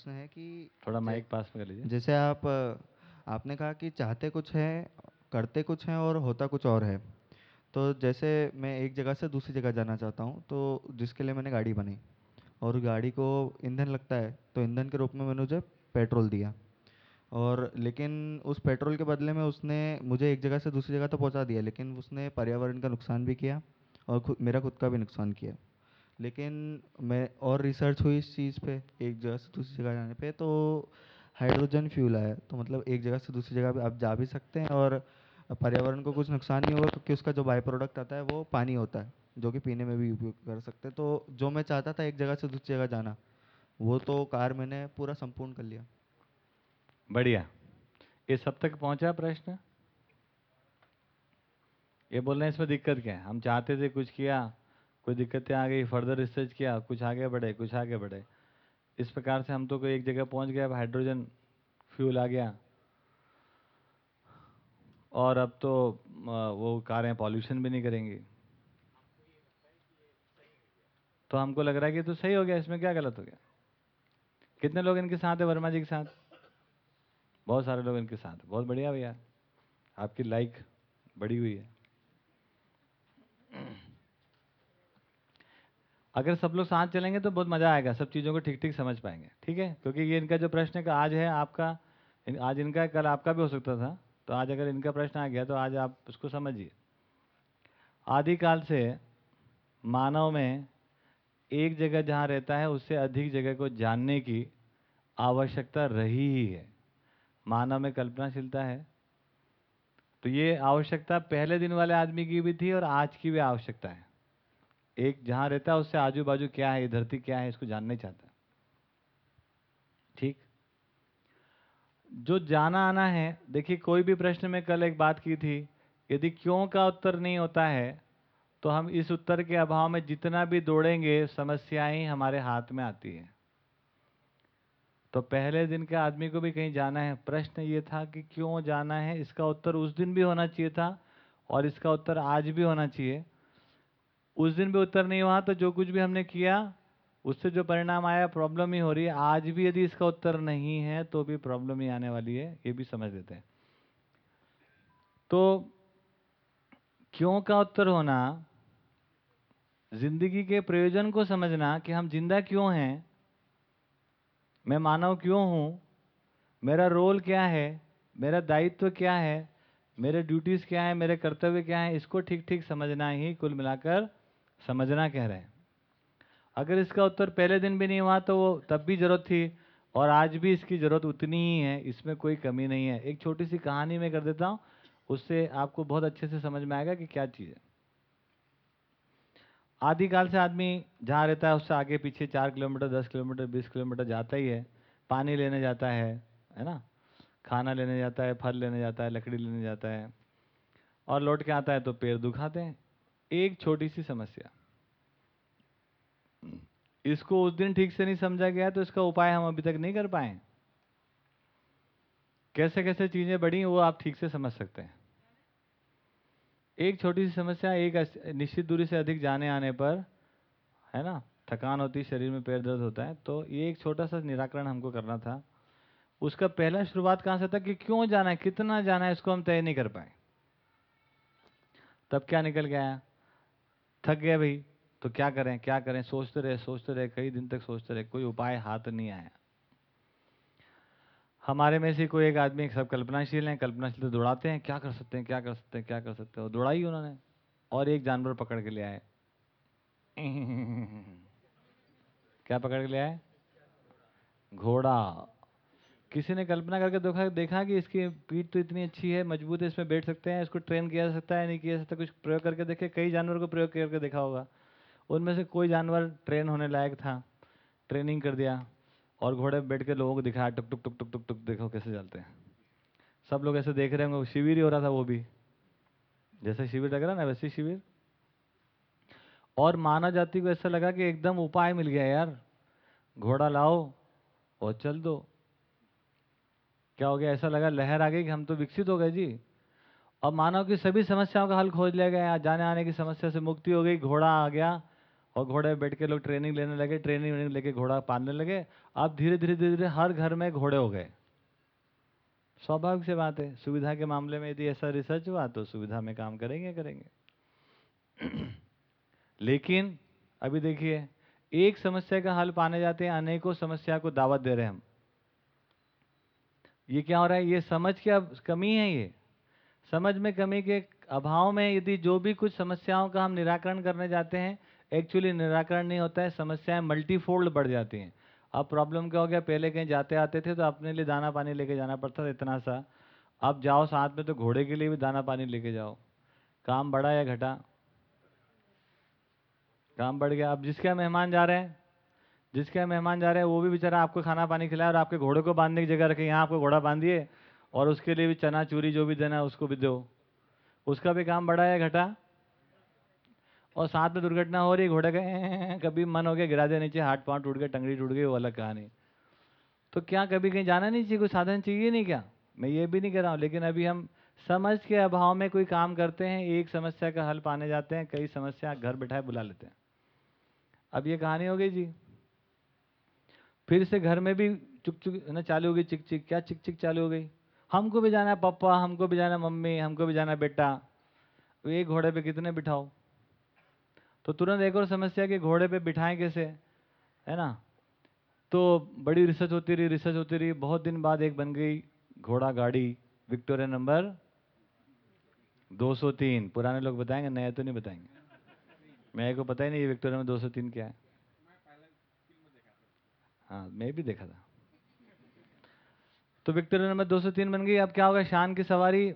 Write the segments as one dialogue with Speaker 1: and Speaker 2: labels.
Speaker 1: प्रश्न है कि
Speaker 2: थोड़ा माइक पास में कर लीजिए।
Speaker 1: जैसे आप आपने कहा कि चाहते कुछ हैं करते कुछ हैं और होता कुछ और है। तो जैसे मैं एक जगह से दूसरी जगह जाना चाहता हूँ तो जिसके लिए मैंने गाड़ी बनाई और गाड़ी को ईंधन लगता है तो ईंधन के रूप में मैंने उसे पेट्रोल दिया। और लेकिन उस पेट्रोल के बदले में उसने मुझे एक जगह से दूसरी जगह तो पहुँचा दिया लेकिन उसने पर्यावरण का नुकसान भी किया और खुद मेरा खुद का भी नुकसान किया। लेकिन मैं और रिसर्च हुई इस चीज़ पे, एक जगह से दूसरी जगह जाने पे तो हाइड्रोजन फ्यूल आया। तो मतलब एक जगह से दूसरी जगह पे आप जा भी सकते हैं और पर्यावरण को कुछ नुकसान नहीं होगा, क्योंकि उसका जो बाई प्रोडक्ट आता है वो पानी होता है, जो कि पीने में भी उपयोग कर सकते हैं। तो जो मैं चाहता था एक जगह से दूसरी जगह जाना, वो तो कार मैंने पूरा संपूर्ण कर लिया।
Speaker 2: बढ़िया। ये सब तक पहुँचा प्रश्न? ये बोल रहे हैं इसमें दिक्कत क्या है? हम चाहते थे कुछ किया कोई दिक्कतें आ गई फर्दर रिसर्च किया, कुछ आगे बढ़े, कुछ आगे बढ़े। इस प्रकार से हम तो कोई एक जगह पहुँच गए, अब हाइड्रोजन फ्यूल आ गया। और अब तो वो कारें पॉल्यूशन भी नहीं करेंगी। तो हमको लग रहा है कि तो सही हो गया, इसमें क्या गलत हो गया? कितने लोग इनके साथ है, वर्मा जी के साथ? बहुत सारे लोग इनके साथ बहुत बढ़िया भैया, आपकी लाइक बढ़ी हुई है। अगर सब लोग साथ चलेंगे तो बहुत मज़ा आएगा, सब चीज़ों को ठीक ठीक समझ पाएँगे, ठीक है? क्योंकि ये इनका जो प्रश्न है आज है आपका आज इनका, कल आपका भी हो सकता था तो आज अगर इनका प्रश्न आ गया तो आज आप उसको समझिए। आदिकाल से मानव में एक जगह जहाँ रहता है, उससे अधिक जगह को जानने की आवश्यकता रही ही है। मानव में कल्पनाशीलता है। तो ये आवश्यकता पहले दिन वाले आदमी की भी थी और आज की भी आवश्यकता है। एक जहाँ रहता है, उससे आजू बाजू क्या है ये धरती क्या है, इसको जानना ही चाहता है। ठीक? जो जाना आना है, देखिए, कोई भी प्रश्न में कल एक बात की थी, यदि क्यों का उत्तर नहीं होता है तो हम इस उत्तर के अभाव में जितना भी दौड़ेंगे, समस्याएँ हमारे हाथ में आती है। तो पहले दिन के आदमी को भी कहीं जाना है। प्रश्न ये था कि क्यों जाना है, इसका उत्तर उस दिन भी होना चाहिए था, और इसका उत्तर आज भी होना चाहिए। उस दिन भी उत्तर नहीं हुआ तो जो कुछ भी हमने किया, उससे जो परिणाम आया प्रॉब्लम ही हो रही है। आज भी यदि इसका उत्तर नहीं है तो भी प्रॉब्लम ही आने वाली है, ये भी समझ लेते हैं। तो क्यों का उत्तर होना? ज़िंदगी के प्रयोजन को समझना कि हम ज़िंदा क्यों हैं, मैं मानव क्यों हूँ, मेरा रोल क्या है, मेरा दायित्व क्या है, मेरे ड्यूटीज़ क्या है, मेरे कर्तव्य क्या है, इसको ठीक ठीक समझना ही कुल मिलाकर समझना कह रहे हैं। अगर इसका उत्तर पहले दिन भी नहीं हुआ तो वो तब भी ज़रूरत थी, और आज भी इसकी ज़रूरत उतनी ही है, इसमें कोई कमी नहीं है। एक छोटी सी कहानी मैं कर देता हूँ, उससे आपको बहुत अच्छे से समझ में आएगा कि क्या चीज़ है। आदिकाल से आदमी जहाँ रहता है, उससे आगे पीछे चार किलोमीटर, दस किलोमीटर, बीस किलोमीटर जाता ही है। पानी लेने जाता है है ना? खाना लेने जाता है, फल लेने जाता है, लकड़ी लेने जाता है, और लौट के आता है तो पैर दुखाते हैं। एक छोटी सी समस्या। इसको उस दिन ठीक से नहीं समझा गया तो इसका उपाय हम अभी तक नहीं कर पाए। कैसे कैसे चीज़ें बढ़ी वो आप ठीक से समझ सकते हैं। एक छोटी सी समस्या, एक निश्चित दूरी से अधिक जाने आने पर, है ना, थकान होती शरीर में पैर दर्द होता है तो ये एक छोटा सा निराकरण हमको करना था। उसका पहला शुरुआत कहाँ से था कि क्यों जाना है, कितना जाना है, इसको हम तय नहीं कर पाए। तब क्या निकल गया? थक गए भाई तो क्या करें क्या करें? सोचते रहे सोचते रहे, कई दिन तक सोचते रहे, कोई उपाय हाथ नहीं आया। हमारे में से कोई एक आदमी सब कल्पनाशील हैं, कल्पनाशील तो दौड़ाते हैं, क्या कर सकते हैं, क्या कर सकते हैं, क्या कर सकते हैं? दौड़ाई उन्होंने, और एक जानवर पकड़ के ले आए। क्या पकड़ के ले आए? घोड़ा। किसी ने कल्पना करके देखा देखा कि इसकी पीठ तो इतनी अच्छी है, मज़बूत है, इसमें बैठ सकते हैं, इसको ट्रेन किया जा सकता है, नहीं किया जा सकता, कुछ प्रयोग करके देखे, कई जानवर को प्रयोग करके देखा होगा। उनमें से कोई जानवर ट्रेन होने लायक था ट्रेनिंग कर दिया, और घोड़े बैठ के लोगों को दिखाया, टुक टुक टुक टुक टुक टुक, देखो कैसे चलते हैं। सब लोग ऐसे देख रहे होंगे शिविर ही हो रहा था, वो भी। जैसे शिविर लग रहा ना, वैसे शिविर। और मानव जाति को ऐसा लगा कि एकदम उपाय मिल गया यार। घोड़ा लाओ और चल दो। क्या हो गया? ऐसा लगा लहर आ गई कि हम तो विकसित हो गए जी। अब मानव की सभी समस्याओं का हल खोज लिया गया, जाने आने की समस्या से मुक्ति हो गई, घोड़ा आ गया और घोड़े पे बैठ के लोग ट्रेनिंग लेने लगे ट्रेनिंग लेके घोड़ा पालने लगे। अब धीरे धीरे धीरे धीरे हर घर में घोड़े हो गए। स्वाभाविक से बात है, सुविधा के मामले में यदि ऐसा रिसर्च हुआ तो सुविधा में काम करेंगे करेंगे। लेकिन अभी देखिए, एक समस्या का हल पाने जाते हैं, अनेकों समस्या को दावत दे रहे हैं हम। ये क्या हो रहा है? ये समझ की अब कमी है ये। समझ में कमी के अभाव में यदि जो भी कुछ समस्याओं का हम निराकरण करने जाते हैं एक्चुअली निराकरण नहीं होता है, समस्याएँ मल्टीफोल्ड बढ़ जाती हैं। अब प्रॉब्लम क्या हो गया? पहले कहीं जाते आते थे तो अपने लिए दाना पानी लेके जाना पड़ता था इतना सा। अब जाओ साथ में तो घोड़े के लिए भी दाना पानी लेके जाओ। काम बढ़ा या घटा? काम बढ़ गया। अब जिसके मेहमान जा रहे हैं जिसके मेहमान जा रहे हैं, वो भी बेचारा आपको खाना पानी खिलाए और आपके घोड़े को बांधने की जगह रखे, यहाँ आपको घोड़ा बांधिए और उसके लिए भी चना, चूरी जो भी देना है, उसको भी दो। उसका भी काम बड़ा है, घटा। और साथ में दुर्घटना हो रही है घोड़े का कभी मन हो गया, गिरा दे नीचे, हाथ पाँव टूट गए, टंगड़ी टूट गई, वो अलग कहानी। तो क्या कभी कहीं जाना नहीं चाहिए, कोई साधन चाहिए नहीं क्या? मैं ये भी नहीं कह रहा हूँ, लेकिन अभी हम समझ के अभाव में कोई काम करते हैं, एक समस्या का हल पाने जाते हैं, कई समस्या घर बैठाए बुला लेते हैं। अब ये कहानी हो गई जी। फिर से घर में भी चुक चुक ना, चालू हो गई, चिक चिक, क्या चिक चिक चालू हो गई? हमको भी जाना है पापा, हमको भी जाना मम्मी, हमको भी जाना है बेटा। एक घोड़े पे कितने बिठाओ? तो तुरंत एक और समस्या कि घोड़े पे बिठाएँ कैसे? है ना? तो बड़ी रिसर्च होती रही, रिसर्च होती रही। बहुत दिन बाद एक बन गई घोड़ा गाड़ी, विक्टोरिया नंबर 203 पुराने लोग बताएँगे, नए तो नहीं बताएँगे। मेरे को पता ही नहीं ये विक्टोरिया में 203 क्या है। हाँ मैं भी देखा था। तो विक्टोरिया नंबर 203 बन गई। अब क्या होगा? शान की सवारी,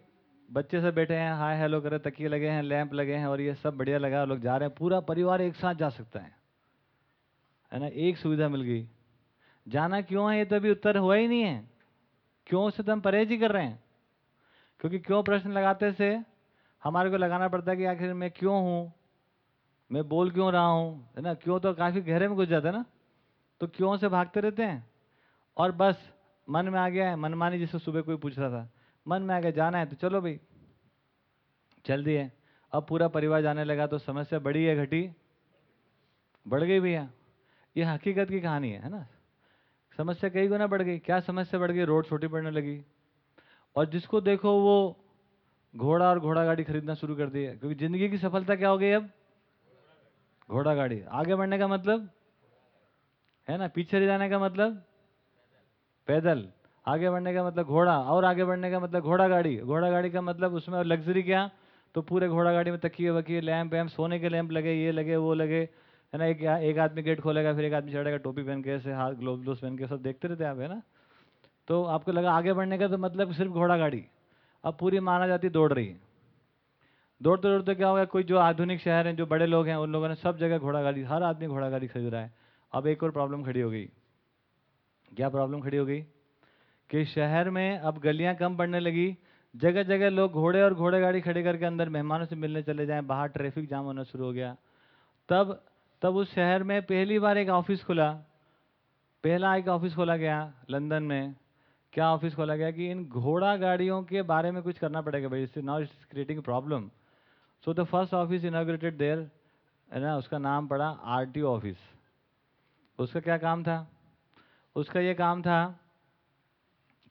Speaker 2: बच्चे सब बैठे हैं, हाय, हेलो करे तकिए लगे हैं, लैंप लगे हैं और ये सब बढ़िया लगा लोग जा रहे हैं। पूरा परिवार एक साथ जा सकता है। है ना? एक सुविधा मिल गई। जाना क्यों है? ये तो अभी उत्तर हुआ ही नहीं है। क्यों से तो हम परहेज ही कर रहे हैं? क्योंकि क्यों प्रश्न लगाते से हमारे को लगाना पड़ता है कि आखिर मैं क्यों हूँ? मैं बोल क्यों रहा हूँ? है ना? क्यों तो काफ़ी गहरे में घुस जाता है ना? तो क्यों से भागते रहते हैं? और बस, मन में आ गया है, मनमानी जिससे सुबह कोई पूछ रहा था। मन में आ गया, जाना है तो चलो भाई। चल दिए अब पूरा परिवार जाने लगा तो समस्या बढ़ी है, घटी। बढ़ गई भैया। ये हकीकत की कहानी है है ना? समस्या कई गुना बढ़ गई। क्या समस्या बढ़ गई? रोड छोटी पड़ने लगी। और जिसको देखो, वो घोड़ा और घोड़ा गाड़ी खरीदना शुरू कर दी है। क्योंकि ज़िंदगी की सफलता क्या हो गई अब? घोड़ा गाड़ी। आगे बढ़ने का मतलब? है ना? पीछे रह जाने का मतलब? पैदल। आगे बढ़ने का मतलब घोड़ा, और आगे बढ़ने का मतलब घोड़ा गाड़ी। घोड़ा गाड़ी का मतलब उसमें लग्जरी क्या? तो पूरे घोड़ा गाड़ी में तकिए, वकिए लैंप वैम्प, सोने के लैंप लगे, ये लगे, वो लगे, है ना? एक एक आदमी गेट खोलेगा, फिर एक आदमी चढ़ेगा, टोपी पहन के, ऐसे हाथ ग्लोव ग्लोव पहन के, सब देखते रहते आप, है ना? तो आपको लगा आगे बढ़ने का तो मतलब सिर्फ़ घोड़ा गाड़ी। अब पूरी माना जाती दौड़ रही। दौड़ते दौड़ते क्या होगा? कोई जो आधुनिक शहर हैं, जो बड़े लोग हैं, उन लोगों ने सब जगह घोड़ा गाड़ी, हर आदमी घोड़ा गाड़ी खरीद रहा है। अब एक और प्रॉब्लम खड़ी हो गई। क्या प्रॉब्लम खड़ी हो गई? कि शहर में अब गलियाँ कम पड़ने लगी। जगह जगह लोग घोड़े और घोड़े गाड़ी खड़े करके अंदर मेहमानों से मिलने चले जाएँ। बाहर ट्रैफ़िक जाम होना शुरू हो गया। तब तब उस शहर में पहली बार एक ऑफ़िस खुला। पहला एक ऑफ़िस खोला गया लंदन में। क्या ऑफ़िस खोला गया कि इन घोड़ा गाड़ियों के बारे में कुछ करना पड़ेगा भाई। इससे now it's creating problem so the first office inaugurated there है ना? उसका नाम पड़ा आरटीओ ऑफ़िस उसका क्या काम था? उसका ये काम था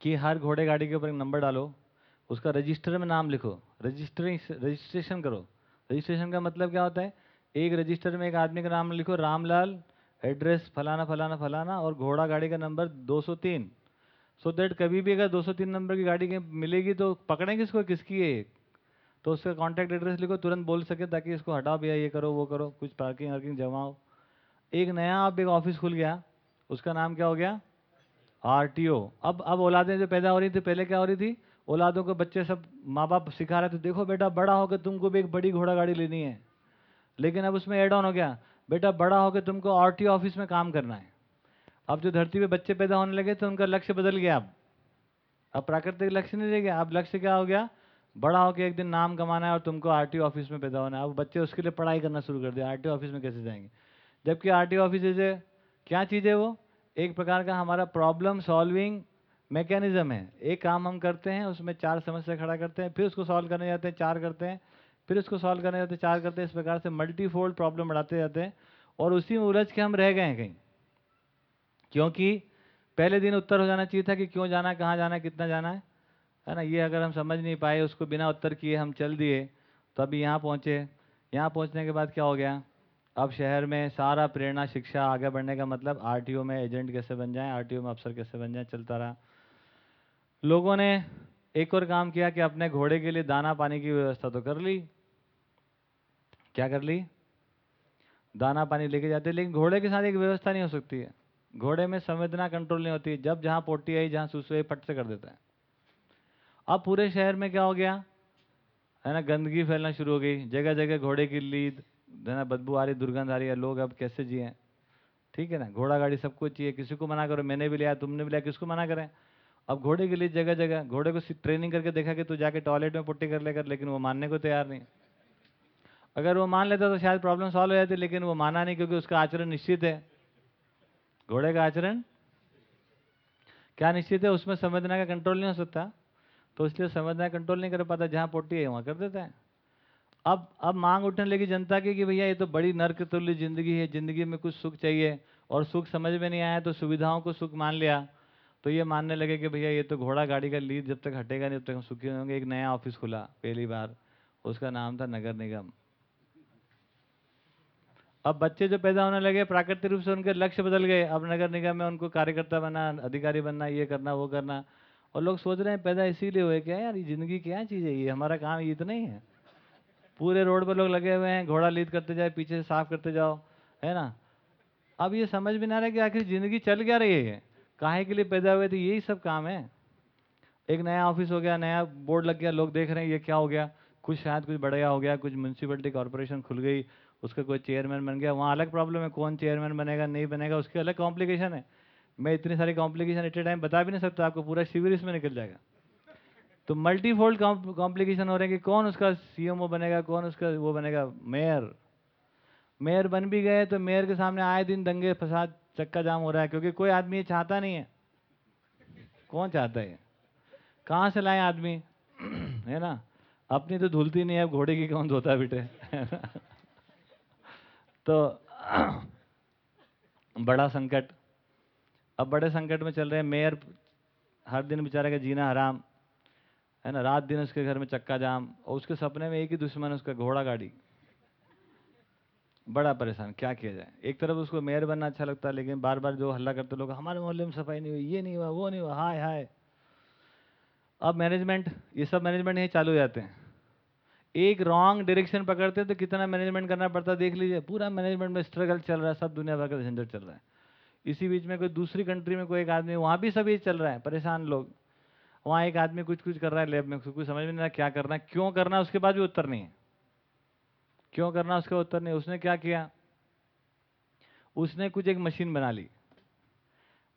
Speaker 2: कि हर घोड़े गाड़ी के ऊपर एक नंबर डालो, उसका रजिस्टर में नाम लिखो रजिस्टरिंग रजिस्ट्रेशन करो। रजिस्ट्रेशन का मतलब क्या होता है? एक रजिस्टर में एक आदमी का नाम लिखो, रामलाल, एड्रेस फलाना फलाना फलाना और घोड़ा गाड़ी का नंबर 203 सो so दैट कभी भी अगर 203 नंबर की गाड़ी मिलेगी तो पकड़ें किसको? किसकी है तो उसका कॉन्टैक्ट एड्रेस लिखो, तुरंत बोल सके ताकि इसको हटाओ, भैया, ये करो, वो करो, कुछ पार्किंग वार्किंग जमाओ। एक नया अब एक ऑफ़िस खुल गया, उसका नाम क्या हो गया? आरटीओ। अब अब औलादें जो पैदा हो रही थी, पहले क्या हो रही थी? औलादों को बच्चे सब माँ बाप सिखा रहे थे, देखो बेटा, बड़ा होकर तुमको भी एक बड़ी घोड़ा गाड़ी लेनी है। लेकिन अब उसमें एड ऑन हो गया, बेटा, बड़ा होकर तुमको आर ऑफ़िस में काम करना है। अब जो धरती पे बच्चे पैदा होने लगे तो उनका लक्ष्य बदल गया अब। अब प्राकृतिक लक्ष्य नहीं रह गया। अब लक्ष्य क्या हो गया? बड़ा होकर एक दिन नाम कमाना है और तुमको आरटीओ ऑफ़िस में पैदा होना है। अब बच्चे उसके लिए पढ़ाई करना शुरू कर दिया। आर ऑफ़िस में कैसे जाएँगे? जबकि आर टी ऑफ़िस जैसे क्या चीज़ है वो? एक प्रकार का हमारा प्रॉब्लम सॉल्विंग मैकेनिज्म है। एक काम हम करते हैं, उसमें चार समस्या खड़ा करते हैं, फिर उसको सॉल्व करने जाते हैं, चार करते हैं, फिर उसको सॉल्व करने जाते हैं, चार करते हैं, इस प्रकार से मल्टीफोल्ड प्रॉब्लम बढ़ाते जाते हैं और उसी में उलझ के हम रह गए हैं कहीं। क्योंकि पहले दिन उत्तर हो जाना चाहिए था कि क्यों जाना, कहाँ जाना, कितना जाना है। है ना? ये अगर हम समझ नहीं पाए, उसको बिना उत्तर किए हम चल दिए तो अभी यहाँ पहुँचे। यहाँ पहुँचने के बाद क्या हो गया? अब शहर में सारा प्रेरणा, शिक्षा आगे बढ़ने का मतलब आरटीओ में एजेंट कैसे बन जाए, आरटीओ में अफसर कैसे बन जाए, चलता रहा। लोगों ने एक और काम किया कि अपने घोड़े के लिए दाना पानी की व्यवस्था तो कर ली। क्या कर ली? दाना पानी लेके जाते लेकिन घोड़े के साथ एक व्यवस्था नहीं हो सकती है। घोड़े में संवेदना कंट्रोल नहीं होती, जब जहाँ पोटी आई, जहाँ सुसु आई फट से कर देता है। अब पूरे शहर में क्या हो गया? है ना, गंदगी फैलना शुरू हो गई जगह जगह घोड़े की लीद है ना बदबू आ रही दुर्गंध आ रही है, लोग अब कैसे जिए? ठीक है ना? घोड़ा गाड़ी सबको चाहिए, किसी को मना करो, मैंने भी लिया, तुमने भी लिया, किसको मना करें? अब घोड़े के लिए जगह जगह घोड़े को ट्रेनिंग करके देखा कि तू जाके टॉयलेट में पुट्टी कर लेकर लेकिन वो मानने को तैयार नहीं। अगर वो मान लेता तो शायद प्रॉब्लम सॉल्व हो जाती, लेकिन वो माना नहीं क्योंकि उसका आचरण निश्चित है। घोड़े का आचरण? क्या निश्चित है? उसमें संवेदना का कंट्रोल नहीं हो सकता। तो इसलिए संवेदना कंट्रोल नहीं कर पाता, जहाँ पोटी है, वहाँ कर देता है। अब अब मांग उठने लगी जनता की कि भैया ये तो बड़ी नर्क तुल्य ज़िंदगी है, ज़िंदगी में कुछ सुख चाहिए और सुख समझ में नहीं आया तो सुविधाओं को सुख मान लिया। तो ये मानने लगे कि भैया ये तो घोड़ा गाड़ी का लीड जब तक हटेगा नहीं जब तक हम सुखी होंगे। एक नया ऑफ़िस खुला पहली बार। उसका नाम था नगर निगम। अब बच्चे जो पैदा होने लगे, प्राकृतिक रूप से उनके लक्ष्य बदल गए। अब नगर निगम में उनको कार्यकर्ता बनना अधिकारी बनना, ये करना, वो करना। और लोग सोच रहे हैं पैदा इसीलिए हुए क्या यार, ये ज़िंदगी क्या चीज़ है, ये हमारा काम ये इतना ही है। पूरे रोड पर लोग लगे हुए हैं, घोड़ा लीद करते जाए, पीछे से साफ़ करते जाओ, है ना? अब ये समझ में ना रहा कि आखिर ज़िंदगी चल क्या रही है काहे के लिए पैदा हुए थे? यही सब काम है। एक नया ऑफ़िस हो गया, नया बोर्ड लग गया, लोग देख रहे हैं, ये क्या हो गया? कुछ शायद कुछ बढ़िया हो गया, कुछ म्यूनसिपलिटी कॉरपोरेशन खुल गई, उसका कोई चेयरमैन बन गया, वहाँ अलग प्रॉब्लम है, कौन चेयरमैन बनेगा, नहीं बनेगा, उसकी अलग कॉम्प्लिकेशन है। मैं इतनी सारी कॉम्प्लिकेशन एट ए टाइम बता भी नहीं सकता, आपको पूरा शिविर इसमें निकल जाएगा। तो मल्टी फोल्ड कॉम्प्लिकेशन हो रहे हैं कि कौन उसका सीएमओ बनेगा, कौन उसका वो बनेगा? मेयर मेयर बन भी गए तो मेयर के सामने आए दिन दंगे, फसाद चक्का जाम हो रहा है, क्योंकि कोई आदमी ये चाहता नहीं है। कौन चाहता है कहाँ से लाए आदमी? है ना? अपनी तो धुलती नहीं है घोड़े की कौन धोता बेटे? तो बड़ा संकट। अब बड़े संकट में चल रहे हैं मेयर हर दिन बेचारे का जीना हराम। है ना, रात दिन उसके घर में चक्का जाम और उसके सपने में एक ही दुश्मन है उसका घोड़ा गाड़ी। बड़ा परेशान, क्या किया जाए? एक तरफ़ उसको मेयर बनना अच्छा लगता है लेकिन बार बार जो हल्ला करते लोग, हमारे मोहल्ले में सफ़ाई नहीं हुई, ये नहीं हुआ, वो नहीं हुआ, हाय हाय। अब मैनेजमेंट ये सब मैनेजमेंट यही चालू हो जाते हैं। एक रॉन्ग डायरेक्शन पकड़ते हैं तो कितना मैनेजमेंट करना पड़ता है देख लीजिए, पूरा मैनेजमेंट में स्ट्रगल चल रहा है, सब दुनिया भर का झंझट चल रहा है। इसी बीच में कोई दूसरी कंट्री में कोई एक आदमी, वहाँ भी सब ये चल रहा है, परेशान लोग। वहाँ एक आदमी कुछ कुछ कर रहा है लैब में कुछ समझ में नहीं क्या करना है। क्यों करना है, उसके बाद भी उत्तर नहीं है। क्यों करना उसका उत्तर नहीं उसने क्या किया? उसने कुछ एक मशीन बना ली।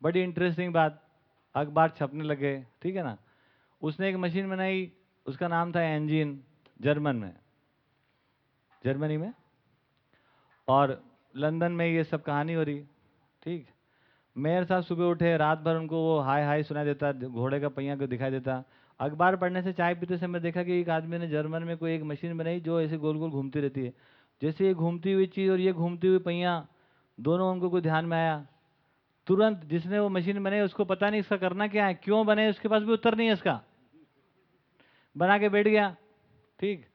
Speaker 2: बड़ी इंटरेस्टिंग बात। अखबार छपने लगे, ठीक है ना? उसने एक मशीन बनाई। उसका नाम था इंजिन जर्मन में। जर्मनी में? और लंदन में ये सब कहानी हो रही, ठीक? मेयर साहब सुबह उठे, रात भर उनको वो हाय हाय सुनाई देता, घोड़े का पहिया को दिखाई देता। अखबार पढ़ने से चाय पीते समय देखा कि एक आदमी ने जर्मन में कोई एक मशीन बनाई जो ऐसे गोल गोल घूमती रहती है। जैसे ये घूमती हुई चीज़ और ये घूमती हुई पहिया, दोनों उनको कोई ध्यान में आया। तुरंत जिसने वो मशीन बनाई, उसको पता नहीं इसका करना क्या है, क्यों बने उसके पास भी उत्तर नहीं है इसका। बना के बैठ गया। ठीक।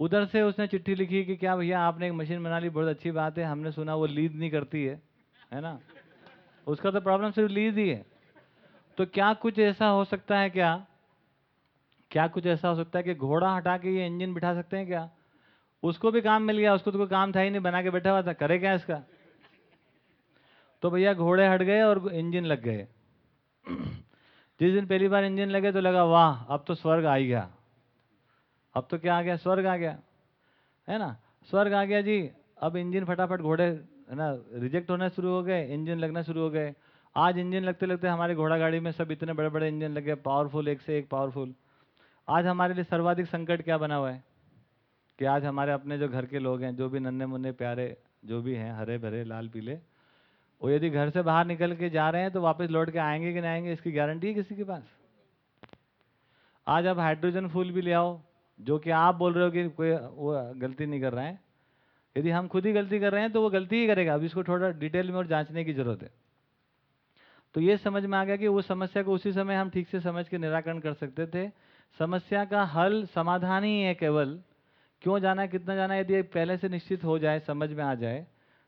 Speaker 2: उधर से उसने चिट्ठी लिखी कि क्या भैया आपने एक मशीन बना ली, बहुत अच्छी बात है, हमने सुना वो लीद नहीं करती है है ना? उसका तो प्रॉब्लम सिर्फ़ लीज ही है। तो क्या कुछ ऐसा हो सकता है क्या? क्या कुछ ऐसा हो सकता है कि घोड़ा हटा के ये इंजन बिठा सकते हैं क्या? उसको भी काम मिल गया, उसको तो कोई काम था ही नहीं, बना के बैठा हुआ था। करे क्या इसका? तो भैया घोड़े हट गए और इंजन लग गए। जिस दिन पहली बार इंजन लगे तो लगा, वाह, अब तो स्वर्ग आ गया। अब तो क्या आ गया? स्वर्ग आ गया। है ना? स्वर्ग आ गया जी। अब इंजन फटाफट घोड़े है ना रिजेक्ट होना शुरू हो गए इंजन लगना शुरू हो गए। आज इंजन लगते लगते हमारे घोड़ा गाड़ी में सब इतने बड़े बड़े इंजन लगे पावरफुल एक से एक पावरफुल आज हमारे लिए सर्वाधिक संकट क्या बना हुआ है? कि आज हमारे अपने जो घर के लोग हैं, जो भी नन्हे मुन्ने प्यारे, जो भी हैं, हरे भरे, लाल पीले, वो यदि घर से बाहर निकल के जा रहे हैं तो वापस लौट के आएँगे कि नहीं आएँगे, इसकी गारंटी है किसी के पास? आज आप हाइड्रोजन फूल भी ले आओ, जो कि आप बोल रहे हो कि कोई वो गलती नहीं कर रहे हैं। यदि हम खुद ही गलती कर रहे हैं तो वो गलती ही करेगा। अब इसको थोड़ा डिटेल में और जांचने की ज़रूरत है। तो ये समझ में आ गया कि वो समस्या को उसी समय हम ठीक से समझ के निराकरण कर सकते थे। समस्या का हल समाधान ही है केवल। क्यों जाना कितना जाना यदि पहले से निश्चित हो जाए, समझ में आ जाए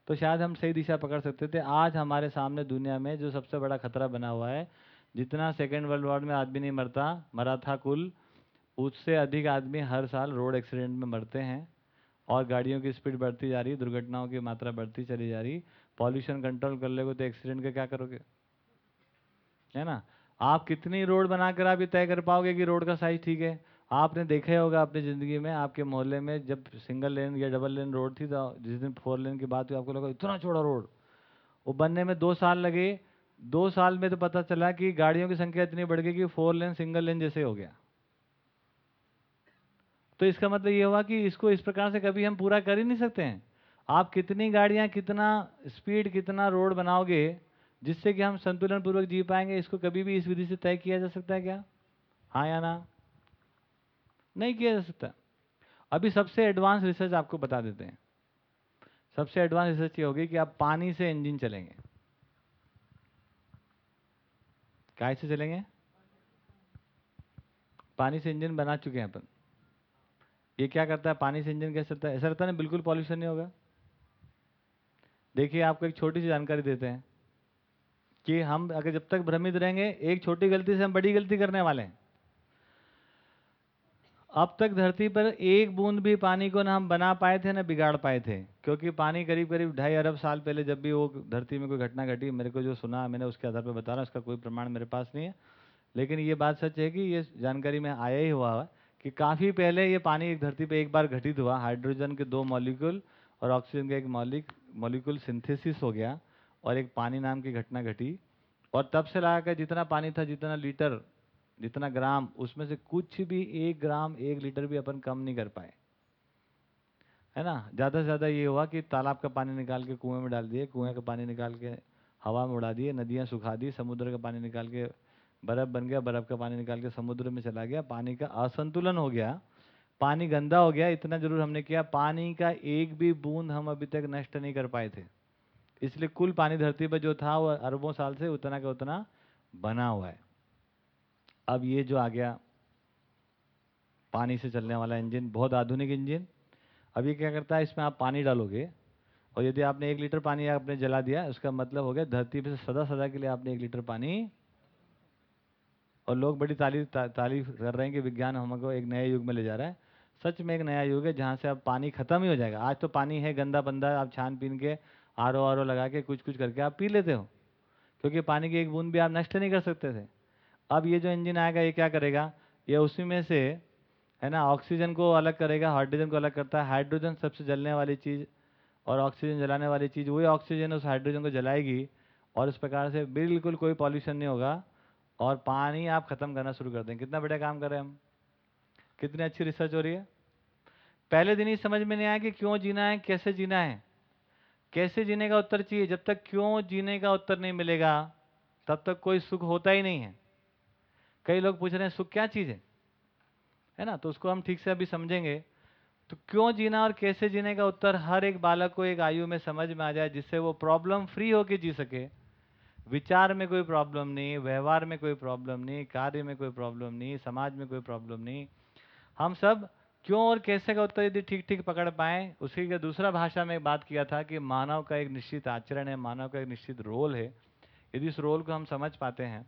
Speaker 2: तो शायद हम सही दिशा पकड़ सकते थे। आज हमारे सामने दुनिया में जो सबसे बड़ा खतरा बना हुआ है, जितना सेकेंड वर्ल्ड वॉर में आदमी नहीं मरता, मरा था कुल, उससे अधिक आदमी हर साल रोड एक्सीडेंट में मरते हैं। और गाड़ियों की स्पीड बढ़ती जा रही, दुर्घटनाओं की मात्रा बढ़ती चली जा रही। पॉल्यूशन कंट्रोल कर लेगो तो एक्सीडेंट का क्या करोगे? है ना? आप कितनी रोड बनाकर आप ये तय कर पाओगे कि रोड का साइज़ ठीक है? आपने देखा ही होगा अपनी ज़िंदगी में, आपके मोहल्ले में जब सिंगल लेन या डबल लेन रोड थी तो जिस दिन फोर लेन की बात हुई, आपको लगा, इतना चौड़ा रोड वो बनने में दो साल लगे। दो साल में तो पता चला कि गाड़ियों की संख्या इतनी बढ़ गई कि फोर लेन सिंगल लेन जैसे हो गया। तो इसका मतलब ये हुआ कि इसको इस प्रकार से कभी हम पूरा कर ही नहीं सकते हैं। आप कितनी गाड़ियाँ, कितना स्पीड कितना रोड बनाओगे, जिससे कि हम संतुलन पूर्वक जी पाएँगे, इसको कभी भी इस विधि से तय किया जा सकता है क्या? हाँ या ना? नहीं किया जा सकता। अभी सबसे एडवांस रिसर्च आपको बता देते हैं। सबसे एडवांस रिसर्च ये होगी कि आप पानी से इंजन चलेंगे। काय से चलेंगे? पानी से इंजन बना चुके हैं अपन। ये क्या करता है? पानी से इंजन कैसे चलता है? ऐसा रहता है ना, बिल्कुल पॉल्यूशन नहीं होगा। देखिए, आपको एक छोटी सी जानकारी देते हैं कि हम अगर जब तक भ्रमित रहेंगे, एक छोटी गलती से हम बड़ी गलती करने वाले हैं। अब तक धरती पर एक बूंद भी पानी को ना हम बना पाए थे, ना बिगाड़ पाए थे, क्योंकि पानी करीब करीब ढाई अरब साल पहले जब भी वो धरती में कोई घटना घटी, मेरे को जो सुना, मैंने उसके आधार पर बता रहा उसका कोई प्रमाण मेरे पास नहीं है। लेकिन ये बात सच है कि ये जानकारी में आया ही हुआ है। कि काफ़ी पहले ये पानी एक धरती पर एक बार घटित हुआ। हाइड्रोजन के दो मॉलिक्यूल और ऑक्सीजन का एक मॉलिक, मॉलिक्यूल सिंथेसिस हो गया और एक पानी नाम की घटना घटी। और तब से लगा कर जितना पानी था, जितना लीटर, जितना ग्राम, उसमें से कुछ भी एक ग्राम, एक लीटर भी अपन कम नहीं कर पाए। है ना? ज़्यादा से ज़्यादा ये हुआ कि तालाब का पानी निकाल के कुएँ में डाल दिए, कुएँ का पानी निकाल के हवा में उड़ा दिए, नदियाँ सुखा दी, समुद्र का पानी निकाल के बर्फ़ बन गया, बर्फ़ का पानी निकाल के समुद्र में चला गया, पानी का असंतुलन हो गया, पानी गंदा हो गया, इतना ज़रूर हमने किया, पानी का एक भी बूंद हम अभी तक नष्ट नहीं कर पाए थे। इसलिए कुल पानी धरती पर जो था, वो अरबों साल से उतना का उतना बना हुआ है। अब ये जो आ गया, पानी से चलने वाला इंजन, बहुत आधुनिक इंजन। अब ये क्या करता है, इसमें आप पानी डालोगे, और यदि आपने एक लीटर पानी आपने जला दिया, उसका मतलब हो गया, धरती पर सदा सदा के लिए आपने एक लीटर पानी और लोग बड़ी तारीफ़ तारीफ़ कर रहे हैं कि विज्ञान हमको एक नए युग में ले जा रहा है। सच में एक नया युग है जहाँ से अब पानी खत्म ही हो जाएगा। आज तो पानी है गंदा बंदा, आप छान पीन के आर ओ आर ओ लगा के कुछ कुछ करके आप पी लेते हो। क्योंकि पानी की एक बूंद भी आप नष्ट नहीं कर सकते थे। अब ये जो इंजन आएगा, ये क्या करेगा? ये उसी में से, है ना, ऑक्सीजन को अलग करेगा, हाइड्रोजन को अलग करता है। हाइड्रोजन सबसे जलने वाली चीज़ और ऑक्सीजन जलाने वाली चीज़, वही ऑक्सीजन उस हाइड्रोजन को जलाएगी और इस प्रकार से बिल्कुल कोई पॉल्यूशन नहीं होगा। और पानी आप ख़त्म करना शुरू कर दें। कितना बढ़िया काम कर रहे हैं हम। कितनी अच्छी रिसर्च हो रही है। पहले दिन ही समझ में नहीं आया कि क्यों जीना है, कैसे जीना है। कैसे जीने का उत्तर चाहिए? जब तक क्यों जीने का उत्तर नहीं मिलेगा, तब तक कोई सुख होता ही नहीं है। कई लोग पूछ रहे हैं, सुख क्या चीज़ है? है ना? तो उसको हम ठीक से अभी समझेंगे। तो क्यों जीना और कैसे जीने का उत्तर हर एक बालक को एक आयु में समझ में आ जाए, जिससे वो प्रॉब्लम फ्री होके जी सके। विचार में कोई प्रॉब्लम नहीं, व्यवहार में कोई प्रॉब्लम नहीं, कार्य में कोई प्रॉब्लम नहीं, समाज में कोई प्रॉब्लम नहीं। हम सब क्यों और कैसे का उत्तर यदि ठीक ठीक पकड़ पाए? उसी का दूसरा भाषा में बात किया था कि मानव का एक निश्चित आचरण है, मानव का एक निश्चित रोल है। यदि इस रोल को हम समझ पाते हैं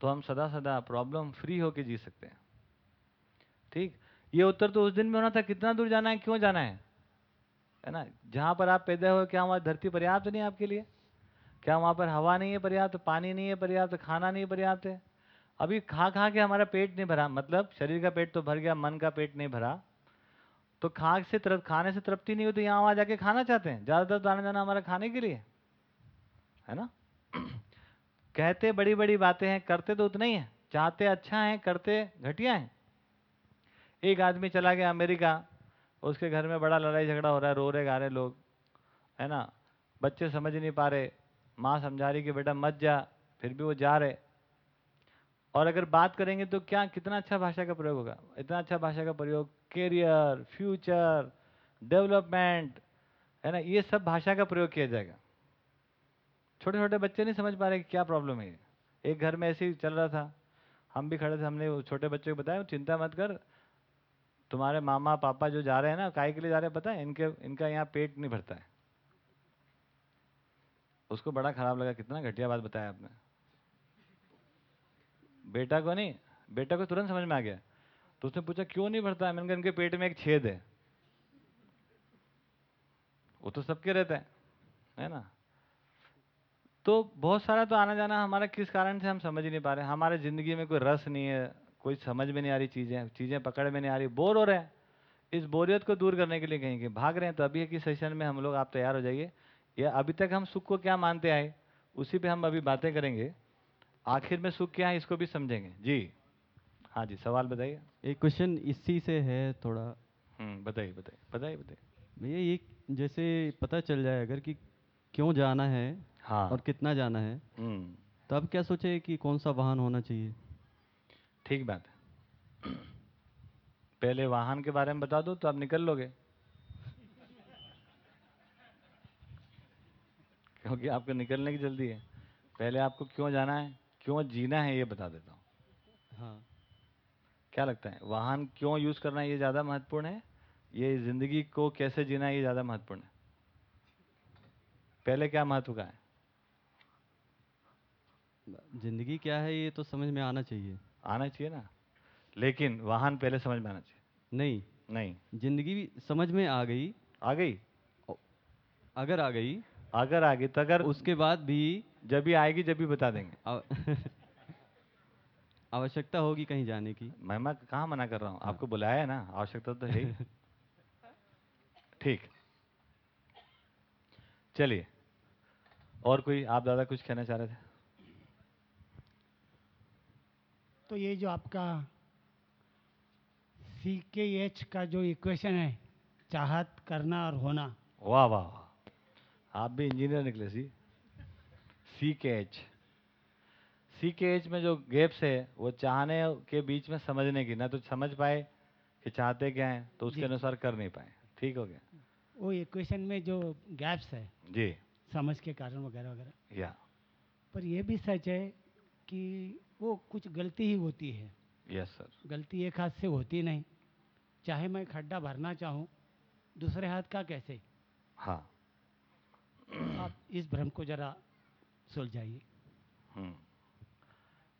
Speaker 2: तो हम सदा सदा प्रॉब्लम फ्री होके जी सकते हैं। ठीक? ये उत्तर तो उस दिन में होना था, कितना दूर जाना है, क्यों जाना है? है ना? जहाँ पर आप पैदा हो क्या वहाँ धरती पर्याप्त नहीं आपके लिए? क्या वहाँ पर हवा नहीं है पर्याप्त, पानी नहीं है पर्याप्त, खाना नहीं पर्याप्त है? अभी खा खा के हमारा पेट नहीं भरा मतलब शरीर का पेट तो भर गया, मन का पेट नहीं भरा तो खा से तरफ़, खाने से तृप्ति नहीं होती यहाँ वहाँ जाके खाना चाहते हैं? ज़्यादातर तो आना जाना हमारा खाने के लिए, है ना? कहते बड़ी बड़ी बातें हैं, करते तो उतना ही है, चाहते अच्छा है, करते घटिया हैं। एक आदमी चला गया अमेरिका, उसके घर में बड़ा लड़ाई झगड़ा हो रहा है, रो रहे, गा रहे लोग, है ना? बच्चे समझ नहीं पा रहे माँ समझा रही कि बेटा मत जा, फिर भी वो जा रहे। और अगर बात करेंगे तो क्या कितना अच्छा भाषा का प्रयोग होगा? इतना अच्छा भाषा का प्रयोग कैरियर फ्यूचर डेवलपमेंट है ना? ये सब भाषा का प्रयोग किया जाएगा। छोटे छोटे बच्चे नहीं समझ पा रहे कि क्या प्रॉब्लम है एक घर में ऐसे ही चल रहा था। हम भी खड़े थे, हमने वो छोटे बच्चे को बताया, चिंता मत कर। तुम्हारे मामा पापा जो जा रहे हैं ना काय के लिए जा रहे हैं पता है? इनके, इनका यहाँ पेट नहीं भरता है। उसको बड़ा खराब लगा, कितना घटिया बात बताया आपने। बेटा को नहीं, बेटा को तुरंत समझ में आ गया। तो उसने पूछा, क्यों नहीं भरता? है मैंने कहा, इनके पेट में एक छेद है। वो तो सबके रहते हैं, है ना? तो बहुत सारा तो आना जाना हमारा किस कारण से हम समझ ही नहीं पा रहे हमारे ज़िंदगी में कोई रस नहीं है, कोई समझ में नहीं आ रही चीज़ें चीज़ें पकड़ में नहीं आ रही, बोर हो रहे हैं। इस बोरियत को दूर करने के लिए कहीं कहीं भाग रहे हैं तो अभी की सेशन में हम लोग आप तैयार हो जाइए। या अभी तक हम सुख को क्या मानते आए उसी पे हम अभी बातें करेंगे। आखिर में सुख क्या है इसको भी समझेंगे। जी। हाँ जी सवाल बताइए।
Speaker 3: एक क्वेश्चन इसी से है थोड़ा।
Speaker 2: हम्म बताइए बताइए बताइए बताइए।
Speaker 3: भैया ये जैसे पता चल जाए अगर कि क्यों जाना है
Speaker 2: हाँ।
Speaker 3: और कितना जाना है
Speaker 2: हम्म।
Speaker 3: तब क्या सोचे कि कौन सा वाहन होना चाहिए?
Speaker 2: ठीक बात है। पहले वाहन के बारे में बता दो तो आप निकल लोगे। क्योंकि आपको निकलने की जल्दी है। पहले आपको क्यों जाना है? क्यों जीना है ये बता देता हूँ।
Speaker 3: हाँ।
Speaker 2: क्या लगता है? वाहन क्यों यूज़ करना ये ज़्यादा महत्वपूर्ण है? ये ज़िंदगी को कैसे जीना है ये ज़्यादा महत्वपूर्ण है? पहले क्या महत्व का है?
Speaker 3: ज़िंदगी क्या है ये तो समझ में आना चाहिए।
Speaker 2: आना चाहिए ना। लेकिन वाहन पहले समझ में आना चाहिए।
Speaker 3: नहीं।
Speaker 2: नहीं।
Speaker 3: ज़िंदगी भी समझ में आ गई।
Speaker 2: आ गई।
Speaker 3: अगर आ गई
Speaker 2: अगर आ गई तो अगर
Speaker 3: उसके बाद भी
Speaker 2: जब भी आएगी जब भी बता देंगे।
Speaker 3: आव- आवश्यकता होगी कहीं जाने की।
Speaker 2: मैं मैं कहाँ मना कर रहा हूँ? आपको बुलाया है ना? आवश्यकता तो है ठीक। चलिए। और कोई आप दादा कुछ कहना चाह रहे थे?
Speaker 4: तो ये जो आपका सी के एच का जो इक्वेशन है चाहत करना और होना।
Speaker 2: वाह वाह वाह। आप भी इंजीनियर निकले सी। सी के एच सी के एच में जो गैप्स है वो चाहने के बीच में समझने की ना तो समझ पाए कि चाहते क्या हैं तो उसके अनुसार कर नहीं पाए। ठीक हो गया?
Speaker 4: वो इक्वेशन में जो गैप्स है
Speaker 2: जी।
Speaker 4: समझ के कारण वगैरह वगैरह।
Speaker 2: या।
Speaker 4: पर ये भी सच है कि वो कुछ गलती ही होती है।
Speaker 2: यस सर
Speaker 4: गलती एक हाथ से होती नहीं। चाहे मैं खड्डा भरना चाहूँ दूसरे हाथ का कैसे?
Speaker 2: हाँ।
Speaker 4: आप इस भ्रम को जरा सुलझाइए।
Speaker 2: हम्म।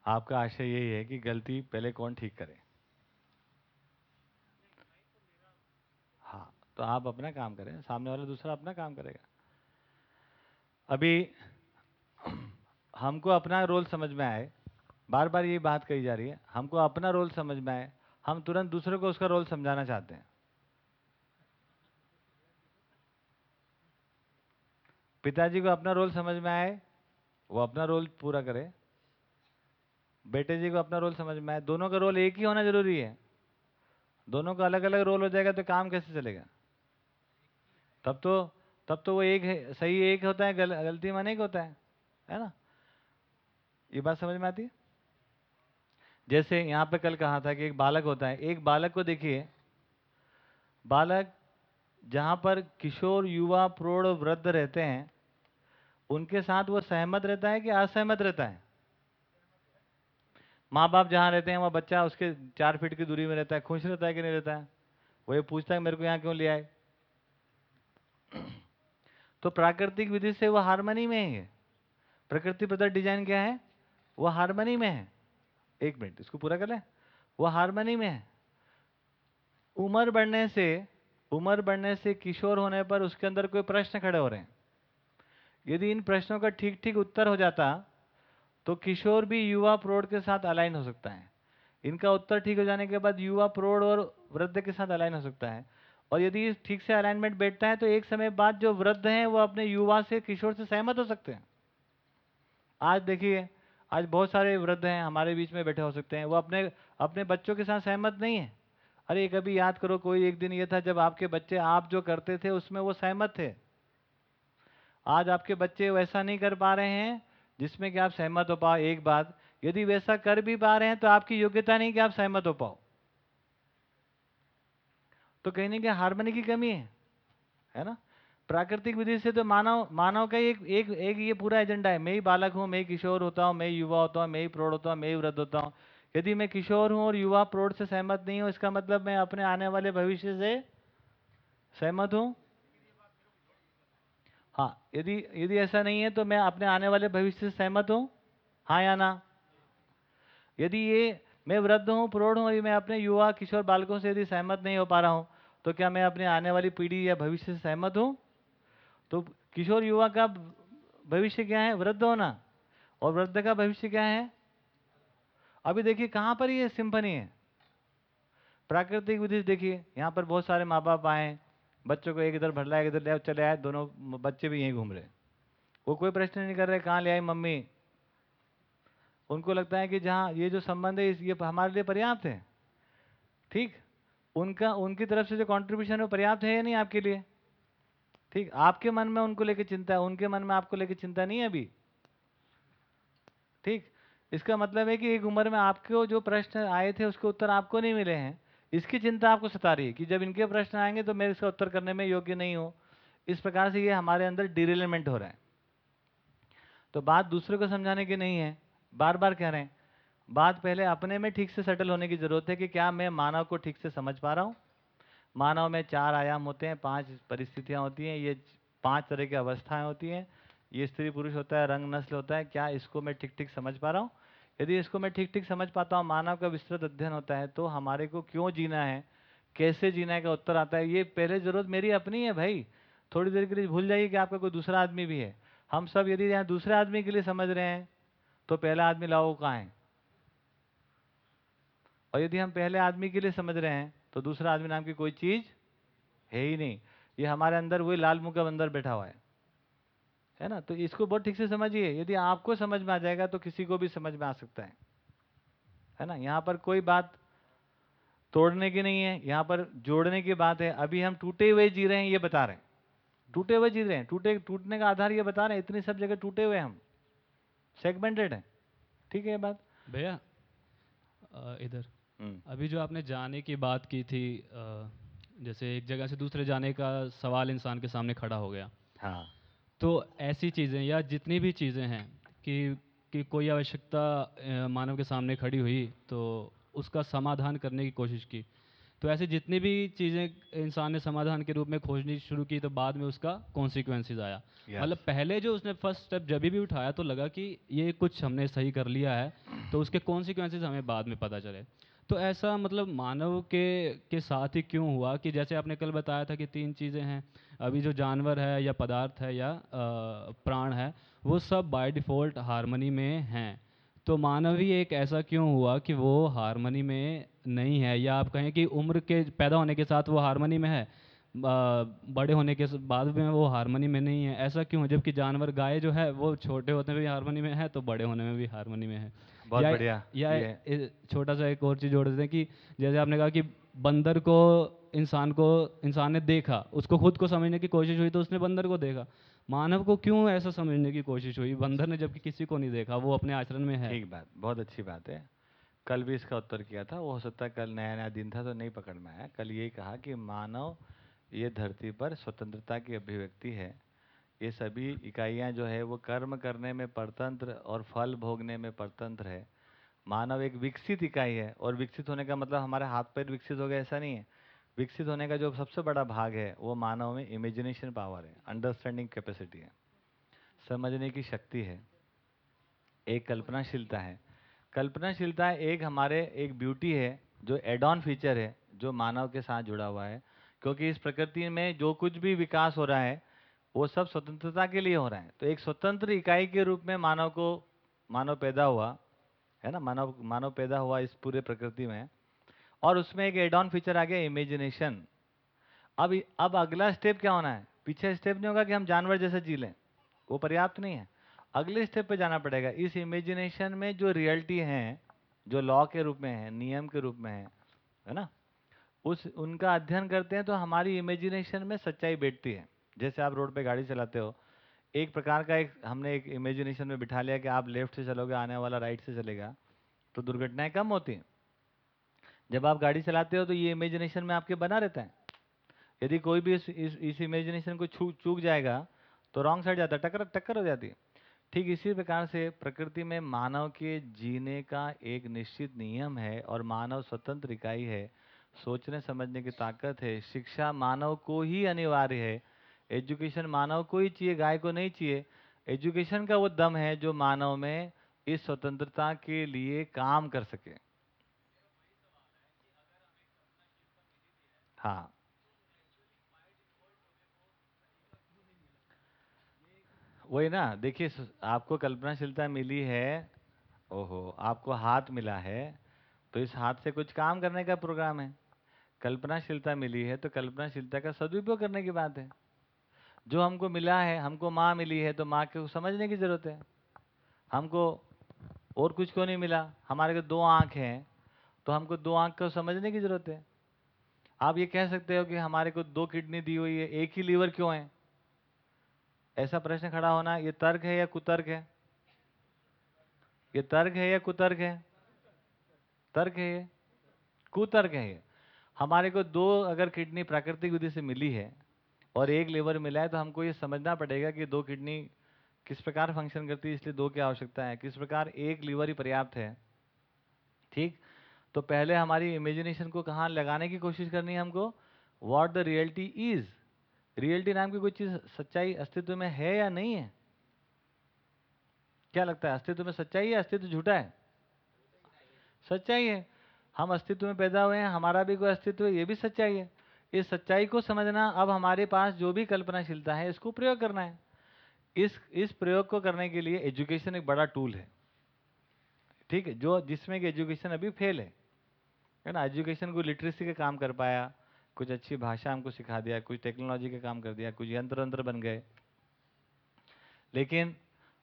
Speaker 2: आपका आशय यही है कि गलती पहले कौन ठीक करे? हाँ तो आप अपना काम करें सामने वाला दूसरा अपना काम करेगा। अभी हमको अपना रोल समझ में आए बार बार ये बात कही जा रही है हमको अपना रोल समझ में आए हम तुरंत दूसरे को उसका रोल समझाना चाहते हैं। पिताजी को अपना रोल समझ में आए वो अपना रोल पूरा करे। बेटे जी को अपना रोल समझ में आए। दोनों का रोल एक ही होना ज़रूरी है। दोनों का अलग अलग रोल हो जाएगा तो काम कैसे चलेगा? तब तो तब तो वो एक है सही एक होता है गल, गलती में एक होता है है ना? ये बात समझ में आती है? जैसे यहाँ पे कल कहा था कि एक बालक होता है। एक बालक को देखिए। बालक जहाँ पर किशोर युवा प्रौढ़ वृद्ध रहते हैं उनके साथ वो सहमत रहता है कि असहमत रहता है? माँ बाप जहाँ रहते हैं, वहाँ बच्चा उसके चार फीट की दूरी में रहता है, खुश रहता है कि नहीं रहता है? वो ये पूछता है, मेरे को यहाँ क्यों ले आए? तो प्राकृतिक विधि से वो हारमोनी में है प्रकृति प्रदत्त डिज़ाइन क्या है? वो हारमोनी में है। एक मिनट, इसको पूरा कर लें? वो हारमोनी में है। उम्र बढ़ने से, उम्र बढ़ने से किशोर होने पर उसके अंदर कोई प्रश्न खड़े हो रहे हैं। यदि इन प्रश्नों का ठीक ठीक उत्तर हो जाता तो किशोर भी युवा प्रौढ़ के साथ अलाइन हो सकता है। इनका उत्तर ठीक हो जाने के बाद युवा प्रौढ़ और वृद्ध के साथ अलाइन हो सकता है। और यदि ठीक से अलाइनमेंट बैठता है तो एक समय बाद जो वृद्ध हैं, वो अपने युवा से, किशोर से सहमत हो सकते हैं। आज देखिए, आज बहुत सारे वृद्ध हैं, हमारे बीच में बैठे हो सकते हैं। वो अपने अपने बच्चों के साथ सहमत नहीं है। अरे, कभी याद करो, कोई एक दिन ये था, जब आपके बच्चे आप जो करते थे, उसमें वो सहमत थे। आज आपके बच्चे वैसा नहीं कर पा रहे हैं, जिसमें कि आप सहमत हो पाओ एक बात, यदि वैसा कर भी पा रहे हैं तो आपकी योग्यता नहीं कि आप सहमत हो पाओ। तो कहीं ना कहीं हारमोनी की कमी है है ना? प्राकृतिक विधि से तो मानव मानव का एक एक एक ये पूरा एजेंडा है, मैं ही बालक हूँ, मैं ही किशोर होता हूँ, मैं ही युवा होता हूँ, मैं ही प्रौढ़ होता हूँ, मैं ही वृद्ध होता हूँ। यदि मैं किशोर हूँ और युवा प्रौढ़ से सहमत नहीं हूँ, इसका मतलब मैं अपने आने वाले भविष्य से सहमत हूँ? हाँ यदि यदि ऐसा नहीं है तो मैं अपने आने वाले भविष्य से सहमत हूँ। हाँ या ना? यदि ये मैं वृद्ध हूँ, प्रौढ़ हूँ यदि मैं अपने युवा, किशोर बालकों से यदि सहमत नहीं हो पा रहा हूँ तो क्या मैं अपने आने वाली पीढ़ी या भविष्य से सहमत हूँ? तो किशोर युवा का भविष्य क्या है? वृद्ध होना। और वृद्ध का भविष्य क्या है? अभी देखिए, कहाँ पर ये सिंपनी है? प्राकृतिक विधि देखिए, यहाँ पर बहुत सारे माँ बाप आए बच्चों को एक इधर भरला एक इधर ले आओ, चले आए दोनों बच्चे भी यहीं घूम रहे वो कोई प्रश्न नहीं कर रहे कहाँ ले आई मम्मी? उनको लगता है कि जहाँ ये जो संबंध है ये हमारे लिए पर्याप्त है। ठीक? उनका उनकी तरफ़ से जो कंट्रीब्यूशन है वो पर्याप्त है या नहीं आपके लिए? ठीक? आपके मन में उनको लेके चिंता है उनके मन में आपको लेके चिंता नहीं है अभी? ठीक? इसका मतलब है कि एक उम्र में आपको जो प्रश्न आए थे उसके उत्तर आपको नहीं मिले हैं। इसकी चिंता आपको सता रही है कि जब इनके प्रश्न आएँगे तो मैं इसका उत्तर करने में योग्य नहीं हूँ। इस प्रकार से ये हमारे अंदर डिरेलमेंट हो रहा है। तो बात दूसरे को समझाने की नहीं है। बार बार कह रहे हैं, बात पहले अपने में ठीक से सेटल होने की ज़रूरत है कि क्या मैं मानव को ठीक से समझ पा रहा हूँ? मानव में चार आयाम होते हैं, पाँच परिस्थितियाँ होती हैं, ये पाँच तरह की अवस्थाएँ होती हैं। ये स्त्री पुरुष होता है रंग नस्ल होता है, क्या इसको मैं ठीक ठीक समझ पा रहा हूँ? यदि इसको मैं ठीक ठीक समझ पाता हूँ, मानव का विस्तृत अध्ययन होता है तो हमारे को क्यों जीना है? कैसे जीना है? का उत्तर आता है? ये पहले ज़रूरत मेरी अपनी है भाई। थोड़ी देर के लिए भूल जाइए कि आपका कोई दूसरा आदमी भी है। हम सब यदि यहाँ दूसरे आदमी के लिए समझ रहे हैं तो पहला आदमी लाओ, कहाँ है? और यदि हम पहले आदमी के लिए समझ रहे हैं तो दूसरा आदमी नाम की कोई चीज़ है ही नहीं। ये हमारे अंदर वही लाल मुँह का बंदर बैठा हुआ है। है ना? तो इसको बहुत ठीक से समझिए। यदि आपको समझ में आ जाएगा तो किसी को भी समझ में आ सकता है। है ना? यहाँ पर कोई बात तोड़ने की नहीं है यहाँ पर जोड़ने की बात है। अभी हम टूटे हुए जी रहे हैं ये बता रहे हैं। टूटे हुए जी रहे हैं। टूटे टूटने का आधार ये बता रहे हैं इतनी सब जगह टूटे हुए हम। सेगमेंटेड है। ठीक है ये बात?
Speaker 5: भैया इधर।
Speaker 2: हम्म,
Speaker 5: अभी जो आपने जाने की बात की थी जैसे एक जगह से दूसरे जाने का सवाल इंसान के सामने खड़ा हो गया।
Speaker 2: हाँ।
Speaker 5: तो ऐसी चीज़ें या जितनी भी चीज़ें हैं कि कि कोई आवश्यकता मानव के सामने खड़ी हुई तो उसका समाधान करने की कोशिश की। तो ऐसे जितनी भी चीज़ें इंसान ने समाधान के रूप में खोजनी शुरू की तो बाद में उसका कॉन्सिक्वेंसेस आया।
Speaker 2: Yes.
Speaker 5: मतलब पहले जो उसने फ़र्स्ट स्टेप जब भी उठाया तो लगा कि ये कुछ हमने सही कर लिया है तो उसके कॉन्सिक्वेंसेस हमें बाद में पता चले। तो ऐसा मतलब मानव के के साथ ही क्यों हुआ कि जैसे आपने कल बताया था कि तीन चीज़ें हैं, अभी जो जानवर है या पदार्थ है या प्राण है, वो सब बाय डिफ़ॉल्ट हारमनी में हैं। तो मानव ही एक ऐसा क्यों हुआ कि वो हारमनी में नहीं है? या आप कहें कि उम्र के, पैदा होने के साथ वो हारमनी में है? बड़े होने के बाद में वो हारमोनी में नहीं है। ऐसा क्यों? है जबकि जानवर गाय जो है वो छोटे होते में भी हारमोनी में है तो बड़े होने में भी हारमोनी में है।
Speaker 2: बहुत
Speaker 5: या-
Speaker 2: बढ़िया।
Speaker 5: या छोटा सा एक और चीज़ जोड़ देते हैं कि जैसे आपने कहा कि बंदर को इंसान को इंसान ने देखा उसको खुद को समझने की कोशिश हुई तो उसने बंदर को देखा। मानव को क्यों ऐसा समझने की कोशिश हुई? बंदर ने जबकि किसी को नहीं देखा वो अपने आचरण में है।
Speaker 2: ठीक बात बहुत अच्छी बात है। कल भी इसका उत्तर किया था वो हो सकता है कल नया नया दिन था तो नहीं पकड़ में आया। कल यही कहा कि मानव ये धरती पर स्वतंत्रता की अभिव्यक्ति है। ये सभी इकाइयाँ जो है वो कर्म करने में परतंत्र और फल भोगने में परतंत्र है। मानव एक विकसित इकाई है और विकसित होने का मतलब हमारे हाथ पैर विकसित हो गए, ऐसा नहीं है। विकसित होने का जो सबसे बड़ा भाग है, वो मानव में इमेजिनेशन पावर है अंडरस्टैंडिंग कैपेसिटी है। समझने की शक्ति है। एक कल्पनाशीलता है। कल्पनाशीलता एक हमारे एक ब्यूटी है, जो एड ऑन फीचर है, जो मानव के साथ जुड़ा हुआ है। क्योंकि इस प्रकृति में जो कुछ भी विकास हो रहा है, वो सब स्वतंत्रता के लिए हो रहा है। तो एक स्वतंत्र इकाई के रूप में मानव को, मानव पैदा हुआ, है ना? मानव मानव पैदा हुआ इस पूरे प्रकृति में। और उसमें एक एड ऑन फीचर आ गया इमेजिनेशन अब अब अगला स्टेप क्या होना है? पीछे स्टेप नहीं होगा कि हम जानवर जैसे जी लें। वो पर्याप्त नहीं है। अगले स्टेप पे जाना पड़ेगा। इस इमेजिनेशन में जो रियलिटी है, जो लॉ के रूप में है, नियम के रूप में है है ना? उस उनका अध्ययन करते हैं तो हमारी इमेजिनेशन में सच्चाई बैठती है। जैसे आप रोड पे गाड़ी चलाते हो एक प्रकार का एक हमने एक इमेजिनेशन में बिठा लिया कि आप लेफ़्ट से चलोगे आने वाला राइट से चलेगा तो दुर्घटनाएँ कम होती हैं। जब आप गाड़ी चलाते हो तो ये इमेजिनेशन में आपके बना रहता है। यदि कोई भी इस इस, इस इमेजिनेशन को छू चूक जाएगा तो रॉन्ग साइड जाता है टक्कर टक्कर हो जाती है। ठीक इसी प्रकार से प्रकृति में मानव के जीने का एक निश्चित नियम है और मानव स्वतंत्र इकाई है सोचने, समझने की ताकत है। शिक्षा मानव को ही अनिवार्य है। एजुकेशन मानव को ही चाहिए, गाय को नहीं चाहिए। एजुकेशन का वो दम है जो मानव में इस स्वतंत्रता के लिए काम कर सके। हाँ। वही ना, देखिए, आपको कल्पनाशीलता मिली है, ओहो, आपको हाथ मिला है तो इस हाथ से कुछ काम करने का प्रोग्राम है। कल्पनाशीलता मिली है तो कल्पनाशीलता का सदुपयोग करने की बात है। जो हमको मिला है, हमको माँ मिली है तो माँ को समझने की ज़रूरत है। हमको और कुछ क्यों नहीं मिला? हमारे को दो आँख हैं तो हमको दो आँख को समझने की ज़रूरत है। आप ये कह सकते हो कि हमारे को दो किडनी दी हुई है, एक ही लीवर क्यों है? ऐसा प्रश्न खड़ा होना, ये तर्क है या कुतर्क है? ये तर्क है या कुतर्क है? तर्क है ये? कुतर्क है ये। हमारे को दो अगर किडनी प्राकृतिक विधि से मिली है और एक लीवर मिला है तो हमको ये समझना पड़ेगा कि दो किडनी किस प्रकार फ़ंक्शन करती है, इसलिए दो की आवश्यकता है। किस प्रकार एक लीवर ही पर्याप्त है। ठीक? तो पहले हमारी इमेजिनेशन को कहाँ लगाने की कोशिश करनी है हमको? What the reality is reality नाम की कोई चीज़ सच्चाई अस्तित्व में है या नहीं है? क्या लगता है, अस्तित्व में सच्चाई है अस्तित्व झूठा है? सच्चाई है। हम अस्तित्व में पैदा हुए हैं, हमारा भी कोई अस्तित्व है, ये भी सच्चाई है। इस सच्चाई को समझना अब हमारे पास जो भी कल्पनाशीलता है, इसको प्रयोग करना है। इस इस प्रयोग को करने के लिए एजुकेशन एक बड़ा टूल है। ठीक है, जो, जिसमें कि एजुकेशन अभी फेल है। है ना, एजुकेशन को लिटरेसी का काम कर पाया, कुछ अच्छी भाषा हमको सिखा दिया, कुछ टेक्नोलॉजी का काम कर दिया, कुछ यंत्र यंत्र बन गए। लेकिन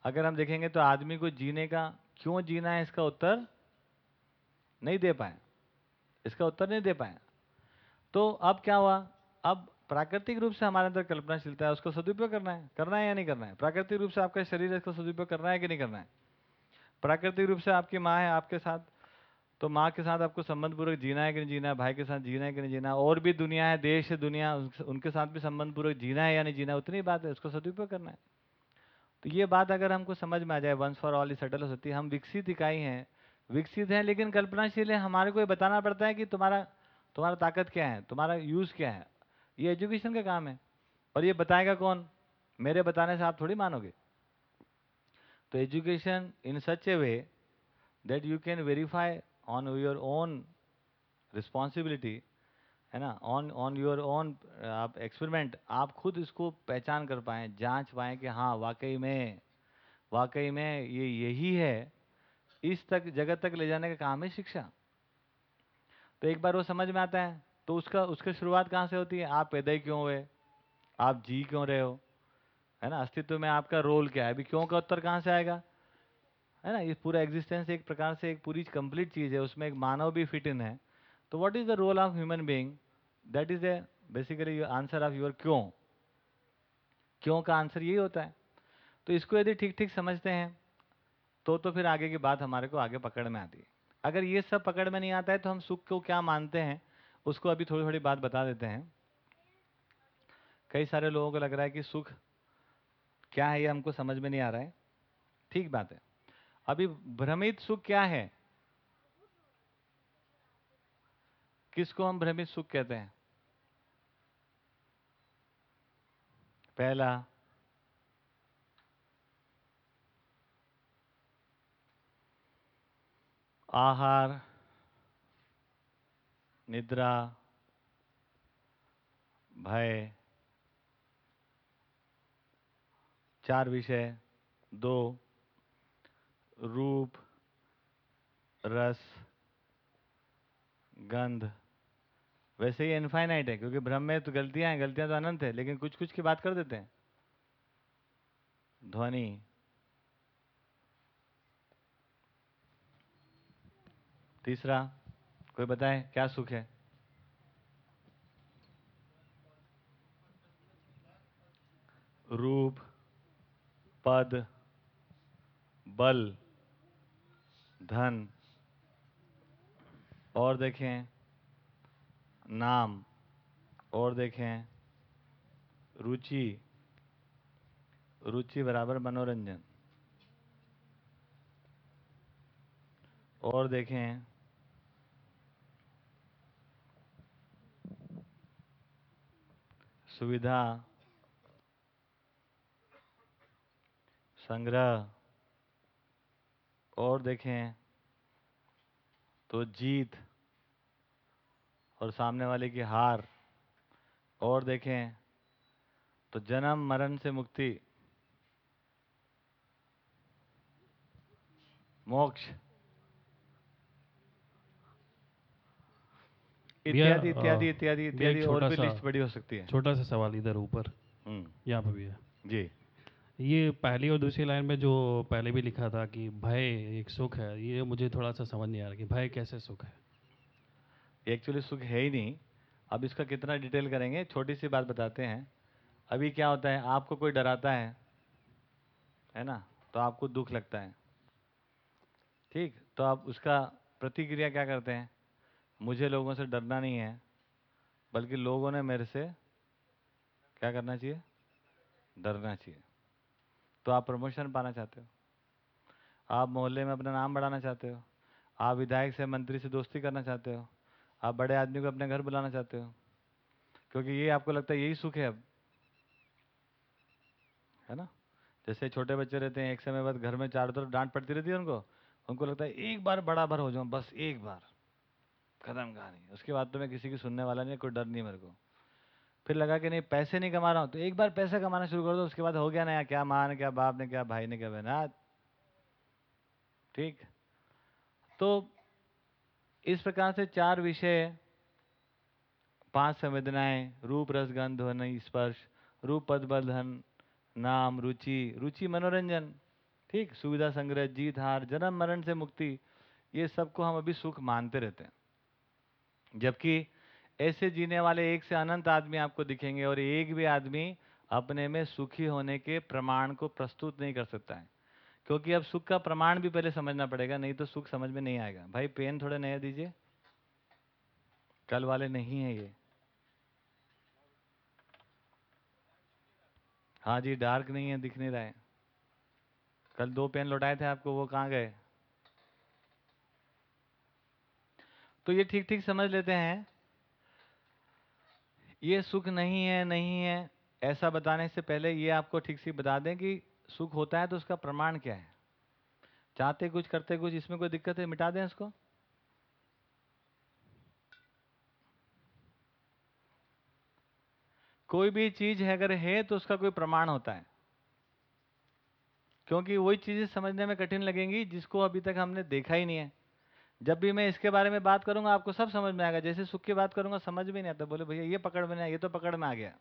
Speaker 2: अगर हम देखेंगे तो आदमी को जीने का, क्यों जीना है इसका उत्तर? नहीं दे पाए। इसका उत्तर नहीं दे पाए। तो अब क्या हुआ? अब प्राकृतिक रूप से हमारे अंदर कल्पनाशीलता है, उसको सदुपयोग करना है। करना है या नहीं करना है? प्राकृतिक रूप से आपका शरीर है, इसका सदुपयोग करना है कि नहीं करना है? प्राकृतिक रूप से आपकी माँ है, आपके साथ तो माँ के साथ आपको संबंध पूर्वक जीना है कि नहीं जीना है? भाई के साथ जीना है कि नहीं जीना है? और भी दुनिया है, देश है, दुनिया, उनके- साथ भी संबंध पूर्वक जीना है या नहीं जीना है, उतनी बात है, उसको सदुपयोग करना है। तो ये बात अगर हमको समझ में आ जाए वंस फॉर ऑल सेटल हो सकती है। हम विकसित इकाई हैं विकसित हैं, लेकिन कल्पनाशील है। हमारे को ये बताना पड़ता है कि तुम्हारा तुम्हारा ताकत क्या है? तुम्हारा यूज़ क्या है? ये एजुकेशन का काम है। और ये बताएगा कौन? मेरे बताने से आप थोड़ी मानोगे। तो education in such a way that you can verify on your own responsibility है ना? ऑन ऑन योर ओन आप एक्सपेरिमेंट आप खुद इसको पहचान कर पाएँ, जाँच पाएँ कि हाँ वाकई में वाकई में ये यही है इस तक, जगत तक ले जाने का काम है शिक्षा। तो एक बार वो समझ में आता है तो उसका, उसकी शुरुआत कहाँ से होती है? आप पैदा क्यों हुए? आप जी क्यों रहे हो? है ना? अस्तित्व में आपका रोल क्या है? अभी क्यों का उत्तर कहाँ से आएगा? है ना? ये पूरा एग्जिस्टेंस एक प्रकार से एक पूरी कंप्लीट चीज़ है, उसमें एक मानव भी फिट इन है। तो what is the role of human being that is a basically answer of your क्यों। क्यों का आंसर यही होता है। तो इसको यदि ठीक ठीक समझते हैं तो तो फिर आगे की बात हमारे को आगे पकड़ में आती है। अगर ये सब पकड़ में नहीं आता है तो हम सुख को क्या मानते हैं, उसको अभी थोड़ी थोड़ी बात बता देते हैं। कई सारे लोगों को लग रहा है कि सुख क्या है, ये हमको समझ में नहीं आ रहा है। ठीक बात है। अभी भ्रमित सुख क्या है? किसको हम भ्रमित सुख कहते हैं? पहला आहार, निद्रा, भय, चार विषय, दो, रूप, रस, गंध। वैसे ही इनफाइनाइट है, क्योंकि ब्रह्म में तो गलतियाँ हैं, गलतियाँ तो अनंत है, लेकिन कुछ कुछ की बात कर देते हैं। ध्वनि तीसरा, कोई बताए, क्या सुख है? रूप, पद, बल, धन, और देखें, नाम, और देखें, रुचि रुचि बराबर मनोरंजन, और देखें सुविधा, संग्रह, और देखें तो जीत और सामने वाले की हार, और देखें तो जन्म, मरण से मुक्ति, मोक्ष। इत्यादि इत्यादि इत्यादि इत्यादि और भी लिस्ट बड़ी हो सकती है।
Speaker 6: छोटा सा सवाल इधर ऊपर
Speaker 2: हम्म,
Speaker 6: यहाँ पे भी है।
Speaker 2: जी।
Speaker 6: ये पहली और दूसरी लाइन में जो पहले भी लिखा था कि भय एक सुख है ये मुझे थोड़ा सा समझ नहीं आ रहा कि भय कैसे सुख है।
Speaker 2: एक्चुअली सुख है ही नहीं। अब इसका कितना डिटेल करेंगे छोटी सी बात बताते हैं। अभी क्या होता है आपको कोई डराता है है ना तो आपको दुख लगता है। ठीक तो आप उसका प्रतिक्रिया क्या करते हैं? मुझे लोगों से डरना नहीं है, बल्कि लोगों ने मेरे से क्या करना चाहिए? डरना चाहिए। तो आप प्रमोशन पाना चाहते हो? आप मोहल्ले में अपना नाम बढ़ाना चाहते हो? आप विधायक से, मंत्री से दोस्ती करना चाहते हो? आप बड़े आदमी को अपने घर बुलाना चाहते हो? क्योंकि ये आपको लगता है यही सुख है अब। है ना? जैसे छोटे बच्चे रहते हैं, एक समय बाद घर में चारों तरफ़ डांट पड़ती रहती है उनको। उनको लगता है एक बार बड़ा भर हो जाऊँ, बस एक बार। खत्म कहानी। उसके बाद तो मैं किसी की सुनने वाला नहीं, कोई डर नहीं मेरे को। फिर लगा कि नहीं, पैसे नहीं कमा रहा हूँ। तो एक बार पैसे कमाना शुरू कर दो, उसके बाद हो गया नया क्या माँ ने, क्या बाप ने, क्या भाई ने, क्या बहना। ठीक। तो इस प्रकार से चार विषय, पाँच संवेदनाएँ, रूप, रस, गंध, ध्वनि, स्पर्श, रूप, पद नाम, रुचि रुचि, मनोरंजन, ठीक, सुविधा, संग्रह, जीत, हार, जन्म, मरण से मुक्ति, ये सबको हम अभी सुख मानते रहते हैं। जबकि ऐसे जीने वाले एक से अनंत आदमी आपको दिखेंगे और एक भी आदमी अपने में सुखी होने के प्रमाण को प्रस्तुत नहीं कर सकता है। क्योंकि अब सुख का प्रमाण भी पहले समझना पड़ेगा, नहीं तो सुख समझ में नहीं आएगा। भाई, पेन थोड़े नए दीजिए। कल वाले नहीं है ये। हाँ जी, डार्क नहीं है, दिख नहीं रहा है। कल दो पेन लौटाए थे आपको, वो कहाँ गए? तो ये ठीक ठीक समझ लेते हैं। ये सुख नहीं है नहीं है, ऐसा बताने से पहले ये आपको ठीक से बता दें कि सुख होता है तो उसका प्रमाण क्या है? चाहते कुछ, करते कुछ, इसमें कोई दिक्कत है, मिटा दें इसको। कोई भी चीज़ है अगर है तो उसका कोई प्रमाण होता है। क्योंकि वही चीज़ें समझने में कठिन लगेंगी जिसको अभी तक हमने देखा ही नहीं है। जब भी मैं इसके बारे में बात करूँगा, आपको सब समझ में आएगा। जैसे सुख की बात करूँगा, समझ में नहीं आता। बोले, भैया, ये पकड़ में नहीं ये तो पकड़ में आ गया।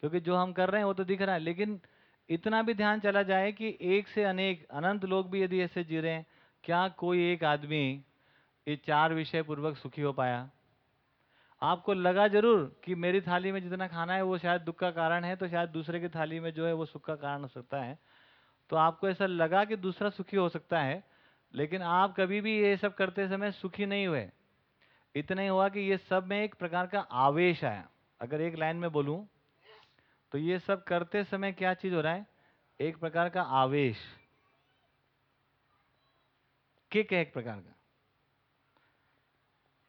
Speaker 2: क्योंकि जो हम कर रहे हैं, वो तो दिख रहा है। लेकिन इतना भी ध्यान चला जाए कि एक से अनेक, अनंत लोग भी यदि ऐसे जी रहे हैं, क्या कोई एक आदमी ये चार विषय पूर्वक सुखी हो पाया? आपको लगा ज़रूर कि मेरी थाली में जितना खाना है, वो शायद दुख का कारण है तो शायद दूसरे की थाली में जो है, वो सुख का कारण हो सकता है। तो आपको ऐसा लगा कि दूसरा सुखी हो सकता है लेकिन आप कभी भी ये सब करते समय सुखी नहीं हुए। इतना ही हुआ कि ये सब में एक प्रकार का आवेश आया। अगर एक लाइन में बोलूँ तो ये सब करते समय क्या चीज़ हो रहा है? एक प्रकार का आवेश। किक है एक प्रकार का?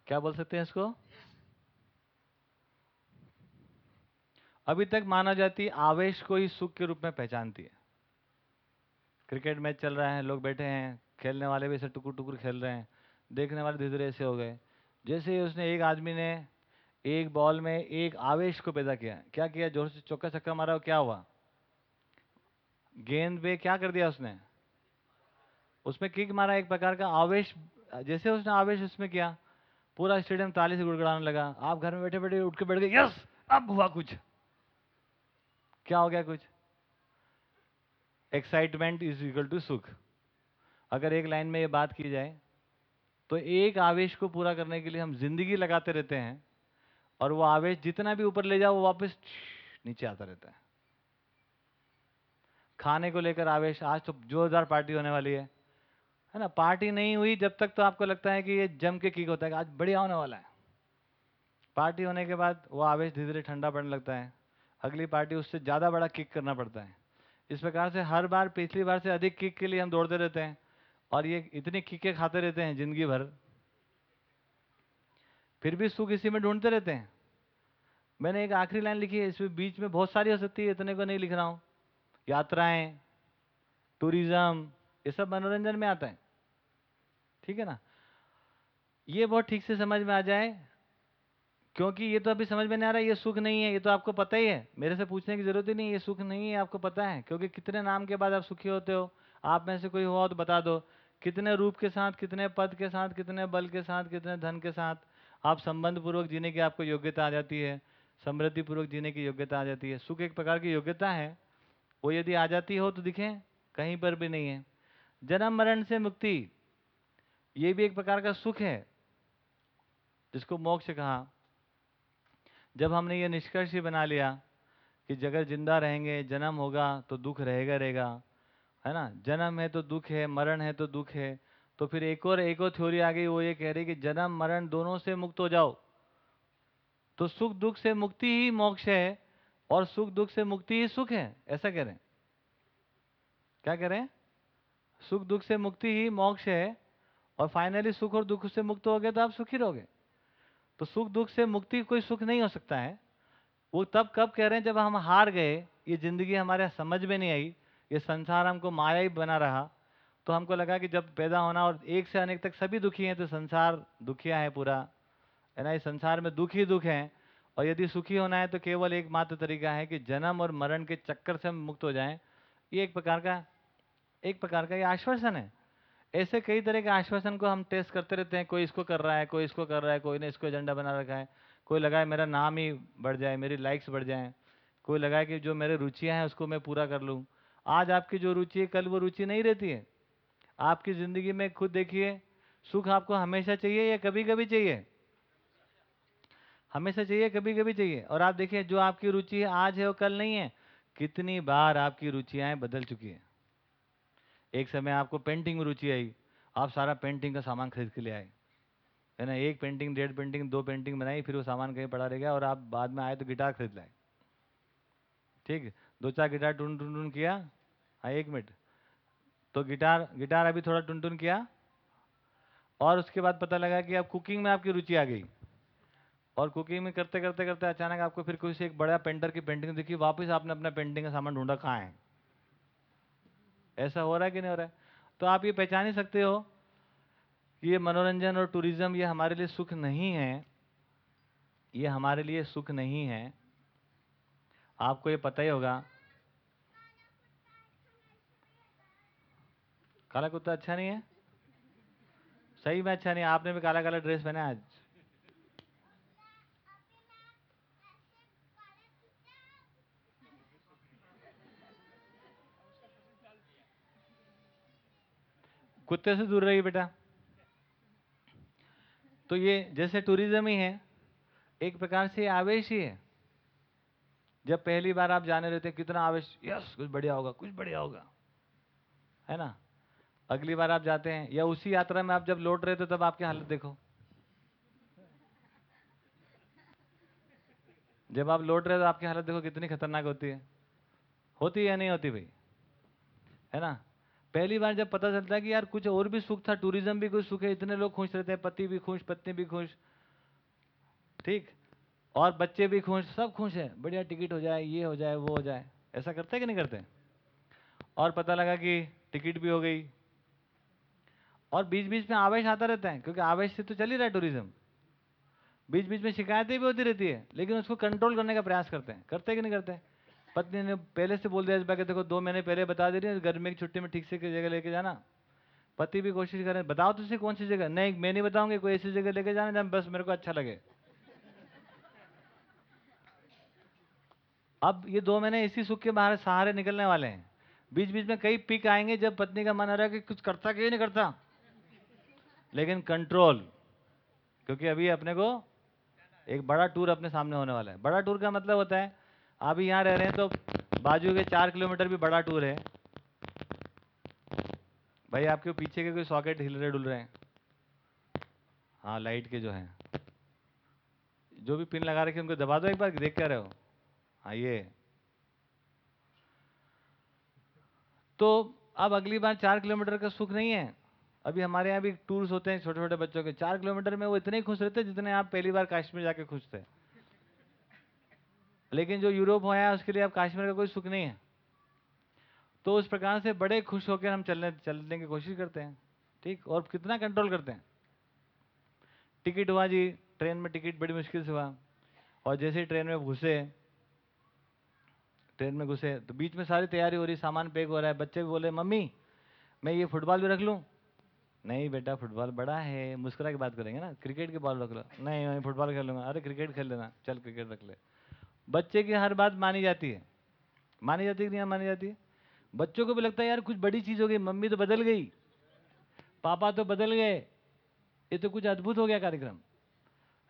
Speaker 2: क्या बोल सकते हैं इसको? अभी तक मानव जाति आवेश को ही सुख के रूप में पहचानती है। क्रिकेट मैच चल रहा है, लोग बैठे हैं खेलने वाले भी ऐसे टुकुर टुकुर खेल रहे हैं। देखने वाले धीरे धीरे ऐसे हो गए। जैसे ही उसने एक आदमी ने एक बॉल में एक आवेश को पैदा किया, क्या किया? ज़ोर से चौका छक्का मारा और क्या हुआ? गेंद पे क्या कर दिया उसने? उसमें किक मारा एक प्रकार का आवेश, जैसे उसने आवेश उसमें किया, पूरा स्टेडियम ताली से गुड़गड़ाने लगा। आप घर में बैठे बैठे उठ के बैठ गए, यस, अब हुआ कुछ। क्या हो गया कुछ? एक्साइटमेंट इज़ इक्वल टू सुख। अगर एक लाइन में ये बात की जाए तो एक आवेश को पूरा करने के लिए हम ज़िंदगी लगाते रहते हैं और वो आवेश जितना भी ऊपर ले जाओ, वो वापस नीचे आता रहता है। खाने को लेकर आवेश, आज तो जोरदार पार्टी होने वाली है। है ना? पार्टी नहीं हुई जब तक तो आपको लगता है कि ये जम के किक होता है, आज बढ़िया होने वाला है। पार्टी होने के बाद वो आवेश धीरे धीरे ठंडा पड़ने लगता है। अगली पार्टी उससे ज़्यादा बड़ा किक करना पड़ता है। इस प्रकार से हर बार, पिछली बार से अधिक किक के लिए हम दौड़ते रहते हैं। और ये इतनी किकें खाते रहते हैं ज़िंदगी भर। फिर भी सुख इसी में ढूंढते रहते हैं। मैंने एक आखिरी लाइन लिखी है, इसमें बीच में बहुत सारी हो सकती है, इतने को नहीं लिख रहा हूँ। यात्राएँ टूरिज़्म ये सब मनोरंजन में आता है। ठीक है ना? ये बहुत ठीक से समझ में आ जाए, क्योंकि ये तो अभी समझ में नहीं आ रहा, ये सुख नहीं है, ये तो आपको पता ही है। मेरे से पूछने की ज़रूरत ही नहीं ये सुख नहीं है, आपको पता है, क्योंकि कितने नाम के बाद आप सुखी होते हो, आप में से कोई हुआ तो बता दो। कितने रूप के साथ, कितने पद के साथ, कितने बल के साथ, कितने धन के साथ, आप संबंध पूर्वक जीने की आपको योग्यता आ जाती है समृद्धि पूर्वक जीने की योग्यता आ जाती है। सुख एक प्रकार की योग्यता है। वो यदि आ जाती हो तो दिखे, कहीं पर भी नहीं है। जन्म मरण से मुक्ति, ये भी एक प्रकार का सुख है, जिसको मोक्ष कहा। जब हमने ये निष्कर्ष ही बना लिया कि जगह ज़िंदा रहेंगे, जन्म होगा तो दुख रहेगा रहेगा है ना? जन्म है तो दुख है, मरण है तो दुख है। तो फिर एक और एक और थ्योरी आ गई वो ये कह रही कि जन्म, मरण दोनों से मुक्त हो जाओ। तो सुख, दुख से मुक्ति ही मोक्ष है और सुख, दुख से मुक्ति ही सुख है। ऐसा कह रहे हैं। क्या कह रहे हैं? सुख, दुख से मुक्ति ही मोक्ष है और फाइनली सुख और दुख से मुक्त हो गए तो आप सुखी रहोगे। तो सुख, दुख से मुक्ति कोई सुख नहीं हो सकता है। वो तब, कब कह रहे हैं जब हम हार गए, ये ज़िंदगी हमारे समझ में नहीं आई। ये संसार हमको माया ही बना रहा। तो हमको लगा कि जब पैदा होना और एक से अनेक तक सभी दुखी हैं तो संसार दुखिया है पूरा। है ना? इस संसार में दुख ही दुख है। और यदि सुखी होना है तो केवल एकमात्र तरीका है कि जन्म और मरण के चक्कर से हम मुक्त हो जाएँ। ये एक प्रकार का, एक प्रकार का ये आश्वासन है। ऐसे कई तरह के आश्वासन को हम टेस्ट करते रहते हैं। कोई इसको कर रहा है, कोई इसको कर रहा है, कोई ने इसको एजेंडा बना रखा है। कोई लगाए मेरा नाम ही बढ़ जाए, मेरी लाइक्स बढ़ जाएँ। कोई लगाए कि जो मेरे रुचियाँ हैं, उसको मैं पूरा कर लूँ। आज आपकी जो रुचि है, कल वो रुचि नहीं रहती है। आपकी ज़िंदगी में खुद देखिए, सुख आपको हमेशा चाहिए या कभी कभी चाहिए? हमेशा चाहिए कभी कभी चाहिए। और आप देखिए, जो आपकी रुचि है, आज है वो कल नहीं है, कितनी बार आपकी रुचियाँ बदल चुकी है। एक समय आपको पेंटिंग में रुचि आई, आप सारा पेंटिंग का सामान खरीद के ले आए। है ना, एक पेंटिंग, डेढ़ पेंटिंग, दो पेंटिंग बनाई, फिर वो सामान कहीं पड़ा रह गया और आप बाद में आए तो गिटार खरीद लाए। ठीक, दो चार गिटार टून टून टून किया हाँ एक मिनट। तो गिटार गिटार अभी थोड़ा टुन टुन किया और उसके बाद पता लगा कि अब कुकिंग में आपकी रुचि आ गई। और कुकिंग में करते करते करते अचानक आपको फिर कोई से एक बड़ा पेंटर की पेंटिंग दिखी, वापस आपने अपना पेंटिंग का सामान ढूंढा, कहाँ है? ऐसा हो रहा है कि नहीं हो रहा है? तो आप ये पहचान ही सकते हो कि ये मनोरंजन और टूरिज़्म ये हमारे लिए सुख नहीं है। ये हमारे लिए सुख नहीं है। आपको ये पता ही होगा काला कुत्ता अच्छा नहीं है? सही में अच्छा नहीं, आपने भी काला काला ड्रेस पहना आज? कुत्ते से दूर रहिए बेटा। तो ये जैसे टूरिज़्म ही है, एक प्रकार से आवेश ही है। जब पहली बार आप जाने रहते कितना आवेश, यस, कुछ बढ़िया होगा, कुछ बढ़िया होगा। है ना? अगली बार आप जाते हैं, या उसी यात्रा में आप जब लौट रहे थे, तब आपकी हालत देखो। जब आप लौट रहे हो तो आपकी हालत देखो कितनी खतरनाक होती है। होती है या नहीं होती भाई? है ना? पहली बार जब पता चलता है कि यार कुछ और भी सुख था, टूरिज़्म भी कुछ सुख है, इतने लोग खुश रहते हैं, पति भी खुश, पत्नी भी खुश। ठीक? और बच्चे भी खुश, सब खुश है। बढ़िया टिकट हो जाए, ये हो जाए, वो हो जाए। ऐसा करते कि नहीं करते? और पता लगा कि टिकट भी हो गई। और बीच बीच में आवेश आता रहता है, क्योंकि आवेश से तो चल ही रहा है टूरिज़्म बीच बीच में शिकायतें भी होती रहती है, लेकिन उसको कंट्रोल करने का प्रयास करते हैं। करते कि नहीं करते? पत्नी ने पहले से बोल दिया इस बार देखो, दो महीने पहले बता दे रही है, गर्मी की छुट्टी में ठीक से जगह लेके जाना। पति भी कोशिश करें बताओ तो कौन सी जगह? नहीं, मैं नहीं बताऊँगी, कोई ऐसी जगह लेके जाना जहाँ बस मेरे को अच्छा लगे। अब ये दो महीने इसी सुख के बाहर सहारे निकलने वाले हैं। बीच बीच में कई पिक आएँगे जब पत्नी का मन आ रहा है कि कुछ करता क्यों नहीं करता। लेकिन कंट्रोल क्योंकि अभी अपने को एक बड़ा टूर अपने सामने होने वाला है। बड़ा टूर का मतलब होता है, आप यहाँ रह रहे हैं तो बाजू के चार किलोमीटर भी बड़ा टूर है। भाई, आपके पीछे के कोई सॉकेट हिल रहे डुल रहे हैं। हाँ लाइट के जो हैं। जो भी पिन लगा रखे उनको दबा दो एक बार, देख क्या रहे हो। हाँ ये। तो अब अगली बार चार किलोमीटर का सुख नहीं है। अभी हमारे यहाँ भी टूर्स होते हैं छोटे छोटे बच्चों के। चार किलोमीटर में वो इतने ही खुश रहते हैं जितने आप पहली बार कश्मीर जाके खुश थे। लेकिन जो यूरोप में आया उसके लिए अब कश्मीर का कोई सुख नहीं है। तो उस प्रकार से बड़े खुश होकर हम चलने चलने की कोशिश करते हैं, ठीक? और कितना कंट्रोल करते हैं। टिकट हुआ जी, ट्रेन में टिकट बड़ी मुश्किल से हुआ। और जैसे ही ट्रेन में घुसे, ट्रेन में घुसे तो बीच में सारी तैयारी हो रही, सामान पैक हो रहा है। बच्चे भी बोले, मम्मी, मैं ये फुटबॉल भी रख लूँ। नहीं बेटा, फुटबॉल बड़ा है, मुस्कुरा के बात करेंगे ना? क्रिकेट की बॉल रख लो। नहीं, मैं फुटबॉल खेल लूँगा। अरे, क्रिकेट खेल लेना। चल, क्रिकेट रख ले। बच्चे की हर बात मानी जाती है। मानी जाती है कि नहीं मानी जाती है? बच्चों को भी लगता है, यार, कुछ बड़ी चीज़ हो गई, मम्मी तो बदल गई, पापा तो बदल गए। ये तो कुछ अद्भुत हो गया कार्यक्रम।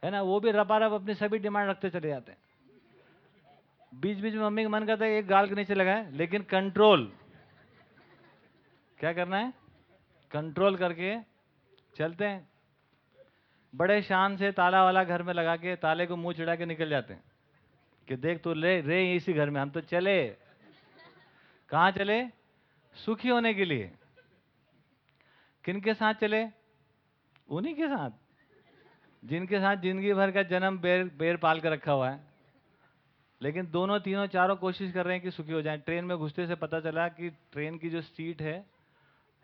Speaker 2: है ना? वो भी रपा रप अपनी सभी डिमांड रखते चले जाते हैं। बीच बीच में मम्मी का मन करता है, एक गाल के नीचे लगाए, लेकिन कंट्रोल क्या करना है? कंट्रोल करके चलते हैं। बड़े शान से ताला वाला घर में लगा के ताले को मुँह चिढ़ा के निकल जाते हैं कि देख तू ले रे इसी घर में, हम तो चले। कहाँ चले? सुखी होने के लिए। किन के साथ चले? उन्हीं के साथ। जिनके साथ ज़िंदगी भर का जन्म बेर बेर पाल कर रखा हुआ है। लेकिन दोनों, तीनों, चारों कोशिश कर रहे हैं कि सुखी हो जाएँ। ट्रेन में घुसते से पता चला कि ट्रेन की जो सीट है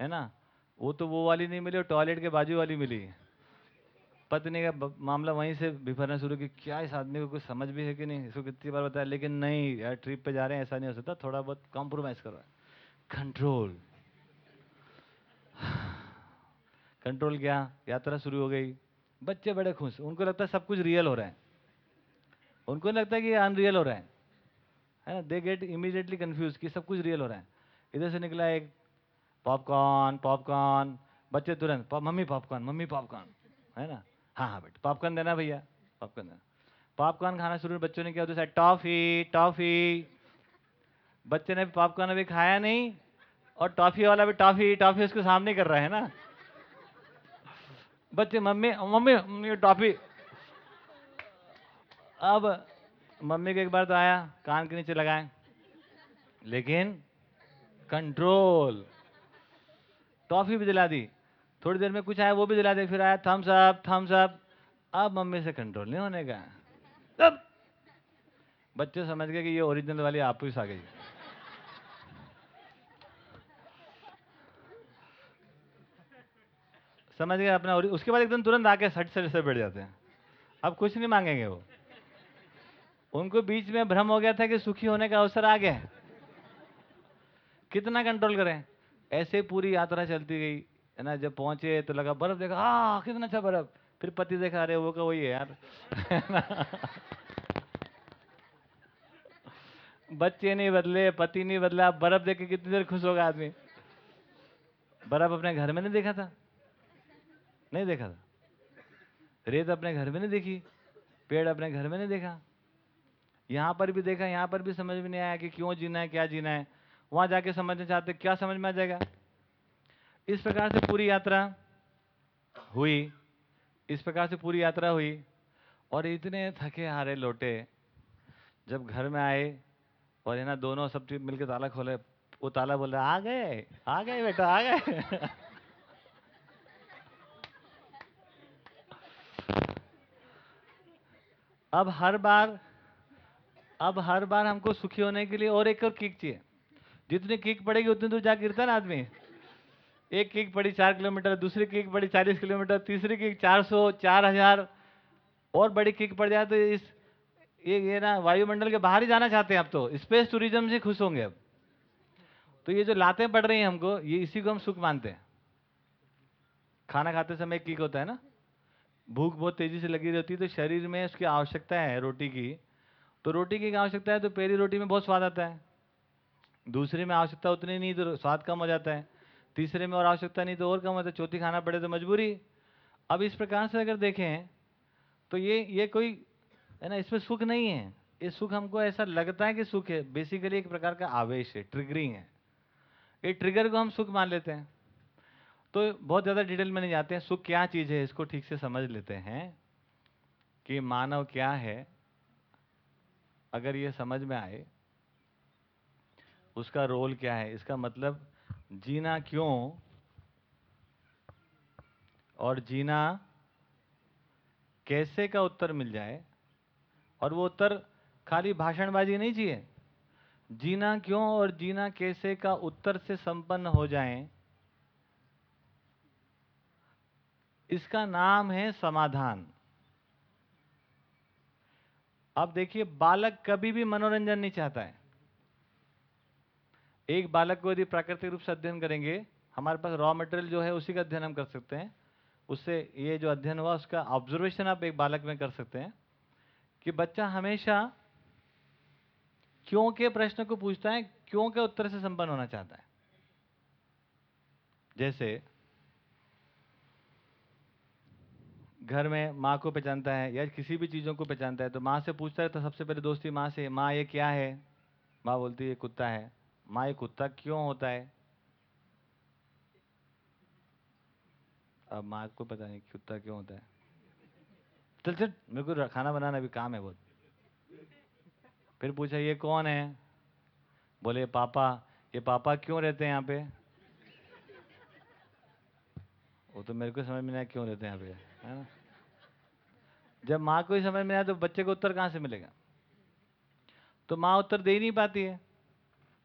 Speaker 2: है ना वो तो वो वाली नहीं मिली और टॉयलेट के बाजू वाली मिली। पत्नी का मामला वहीं से बिफरना शुरू कि क्या इस आदमी को कुछ समझ भी है कि नहीं? इसको कितनी बार बताया? लेकिन नहीं, यार ट्रिप पे जा रहे हैं, ऐसा नहीं हो सकता। थोड़ा बहुत कॉम्प्रोमाइज़ करो। कंट्रोल कंट्रोल क्या? यात्रा शुरू हो गई। बच्चे बड़े खुश। उनको लगता है सब कुछ रियल हो रहा है। उनको नहीं लगता कि अनरियल हो रहा है। है ना? दे गेट इमीडिएटली कंफ्यूज कि सब कुछ रियल हो रहा है। इधर से निकला एक पॉपकॉर्न पॉपकॉर्न बच्चे तुरंत "pop- mummy popcorn mummy popcorn है ना? हाँ हाँ बेटा पॉपकॉर्न देना भैया पॉपकॉर्न देना। पॉपकॉर्न खाना शुरू बच्चों ने किया से टॉफ़ी टॉफ़ी बच्चे ने पॉपकॉर्न अभी खाया नहीं, और टॉफ़ी वाला भी टॉफ़ी टॉफ़ी उसके सामने कर रहा है ना? बच्चे, मम्मी मम्मी मम्मी टॉफ़ी अब मम्मी को एक बार तो आया, कान के नीचे लगाए। लेकिन कंट्रोल टॉफी भी दिला दी। थोड़ी देर में कुछ आया, वो भी दिला दे। फिर आया थम्स अप थम्स अप अब मम्मी से कंट्रोल नहीं होने का। अब बच्चे समझ गए कि ये ओरिजिनल वाली आपूस आ गई। समझ गए अपना उसके बाद एकदम तुरंत आके सट सट से बैठ जाते हैं। अब कुछ नहीं मांगेंगे वो। उनको बीच में भ्रम हो गया था कि सुखी होने का अवसर आ गया कितना कंट्रोल करें? ऐसे पूरी यात्रा चलती गई, है ना? जब पहुँचे तो लगा, बर्फ़ देखा हाँ कितना अच्छा बर्फ़। फिर पति देखा, अरे, वो का वही है यार। बच्चे नहीं बदले, पति नहीं बदला बर्फ़ देख के कितनी देर खुश होगा आदमी। बर्फ़ अपने घर में नहीं देखा था? नहीं देखा था? रेत अपने घर में नहीं देखी? पेड़ अपने घर में नहीं देखा? यहाँ पर भी देखा, यहाँ पर भी समझ में नहीं आया कि क्यों जीना है, क्या जीना है। वहाँ जाके समझना चाहते क्या समझ में आ जाएगा? इस प्रकार से पूरी यात्रा हुई, इस प्रकार से पूरी यात्रा हुई और इतने थके हारे लौटे जब घर में आए और है ना, दोनों सब चीज़ मिलके ताला खोले, वो ताला बोल रहा, आ गए आ गए बेटा, आ गए। अब हर बार, अब हर बार हमको सुखी होने के लिए और एक और किक चाहिए। जितनी किक पड़ेगी, उतनी दूर जा गिरता ना आदमी? एक किक पड़ी चार किलोमीटर, दूसरी किक पड़ी चालीस किलोमीटर, तीसरी किक चार सौ, चार हज़ार। और बड़ी किक पड़ जाए तो इस ये ये ना, वायुमंडल के बाहर ही जाना चाहते हैं अब तो। स्पेस टूरिज़्म से खुश होंगे अब। तो ये जो लातें पड़ रही हैं हमको, ये इसी को हम सुख मानते हैं। खाना खाते समय किक होता है ना? भूख बहुत तेज़ी से लगी रहती है तो शरीर में उसकी आवश्यकता है रोटी की। तो रोटी की आवश्यकता है तो पेरी रोटी में बहुत स्वाद आता है। दूसरे में आवश्यकता उतनी नहीं तो स्वाद कम हो जाता है। तीसरे में और आवश्यकता नहीं तो और कम होता है। चौथी खाना पड़े तो मजबूरी। अब इस प्रकार से अगर देखें तो ये ये कोई, है ना, इसमें सुख नहीं है। ये सुख हमको ऐसा लगता है कि सुख है। बेसिकली एक प्रकार का आवेश है ट्रिगरिंग है। ये ट्रिगर को हम सुख मान लेते हैं। तो बहुत ज़्यादा डिटेल में नहीं जाते हैं। सुख क्या चीज़ है, इसको ठीक से समझ लेते हैं कि मानव क्या है। अगर ये समझ में आए उसका रोल क्या है? इसका मतलब जीना क्यों और जीना कैसे का उत्तर मिल जाए? और वो उत्तर खाली भाषणबाजी नहीं चाहिए। जीना क्यों और जीना कैसे का उत्तर से संपन्न हो जाए, इसका नाम है समाधान। अब देखिए, बालक कभी भी मनोरंजन नहीं चाहता है। एक बालक को यदि प्राकृतिक रूप से अध्ययन करेंगे, हमारे पास रॉ मटेरियल जो है उसी का अध्ययन हम कर सकते हैं। उससे ये जो अध्ययन हुआ, उसका ऑब्जर्वेशन आप एक बालक में कर सकते हैं कि बच्चा हमेशा क्यों के प्रश्न को पूछता है, क्यों के उत्तर से संपन्न होना चाहता है। जैसे घर में माँ को पहचानता है या किसी भी चीज़ों को पहचानता है तो माँ से पूछता है तो सबसे पहले दोस्ती माँ से, माँ, ये क्या है? माँ बोलती है कुत्ता है। माँ, ये कुत्ता क्यों होता है? अब माँ को पता नहीं कुत्ता क्यों होता है। चल चल, मेरे को खाना बनाना भी काम है बहुत। फिर पूछा, ये कौन है? बोले पापा। ये पापा क्यों रहते हैं यहाँ पे? वो तो मेरे को समझ में नहीं आया क्यों रहते हैं यहाँ पे, है ना? जब माँ को ही समझ में आया तो बच्चे को उत्तर कहाँ से मिलेगा? तो माँ उत्तर दे ही नहीं पाती है।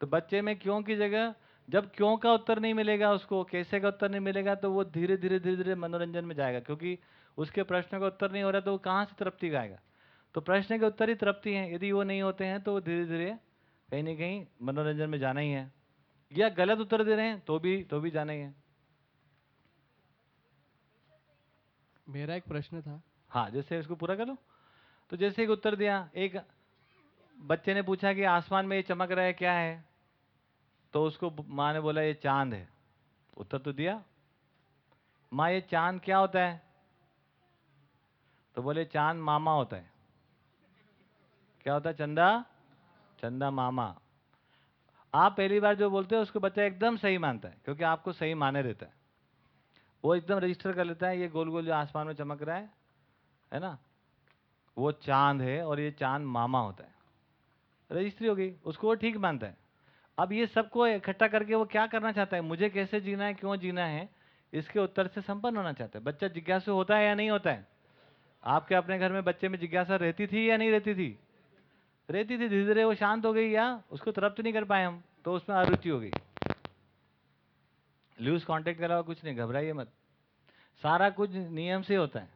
Speaker 2: तो बच्चे में क्यों की जगह? जब क्यों का उत्तर नहीं मिलेगा उसको कैसे का उत्तर नहीं मिलेगा तो वो धीरे धीरे धीरे धीरे मनोरंजन में जाएगा क्योंकि उसके प्रश्न का उत्तर नहीं हो रहा तो वो कहाँ से तृप्ति गाएगा? तो प्रश्न के उत्तर ही तृप्ति हैं यदि वो नहीं होते हैं तो वो धीरे धीरे कहीं ना कहीं मनोरंजन में जाना ही है। या गलत उत्तर दे रहे हैं तो भी तो भी जाना ही है।
Speaker 7: मेरा एक प्रश्न था।
Speaker 2: हाँ जैसे इसको पूरा कर लो? तो जैसे एक उत्तर दिया एक बच्चे ने पूछा कि आसमान में ये चमक रहा है क्या है? तो उसको माँ ने बोला, ये चाँद है। उत्तर तो दिया। माँ, ये चाँद क्या होता है? तो बोले, चाँद मामा होता है। क्या होता है, चंदा? चंदा मामा। आप पहली बार जो बोलते हो, उसको बच्चा एकदम सही मानता है, क्योंकि आपको सही माने रहता है। वो एकदम रजिस्टर कर लेता है, ये गोल गोल जो आसमान में चमक रहा है है ना? वो चाँद है और ये चाँद मामा होता है। रजिस्ट्री हो गई, उसको वो ठीक मानता है। अब ये सबको इकट्ठा करके वो क्या करना चाहता है? मुझे कैसे जीना है? क्यों जीना है? इसके उत्तर से संपन्न होना चाहता है। बच्चा जिज्ञासु होता है या नहीं होता है? आपके अपने घर में बच्चे में जिज्ञासा रहती थी या नहीं रहती थी? रहती थी धीरे धीरे वो शांत हो गई या उसको तृप्त नहीं कर पाए हम तो उसमें अरुचि हो गई। लूज कॉन्टेक्ट के अलावा कुछ नहीं, घबराइए मत। सारा कुछ नियम से होता है।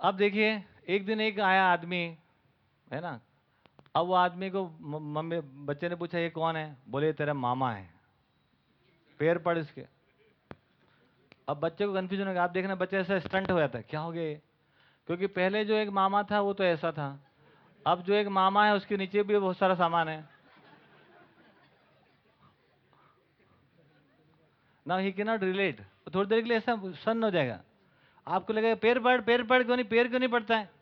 Speaker 2: अब देखिए, एक दिन एक आया आदमी, है ना? अब वो आदमी को मम्मी, बच्चे ने पूछा, ये कौन है? बोले तेरा मामा है। पैर पड़ इसके। अब बच्चे को कन्फ्यूज़न हो गया। आप देखना बच्चे ऐसा स्टंट हो जाता है। क्या हो गया ये? क्योंकि पहले जो एक मामा था, वो तो ऐसा था। अब जो एक मामा है, उसके नीचे भी बहुत सारा सामान है। ना ही कैनॉट रिलेट थोड़ी देर के लिए ऐसा, सन्न हो जाएगा। आपको लगेगा, पैर पड़ पैर पड़, क्यों नहीं? पैर क्यों नहीं पड़ता है?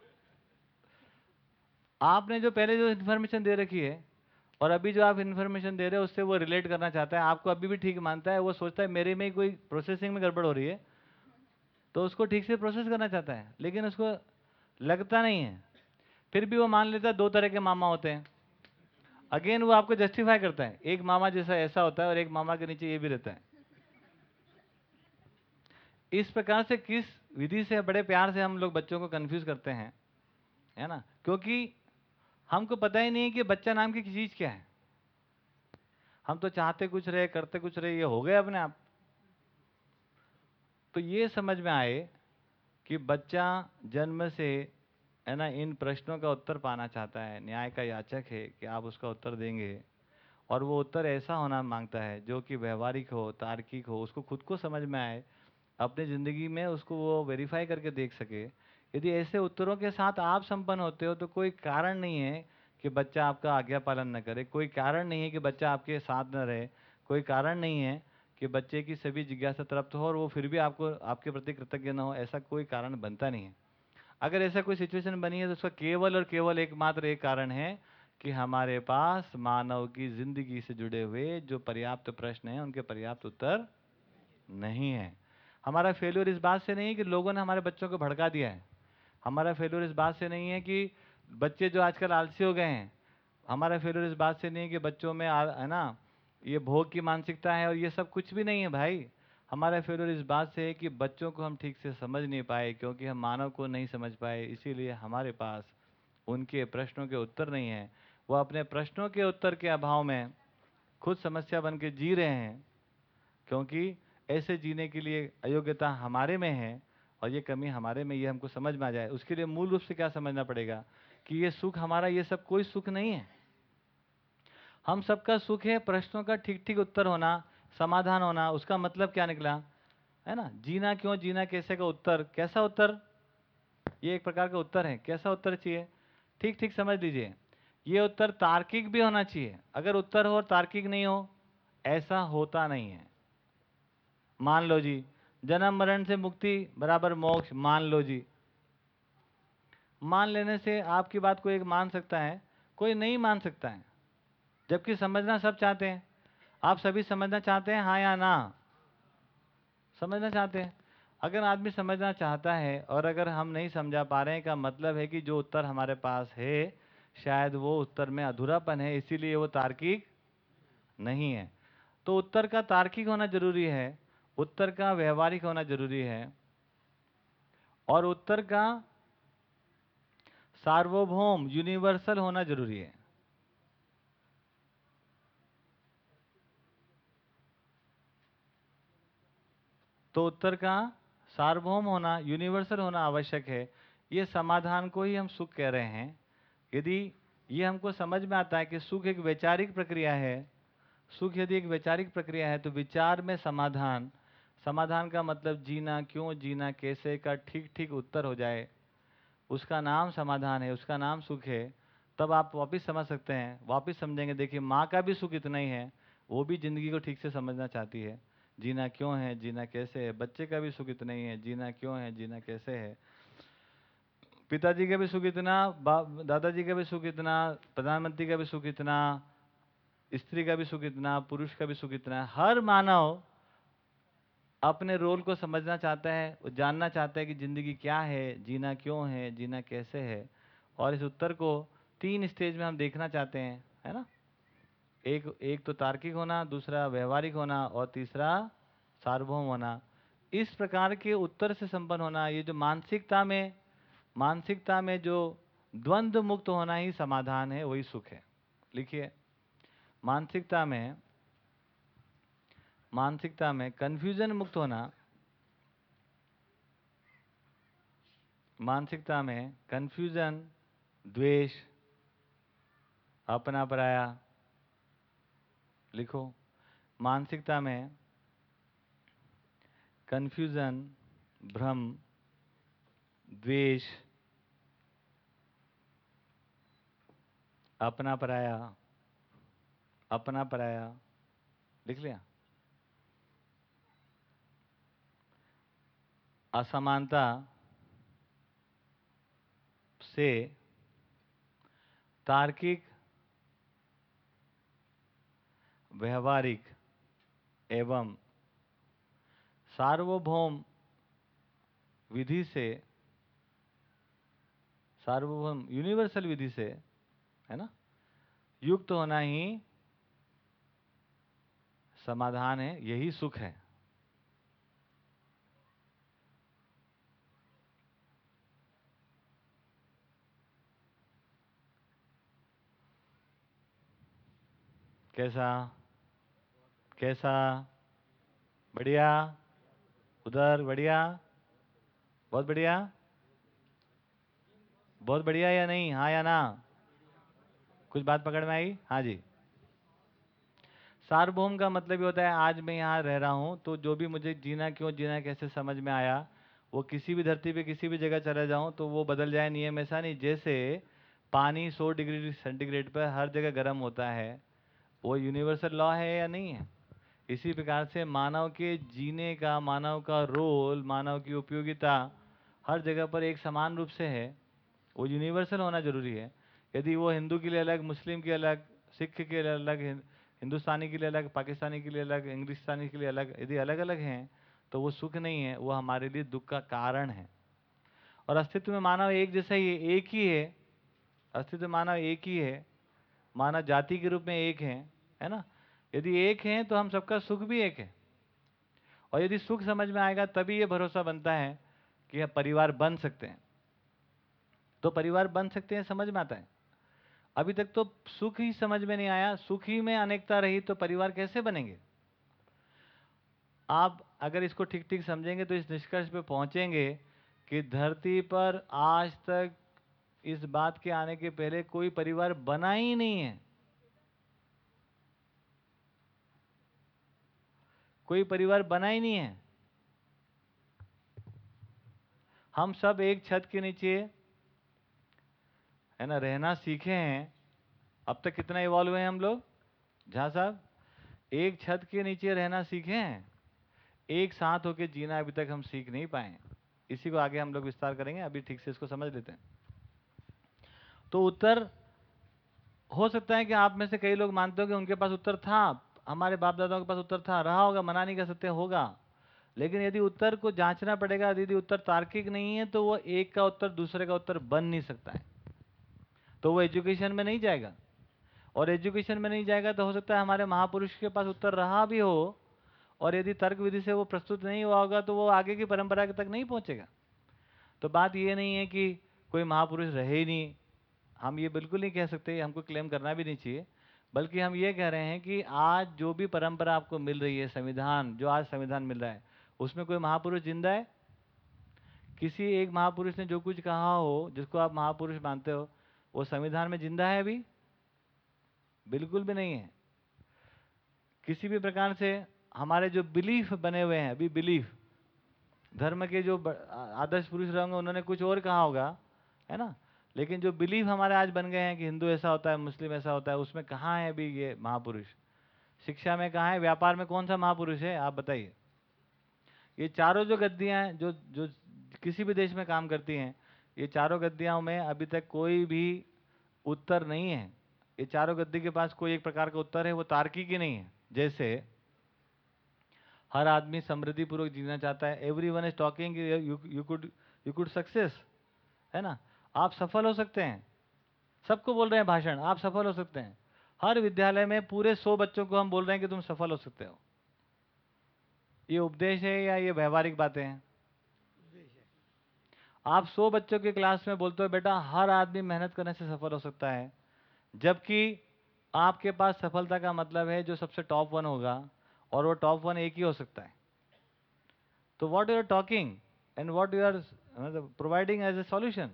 Speaker 2: आपने जो पहले जो इन्फॉर्मेशन दे रखी है, और अभी जो आप इन्फॉर्मेशन दे रहे हो, उससे वो रिलेट करना चाहता है। आपको अभी भी ठीक मानता है, वो सोचता है, मेरे में कोई प्रोसेसिंग में गड़बड़ हो रही है तो उसको ठीक से प्रोसेस करना चाहता है, लेकिन उसको लगता नहीं है। फिर भी वो मान लेता है, दो तरह के मामा होते हैं। अगेन वो आपको जस्टिफाई करता है, एक मामा जैसा ऐसा होता है, और एक मामा के नीचे ये भी रहता है। इस प्रकार से किस विधि से, बड़े प्यार से हम लोग बच्चों को कंफ्यूज करते हैं, है ना? क्योंकि हमको पता ही नहीं कि बच्चा नाम की चीज़ क्या है। हम तो चाहते कुछ रहे, करते कुछ रहे, ये हो गए अपने आप। तो ये समझ में आए कि बच्चा जन्म से, है ना, इन प्रश्नों का उत्तर पाना चाहता है। न्याय का याचक है कि आप उसका उत्तर देंगे। और वो उत्तर ऐसा होना माँगता है जो कि व्यवहारिक हो, तार्किक हो, उसको खुद को समझ में आए, अपनी ज़िंदगी में उसको वो वेरीफाई करके देख सके। यदि ऐसे उत्तरों के साथ आप संपन्न होते हो तो कोई कारण नहीं है कि बच्चा आपका आज्ञा पालन न करे। कोई कारण नहीं है कि बच्चा आपके साथ न रहे। कोई कारण नहीं है कि बच्चे की सभी जिज्ञासा तृप्त हो और वो फिर भी आपको, आपके प्रति कृतज्ञ न हो, ऐसा कोई कारण बनता नहीं है। अगर ऐसा कोई सिचुएशन बनी है तो उसका केवल और केवल एकमात्र एक कारण है कि हमारे पास मानव की ज़िंदगी से जुड़े हुए जो पर्याप्त प्रश्न हैं, उनके पर्याप्त उत्तर नहीं है। हमारा फेल्यूर इस बात से नहीं है कि लोगों ने हमारे बच्चों को भड़का दिया है। हमारा फेल्योर इस बात से नहीं है कि बच्चे जो आजकल आलसी हो गए हैं हमारा फेलियर इस बात से नहीं है कि बच्चों में आ, है ना ये भोग की मानसिकता है और ये सब कुछ भी नहीं है भाई। हमारा फेलियर इस बात से है कि बच्चों को हम ठीक से समझ नहीं पाए क्योंकि हम मानव को नहीं समझ पाए इसीलिए हमारे पास उनके प्रश्नों के उत्तर नहीं हैं। वह अपने प्रश्नों के उत्तर के अभाव में खुद समस्या बन के जी रहे हैं क्योंकि ऐसे जीने के लिए अयोग्यता हमारे में है और ये कमी हमारे में, ये हमको समझ में आ जाए। उसके लिए मूल रूप से क्या समझना पड़ेगा? कि ये सुख हमारा, ये सब कोई सुख नहीं है। हम सबका सुख है, प्रश्नों का ठीक ठीक उत्तर होना, समाधान होना, उसका मतलब क्या निकला? है ना? जीना क्यों, जीना कैसे का उत्तर? कैसा उत्तर? ये एक प्रकार का उत्तर है। कैसा उत्तर चाहिए? ठीक ठीक समझ लीजिए। ये उत्तर तार्किक भी होना चाहिए। अगर उत्तर हो और तार्किक नहीं हो, ऐसा होता नहीं है। मान लो जी जन्म मरण से मुक्ति बराबर मोक्ष, मान लो जी। मान लेने से आपकी बात कोई एक मान सकता है, कोई नहीं मान सकता है। जबकि समझना सब चाहते हैं। आप सभी समझना चाहते हैं हाँ या ना? समझना चाहते हैं। अगर आदमी समझना चाहता है और अगर हम नहीं समझा पा रहे हैं का मतलब है कि जो उत्तर हमारे पास है, शायद वो उत्तर में अधूरापन है, इसीलिए वो तार्किक नहीं है। तो उत्तर का तार्किक होना ज़रूरी है। उत्तर का व्यवहारिक होना ज़रूरी है और उत्तर का सार्वभौम यूनिवर्सल होना ज़रूरी है। तो उत्तर का सार्वभौम होना यूनिवर्सल होना आवश्यक है। ये समाधान को ही हम सुख कह रहे हैं। यदि ये हमको समझ में आता है कि सुख एक वैचारिक प्रक्रिया है, सुख यदि एक वैचारिक प्रक्रिया है तो विचार में समाधान समाधान का मतलब जीना क्यों, जीना कैसे का ठीक ठीक उत्तर हो जाए। उसका नाम समाधान है, उसका नाम सुख है। तब आप वापस समझ सकते हैं। वापस समझेंगे, देखिए, माँ का भी सुख इतना ही है, वो भी ज़िंदगी को ठीक से समझना चाहती है। जीना क्यों है, जीना कैसे है? बच्चे का भी सुख इतना ही है, जीना क्यों है, जीना कैसे है? पिताजी का भी सुख इतना दादाजी का भी सुख इतना, प्रधानमंत्री का भी सुख इतना, स्त्री का भी सुख इतना, पुरुष का भी सुख इतना, हर मानव अपने रोल को समझना चाहता है, वो जानना चाहता है कि ज़िंदगी क्या है, जीना क्यों है, जीना कैसे है। और इस उत्तर को तीन स्टेज में हम देखना चाहते हैं, है ना? एक एक तो तार्किक होना, दूसरा व्यवहारिक होना और तीसरा सार्वभौम होना। इस प्रकार के उत्तर से संपन्न होना, ये जो मानसिकता में मानसिकता में जो द्वंद्व मुक्त होना ही समाधान है, वही सुख है। लिखिए, मानसिकता में मानसिकता में कन्फ्यूज़न मुक्त होना, मानसिकता में कन्फ्यूज़न द्वेष अपना पराया लिखो। मानसिकता में कन्फ्यूज़न भ्रम, द्वेष अपना पराया अपना पराया लिख लिया? असमानता से तार्किक, व्यवहारिक एवं सार्वभौम विधि से, सार्वभौम यूनिवर्सल विधि से, है ना? युक्त होना ही समाधान है, यही सुख है। कैसा? कैसा? बढ़िया? उधर बढ़िया? बहुत बढ़िया? बहुत बढ़िया या नहीं? हाँ या ना? कुछ बात पकड़ में आई? हाँ जी। सार्वभौम का मतलब ये होता है, आज मैं यहाँ रह रहा हूँ तो जो भी मुझे जीना क्यों, जीना कैसे समझ में आया, वो किसी भी धरती पे, किसी भी जगह चला जाऊँ तो वो बदल जाए नियम ऐसा नहीं। जैसे पानी 100 डिग्री सेंटीग्रेड पर हर जगह गर्म होता है वो यूनिवर्सल लॉ है या नहीं है? इसी प्रकार से मानव के जीने का, मानव का रोल मानव की उपयोगिता हर जगह पर एक समान रूप से है। वो यूनिवर्सल होना ज़रूरी है। यदि वो हिंदू के लिए अलग, मुस्लिम के अलग, सिख के लिए अलग हिंदुस्तानी के लिए अलग, पाकिस्तानी के लिए अलग, इंग्लिस्तानी के लिए अलग, यदि अलग अलग हैं तो वो सुख नहीं है, वो हमारे लिए दुख का कारण है। और अस्तित्व में मानव एक जैसा ही एक ही है। अस्तित्व मानव एक ही है। मानव जाति के रूप में एक है। है ना? यदि एक है तो हम सबका सुख भी एक है। और यदि सुख समझ में आएगा तभी ये भरोसा बनता है कि परिवार बन सकते हैं। तो परिवार बन सकते हैं, समझ में आता है? अभी तक तो सुख ही समझ में नहीं आया, सुख ही में अनेकता रही तो परिवार कैसे बनेंगे? आप अगर इसको ठीक ठीक समझेंगे तो इस निष्कर्ष पे पहुँचेंगे कि धरती पर आज तक इस बात के आने के पहले कोई परिवार बना ही नहीं है। कोई परिवार बना ही नहीं है। हम सब एक छत के नीचे, है ना, रहना सीखे हैं। अब तक कितना इवॉल्व हुए हैं हम लोग? झा साहब, एक छत के नीचे रहना सीखे हैं। एक साथ होके जीना अभी तक हम सीख नहीं पाए इसी को आगे हम लोग विस्तार करेंगे, अभी ठीक से इसको समझ लेते हैं। तो उत्तर, हो सकता है कि आप में से कई लोग मानते हो कि उनके पास उत्तर था हमारे बाप दादाओं के पास उत्तर था, रहा होगा, मना नहीं कर सकते, होगा। लेकिन यदि उत्तर को जांचना पड़ेगा, यदि उत्तर तार्किक नहीं है तो वो एक का उत्तर दूसरे का उत्तर बन नहीं सकता है। तो वो एजुकेशन में नहीं जाएगा। और एजुकेशन में नहीं जाएगा तो हो सकता है हमारे महापुरुष के पास उत्तर रहा भी हो, और यदि तर्क विधि से वो प्रस्तुत नहीं हुआ होगा तो वो आगे की परंपरा तक नहीं पहुंचेगा। तो बात ये नहीं है कि कोई महापुरुष रहे ही नहीं। हम ये बिल्कुल नहीं कह सकते, हमको क्लेम करना भी नहीं चाहिए। बल्कि हम ये कह रहे हैं कि आज जो भी परंपरा आपको मिल रही है, संविधान, जो आज संविधान मिल रहा है, उसमें कोई महापुरुष ज़िंदा है? किसी एक महापुरुष ने जो कुछ कहा हो, जिसको आप महापुरुष मानते हो, वो संविधान में ज़िंदा है अभी? बिल्कुल भी नहीं है। किसी भी प्रकार से हमारे जो बिलीफ बने हुए हैं, अभी बिलीफ, धर्म के जो आदर्श पुरुष रहेंगे उन्होंने कुछ और कहा होगा, है ना? लेकिन जो बिलीफ हमारे आज बन गए हैं कि हिंदू ऐसा होता है, मुस्लिम ऐसा होता है, उसमें कहाँ है अभी ये महापुरुष? शिक्षा में कहाँ है? व्यापार में कौन सा महापुरुष है? आप बताइए। ये चारों जो गद्दियाँ हैं, जो जो किसी भी देश में काम करती हैं, ये चारों गद्दियों में अभी तक कोई भी उत्तर नहीं है। ये चारों गद्दी के पास कोई एक प्रकार का उत्तर है, वो तार्किक ही नहीं है। जैसे, हर आदमी समृद्धि पूर्वक जीना चाहता है everyone is talking you could you could success है ना? आप सफल हो सकते हैं। सबको बोल रहे हैं भाषण, आप सफल हो सकते हैं। हर विद्यालय में पूरे सौ बच्चों को हम बोल रहे हैं कि तुम सफल हो सकते हो। ये उपदेश है या ये व्यवहारिक बातें हैं? आप सौ बच्चों की क्लास में बोलते हो, बेटा, हर आदमी मेहनत करने से सफल हो सकता है। जबकि आपके पास सफलता का मतलब है जो सबसे टॉप वन होगा, और वो टॉप वन एक ही हो सकता है। तो what you are talking and what you are providing as a solution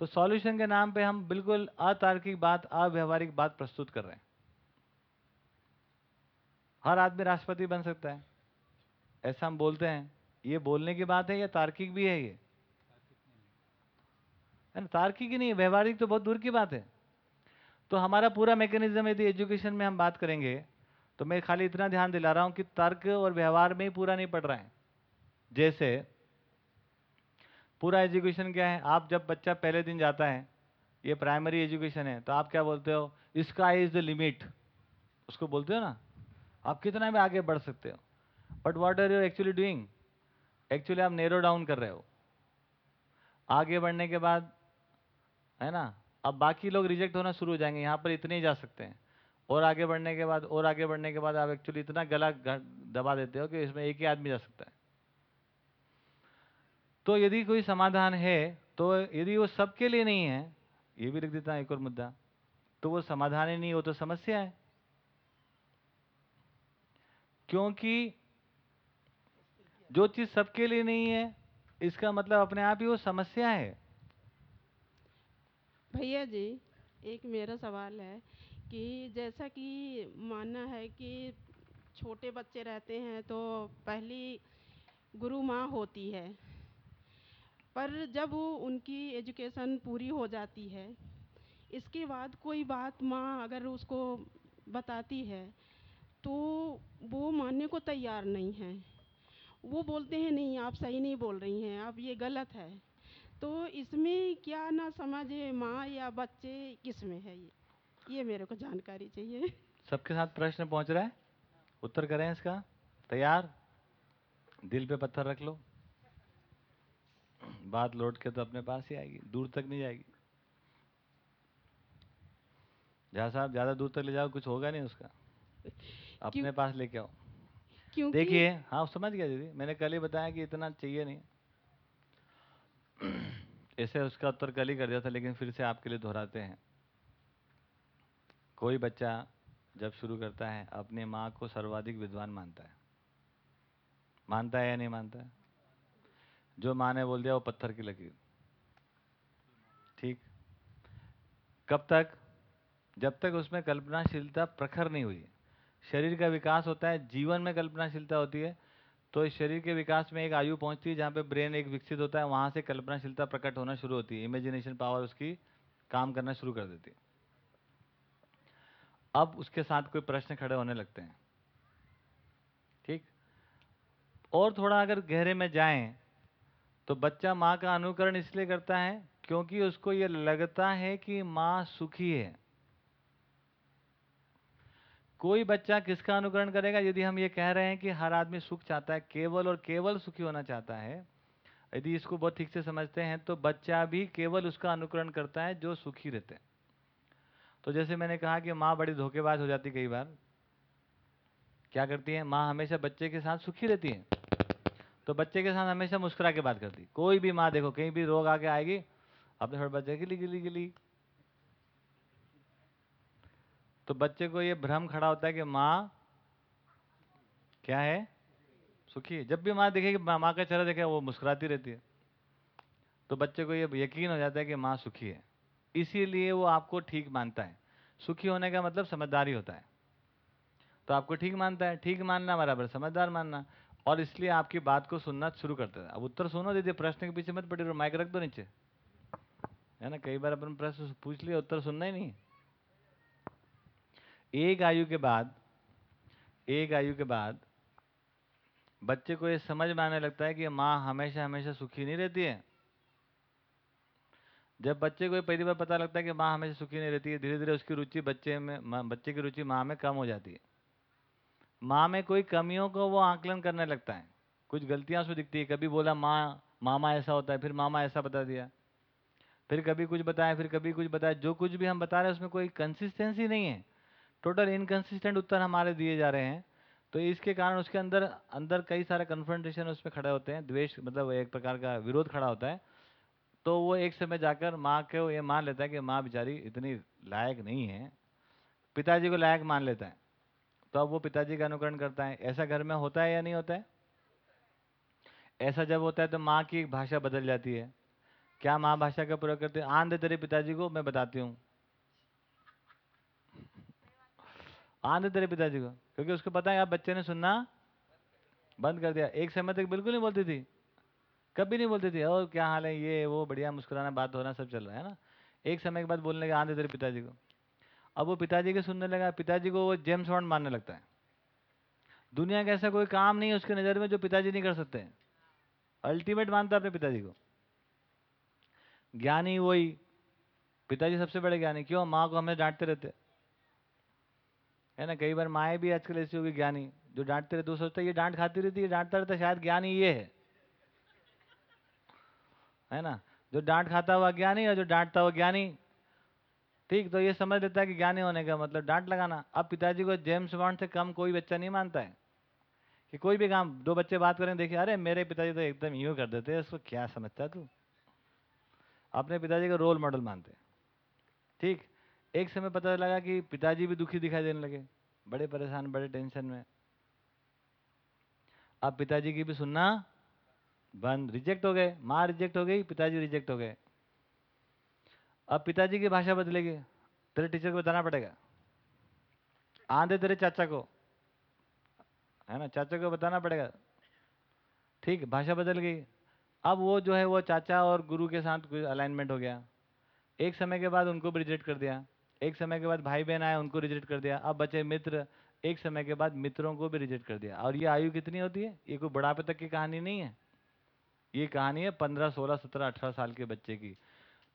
Speaker 2: तो सॉल्यूशन के नाम पे हम बिल्कुल अतार्किक बात, अव्यवहारिक बात प्रस्तुत कर रहे हैं। हर आदमी राष्ट्रपति बन सकता है। ऐसा हम बोलते हैं, ये बोलने की बात है, या तार्किक भी है ये। है ना तार्किक ही नहीं, व्यवहारिक तो बहुत दूर की बात है। तो हमारा पूरा मैकेनिज्म यदि एजुकेशन में हम बात करेंगे तो मैं खाली इतना ध्यान दिला रहा हूँ कि तर्क और व्यवहार में ही पूरा नहीं पड़ रहा है। जैसे पूरा एजुकेशन क्या है? आप जब बच्चा पहले दिन जाता है, ये प्राइमरी एजुकेशन है तो आप क्या बोलते हो? इसका इज़ द लिमिट उसको बोलते हो ना? आप कितना भी आगे बढ़ सकते हो। But what are you actually doing actually आप नेरो डाउन कर रहे हो। आगे बढ़ने के बाद, है ना? अब बाकी लोग रिजेक्ट होना शुरू हो जाएँगे, यहाँ पर इतने ही जा सकते हैं। और आगे बढ़ने के बाद, और आगे बढ़ने के बाद आप एक्चुअली इतना गला दबा देते हो कि इसमें एक ही आदमी जा सकता है। तो यदि कोई समाधान है तो यदि वो सबके लिए नहीं है, ये भी लिख देता है एक और मुद्दा तो वो समाधान ही नहीं हो तो समस्या है। क्योंकि जो चीज़ सबके लिए नहीं है, इसका मतलब अपने आप ही वो समस्या है।
Speaker 8: भैया जी, एक मेरा सवाल है कि जैसा कि मानना है कि छोटे बच्चे रहते हैं तो पहली गुरु माँ होती है। पर जब उनकी एजुकेशन पूरी हो जाती है, इसके बाद कोई बात माँ अगर उसको बताती है तो वो मानने को तैयार नहीं है। वो बोलते हैं, नहीं, आप सही नहीं बोल रही हैं आप ये गलत है। तो इसमें क्या ना समझे माँ या बच्चे किसमें है ये? ये मेरे को जानकारी चाहिए।
Speaker 2: सबके साथ प्रश्न पहुँच रहा है? उत्तर करें इसका? तैयार? दिल पे पत्थर रख लो। बात लौट के तो अपने पास ही आएगी दूर तक नहीं जाएगी। जहाँ साहब ज़्यादा दूर तक ले जाओ कुछ होगा नहीं उसका। अपने पास लेके आओ।
Speaker 8: क्योंकि
Speaker 2: देखिए हाँ समझ गया दीदी। मैंने कल ही बताया कि इतना चाहिए नहीं। ऐसे उसका उत्तर कल ही कर दिया था लेकिन फिर से आपके लिए दोहराते हैं। कोई बच्चा जब शुरू करता है अपनी माँ को सर्वाधिक विद्वान मानता है। मानता है या नहीं मानता है? जो माँ ने बोल दिया, वो पत्थर की लकीर। ठीक? कब तक? जब तक उसमें कल्पनाशीलता प्रखर नहीं हुई। शरीर का विकास होता है, जीवन में कल्पनाशीलता होती है। तो इस शरीर के विकास में एक आयु पहुँचती है, जहाँ पे ब्रेन एक विकसित होता है, वहाँ से कल्पनाशीलता प्रकट होना शुरू होती है। इमेजिनेशन पावर उसकी काम करना शुरू कर देती है। अब उसके साथ कोई प्रश्न खड़े होने लगते हैं। ठीक? और थोड़ा अगर गहरे में जाएँ तो बच्चा माँ का अनुकरण इसलिए करता है क्योंकि उसको ये लगता है कि माँ सुखी है। कोई बच्चा किसका अनुकरण करेगा? यदि हम ये कह रहे हैं कि हर आदमी सुख चाहता है, केवल और केवल सुखी होना चाहता है, यदि इसको बहुत ठीक से समझते हैं तो बच्चा भी केवल उसका अनुकरण करता है जो सुखी रहते हैं। तो जैसे मैंने कहा कि माँ बड़ी धोखेबाज हो जाती कई बार। क्या करती है? माँ हमेशा बच्चे के साथ सुखी रहती है। तो बच्चे के साथ हमेशा मुस्कुरा के बात करती। कोई भी माँ देखो, कहीं भी रोग आके आएगी, अपने थोड़े बच्चे गिली गिली गिली। तो बच्चे को ये भ्रम खड़ा होता है कि माँ, क्या है? सुखी है। जब भी माँ देखेगी माँ माँ का चेहरा देखे, वो मुस्कुराती रहती है। तो बच्चे को ये यकीन हो जाता है कि माँ सुखी है। इसीलिए वो आपको ठीक मानता है। सुखी होने का मतलब समझदारी होता है। तो आपको ठीक मानता है। ठीक मानना बराबर, समझदार मानना। और इसलिए आपकी बात को सुनना शुरू करता है। अब उत्तर सुनो दीजिए प्रश्न के पीछे मत पड़ी रहो माइक रख दो नीचे। है ना, कई बार अपन प्रश्न पूछ लिया उत्तर सुनना ही नहीं। एक आयु के बाद, एक आयु के बाद बच्चे को ये समझ में आने लगता है कि माँ हमेशा हमेशा सुखी नहीं रहती है। जब बच्चे को पहली बार पता लगता है कि माँ हमेशा सुखी नहीं रहती है धीरे धीरे उसकी रुचि बच्चे में, बच्चे की रुचि माँ में कम हो जाती है। माँ में कोई कमियों को वो आकलन करने लगता है। कुछ गलतियाँ उसमें दिखती है। कभी बोला, माँ, मामा ऐसा होता है। फिर मामा ऐसा बता दिया। फिर कभी कुछ बताया, फिर कभी कुछ बताया। जो कुछ भी हम बता रहे हैं, उसमें कोई कंसिस्टेंसी नहीं है। टोटल इनकंसिस्टेंट उत्तर हमारे दिए जा रहे हैं। तो इसके कारण उसके अंदर अंदर कई सारे कन्फ्रंटेशन उसमें खड़े होते हैं। द्वेष मतलब एक प्रकार का विरोध खड़ा होता है। तो वो एक समय जाकर माँ को ये मान लेता है कि माँ बेचारी इतनी लायक नहीं है। पिताजी को लायक मान लेता है। तो अब वो पिताजी का अनुकरण करता है। ऐसा घर में होता है या नहीं होता है? ऐसा जब होता है तो माँ की भाषा बदल जाती है। क्या माँ भाषा का प्रयोग करते हैं? आन दे तेरे पिताजी को मैं बताती हूँ। आन दे तेरे पिताजी को, क्योंकि उसको पता है अब बच्चे ने सुनना बंद कर दिया। एक समय तक बिल्कुल नहीं बोलती थी। कभी नहीं बोलती थी और क्या हाल है? ये, वो, बढ़िया, मुस्कुराना, बात हो रहा, सब चल रहा है। ना? एक समय के बाद बोलने के दे तेरे पिताजी को। अब वो पिताजी के सुनने लगा, पिताजी को वो जेम्स बॉन्ड मानने लगता है। दुनिया का ऐसा कोई काम नहीं है उसके नज़र में जो पिताजी नहीं कर सकते अल्टीमेट मानता अपने पिताजी को। ज्ञानी वही। पिताजी सबसे बड़े ज्ञानी। क्यों? माँ को हमें डांटते रहते है। ना? कई बार माएँ भी आजकल ऐसी होगी ज्ञानी। जो डांटते रहते वो सोचता ये डांट खाती रहती है डांटता रहता शायद ज्ञानी ये है। है ना? जो डांट खाता हुआ ज्ञानी और जो डांटता हुआ ज्ञानी ठीक तो ये समझ लेता है कि ज्ञानी होने का मतलब डांट लगाना। अब पिताजी को जेम्स बॉन्ड से कम कोई बच्चा नहीं मानता है। कि कोई भी काम, दो बच्चे बात करें देखिए अरे, मेरे पिताजी तो एकदम यूँ कर देते हैं, इसको क्या समझता है तू? अपने पिताजी को रोल मॉडल मानते ठीक, एक समय पता लगा कि पिताजी भी दुखी दिखाई देने लगे। बड़े परेशान, बड़े टेंशन में। अब पिताजी की भी सुनना बंद रिजेक्ट हो गए, माँ रिजेक्ट हो गई, पिताजी रिजेक्ट हो गए। अब पिताजी की भाषा बदलेगी। तेरे टीचर को बताना पड़ेगा। आंधे तेरे चाचा को। है ना? चाचा को बताना पड़ेगा। ठीक, भाषा बदल गई। अब वो जो है, वो चाचा और गुरु के साथ अलाइनमेंट हो गया। एक समय के बाद उनको भी रिजेक्ट कर दिया। एक समय के बाद भाई बहन आए, उनको रिजेक्ट कर दिया। अब बचे मित्र। एक समय के बाद मित्रों को भी रिजेक्ट कर दिया। और ये आयु कितनी होती है? ये कोई बुढ़ापे तक की कहानी नहीं है। ये कहानी है पंद्रह, सोलह, सत्रह, अठारह साल के बच्चे की।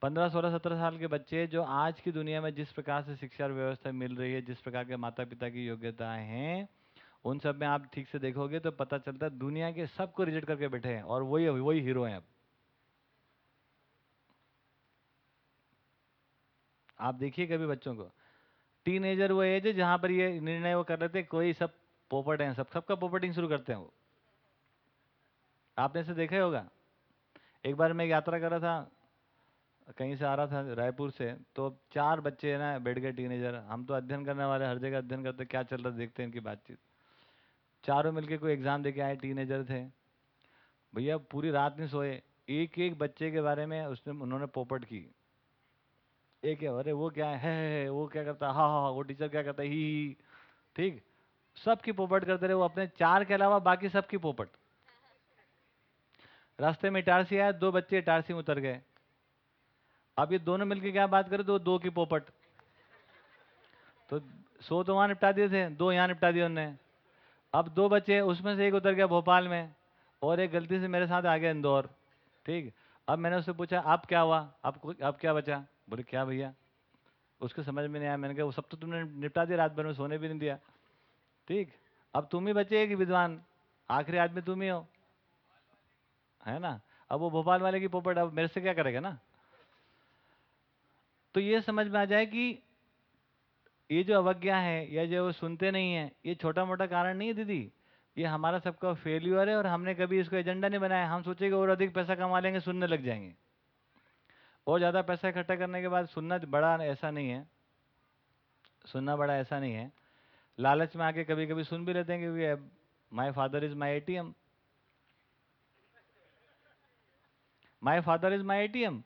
Speaker 2: पंद्रह, सोलह, सत्रह साल के बच्चे जो आज की दुनिया में जिस प्रकार से शिक्षा व्यवस्था मिल रही है, जिस प्रकार के माता पिता की योग्यताएँ हैं, उन सब में आप ठीक से देखोगे तो पता चलता है दुनिया के सबको रिजेक्ट करके बैठे हैं और वही वही हीरो हैं अब। आप देखिए कभी बच्चों को। टीनेजर वो एज है जहाँ पर ये निर्णय वो कर रहे थे, कोई सब पोपट हैं, सब, सबका पोपटिंग शुरू करते हैं वो। आपने इसे देखा ही होगा। एक बार मैं यात्रा कर रहा था कहीं से आ रहा था रायपुर से तो चार बच्चे हैं ना बैठ गए टीनेजर हम तो अध्ययन करने वाले हर जगह अध्ययन करते क्या चल रहा देखते हैं इनकी बातचीत। चारों मिलके कोई एग्ज़ाम दे के आए टीनेजर थे। भैया पूरी रात नहीं सोए। एक एक बच्चे के बारे में उसने उन्होंने पोपट की। एक है अरे वो क्या है, है, है वो क्या करता है? हाँ हाँ वो टीचर क्या करता है ही ही ठीक? सबकी पोपट करते रहे वो अपने चार के अलावा बाकी सबकी पोपट। रास्ते में इटारसी आया दो बच्चे इटारसी में उतर गए। अब ये दोनों मिलके क्या बात करें तो दो की पोपट? तो सो तो वहाँ निपटा दिए थे, दो यहाँ निपटा दिए उनने। अब दो बच्चे उसमें से एक उतर गया भोपाल में और एक गलती से मेरे साथ आ गया इंदौर। ठीक? अब मैंने उससे पूछा अब क्या हुआ? अब अब क्या बचा? बोले, क्या भैया? उसको समझ में नहीं आया। मैंने कहा, वो सब तो तुमने निपटा दिया रात भर में, सोने भी नहीं दिया। ठीक? अब तुम ही बचे एक विद्वान। आखिरी आदमी तुम ही हो। है ना? अब वो भोपाल वाले की पोपट, अब मेरे से क्या करेगा ना? तो ये समझ में आ जाए कि ये जो अवज्ञा है, या जो वो सुनते नहीं है, ये छोटा मोटा कारण नहीं है दीदी। ये हमारा सबका फेल्यूर है और हमने कभी इसको एजेंडा नहीं बनाया। हम सोचेंगे और अधिक पैसा कमा लेंगे, सुनने लग जाएँगे। और ज़्यादा पैसा इकट्ठा करने के बाद सुनना बड़ा ऐसा नहीं है। सुनना बड़ा ऐसा नहीं है। लालच में आके कभी कभी सुन भी लेते हैं क्योंकि my father is my ATM my father is my ATM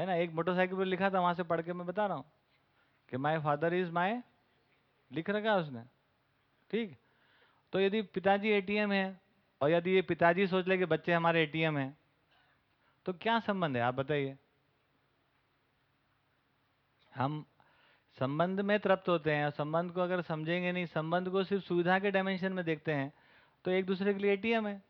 Speaker 2: है ना, एक मोटरसाइकिल पर लिखा था, वहाँ से पढ़ के मैं बता रहा हूँ कि माई फादर इज़ माई लिख रखा है उसने। ठीक? तो यदि पिताजी एटीएम है और यदि ये पिताजी सोच ले कि बच्चे हमारे एटीएम हैं तो क्या संबंध है? आप बताइए। हम संबंध में तृप्त होते हैं संबंध को अगर समझेंगे नहीं, संबंध को सिर्फ़ सुविधा के डायमेंशन में देखते हैं तो एक दूसरे के लिए एटीएम है।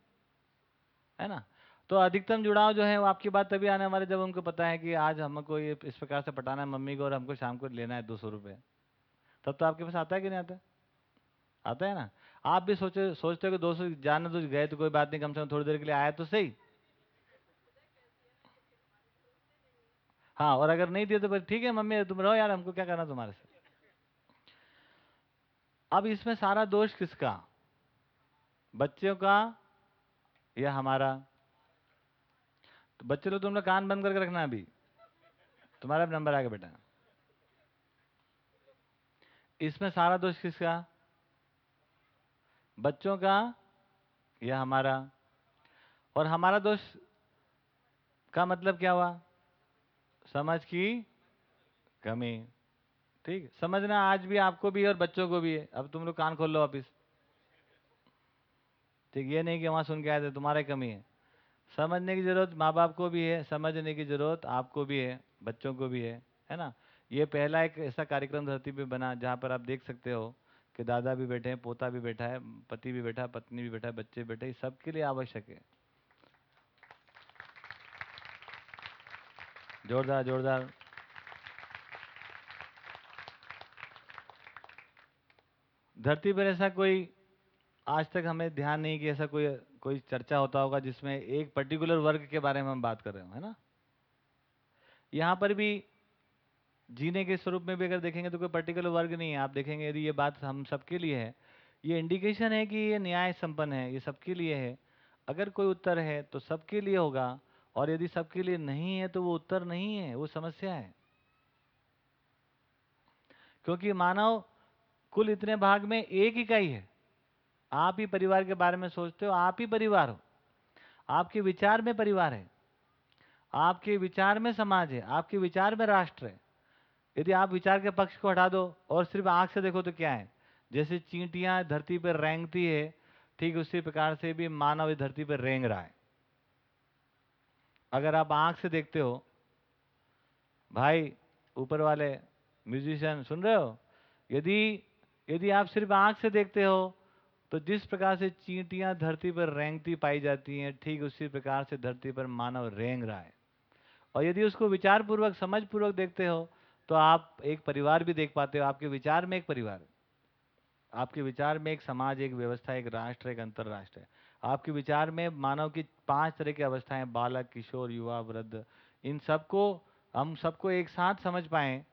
Speaker 2: है ना? तो अधिकतम जुड़ाव जो है वो आपकी बात तभी आने वाले जब उनको पता है कि आज हमको ये इस प्रकार से पटाना है, मम्मी को और हमको शाम को लेना है दो सौ रुपये तब तो आपके पास आता है कि नहीं आता? आता है ना? आप भी सोचे, सोचते हो कि दो सौ जाने तो गए तो कोई बात नहीं, कम से कम थोड़ी देर के लिए आया तो सही। हाँ और अगर नहीं दिए तो फिर ठीक है, मम्मी, तुम रहो यार, हमको क्या करना तुम्हारे से अब इसमें सारा दोष किसका? बच्चों का या हमारा तो बच्चे लोग तुम लोग कान बंद करके रखना अभी। तुम्हारा भी नंबर आ गया बेटा। इसमें सारा दोष किसका? बच्चों का या हमारा? और हमारा दोष का मतलब क्या हुआ? समझ की कमी। ठीक? समझना आज भी आपको भी और बच्चों को भी है। अब तुम लोग कान खोल लो वापिस। ठीक, ये नहीं कि वहाँ सुन के आए थे, तुम्हारा कमी है। समझने की ज़रूरत माँ बाप को भी है, समझने की ज़रूरत आपको भी है, बच्चों को भी है है ना? ये पहला एक ऐसा कार्यक्रम धरती पे बना जहाँ पर आप देख सकते हो कि दादा भी बैठे हैं, पोता भी बैठा है, पति भी बैठा है पत्नी भी बैठा है, बच्चे बैठे हैं, सबके लिए आवश्यक है। जोरदार जोरदार। धरती पर ऐसा कोई आज तक हमें ध्यान नहीं कि ऐसा कोई कोई चर्चा होता होगा जिसमें एक पर्टिकुलर वर्ग के बारे में हम बात कर रहे हो, है ना? यहाँ पर भी जीने के स्वरूप में भी अगर देखेंगे तो कोई पर्टिकुलर वर्ग नहीं है। आप देखेंगे यदि ये बात हम सबके लिए है, ये इंडिकेशन है कि ये न्याय संपन्न है, ये सबके लिए है। अगर कोई उत्तर है तो सबके लिए होगा, और यदि सबके लिए नहीं है तो वो उत्तर नहीं है, वो समस्या है। क्योंकि मानव कुल इतने भाग में एक इकाई है। आप ही परिवार के बारे में सोचते हो, आप ही परिवार हो। आपके विचार में परिवार है। आपके विचार में समाज है। आपके विचार में राष्ट्र है। यदि आप विचार के पक्ष को हटा दो और सिर्फ़ आँख से देखो तो क्या है? जैसे चींटियाँ धरती पर रेंगती है, ठीक उसी प्रकार से भी मानव धरती पर रेंग रहा है। अगर आप आँख से देखते हो, भाई, ऊपर वाले म्यूजिशियन सुन रहे हो? यदि यदि आप सिर्फ़ आँख से देखते हो तो जिस प्रकार से चींटियाँ धरती पर रेंगती पाई जाती हैं, ठीक उसी प्रकार से धरती पर मानव रेंग रहा है। और यदि उसको विचार पूर्वक समझ पूर्वक देखते हो तो आप एक परिवार भी देख पाते हो, आपके विचार में एक परिवार आपके विचार में एक समाज, एक व्यवस्था, एक राष्ट्र, एक अंतरराष्ट्र है। आपके विचार में मानव की पाँच तरह की अवस्थाएँ, बालक, किशोर, युवा, वृद्ध, इन सबको, हम सबको एक साथ समझ पाए,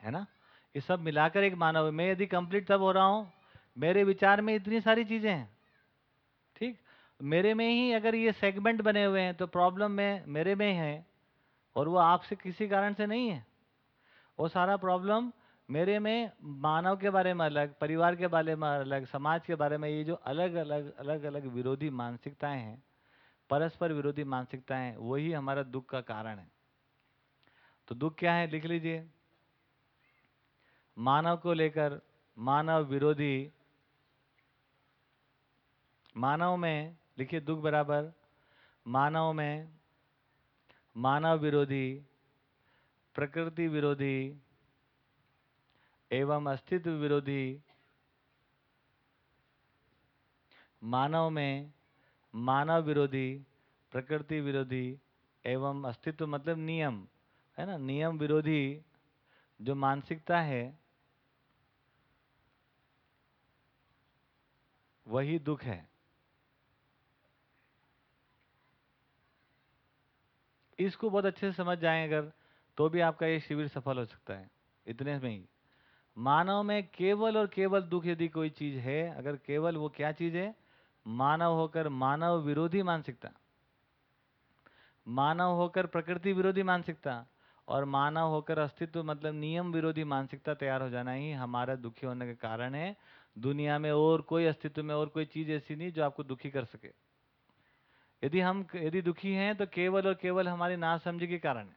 Speaker 2: है ना? ये सब मिलाकर एक मानव मैं यदि कंप्लीट तब हो रहा हूँ मेरे विचार में इतनी सारी चीज़ें हैं। ठीक? मेरे में ही अगर ये सेगमेंट बने हुए हैं तो प्रॉब्लम में, मेरे में है और वो आपसे किसी कारण से नहीं है। वो सारा प्रॉब्लम मेरे में मानव के बारे में अलग, परिवार के बारे में अलग, समाज के बारे में, ये जो अलग अलग अलग अलग विरोधी मानसिकताएँ हैं, परस्पर विरोधी मानसिकताएँ, वही हमारा दुख का कारण है। तो दुख क्या है? लिख लीजिए। मानव को लेकर, मानव विरोधी मानव में, लिखिए दुख बराबर, मानव में मानव विरोधी, प्रकृति विरोधी एवं अस्तित्व विरोधी मानव में मानव विरोधी, प्रकृति विरोधी एवं अस्तित्व मतलब नियम, है ना? नियम विरोधी जो मानसिकता है, वही दुख है। इसको बहुत अच्छे से समझ जाएँ अगर तो भी आपका ये शिविर सफल हो सकता है। इतने में ही। मानव में केवल और केवल दुख यदि कोई चीज़ है, अगर केवल वो क्या चीज़ है? मानव होकर मानव विरोधी मानसिकता। मानव होकर प्रकृति विरोधी मानसिकता और मानव होकर अस्तित्व मतलब नियम विरोधी मानसिकता तैयार हो जाना ही हमारा दुखी होने का कारण है। दुनिया में और कोई अस्तित्व में और कोई चीज़ ऐसी नहीं जो आपको दुखी कर सके। यदि हम यदि दुखी हैं तो केवल और केवल हमारी नासमझी के कारण है।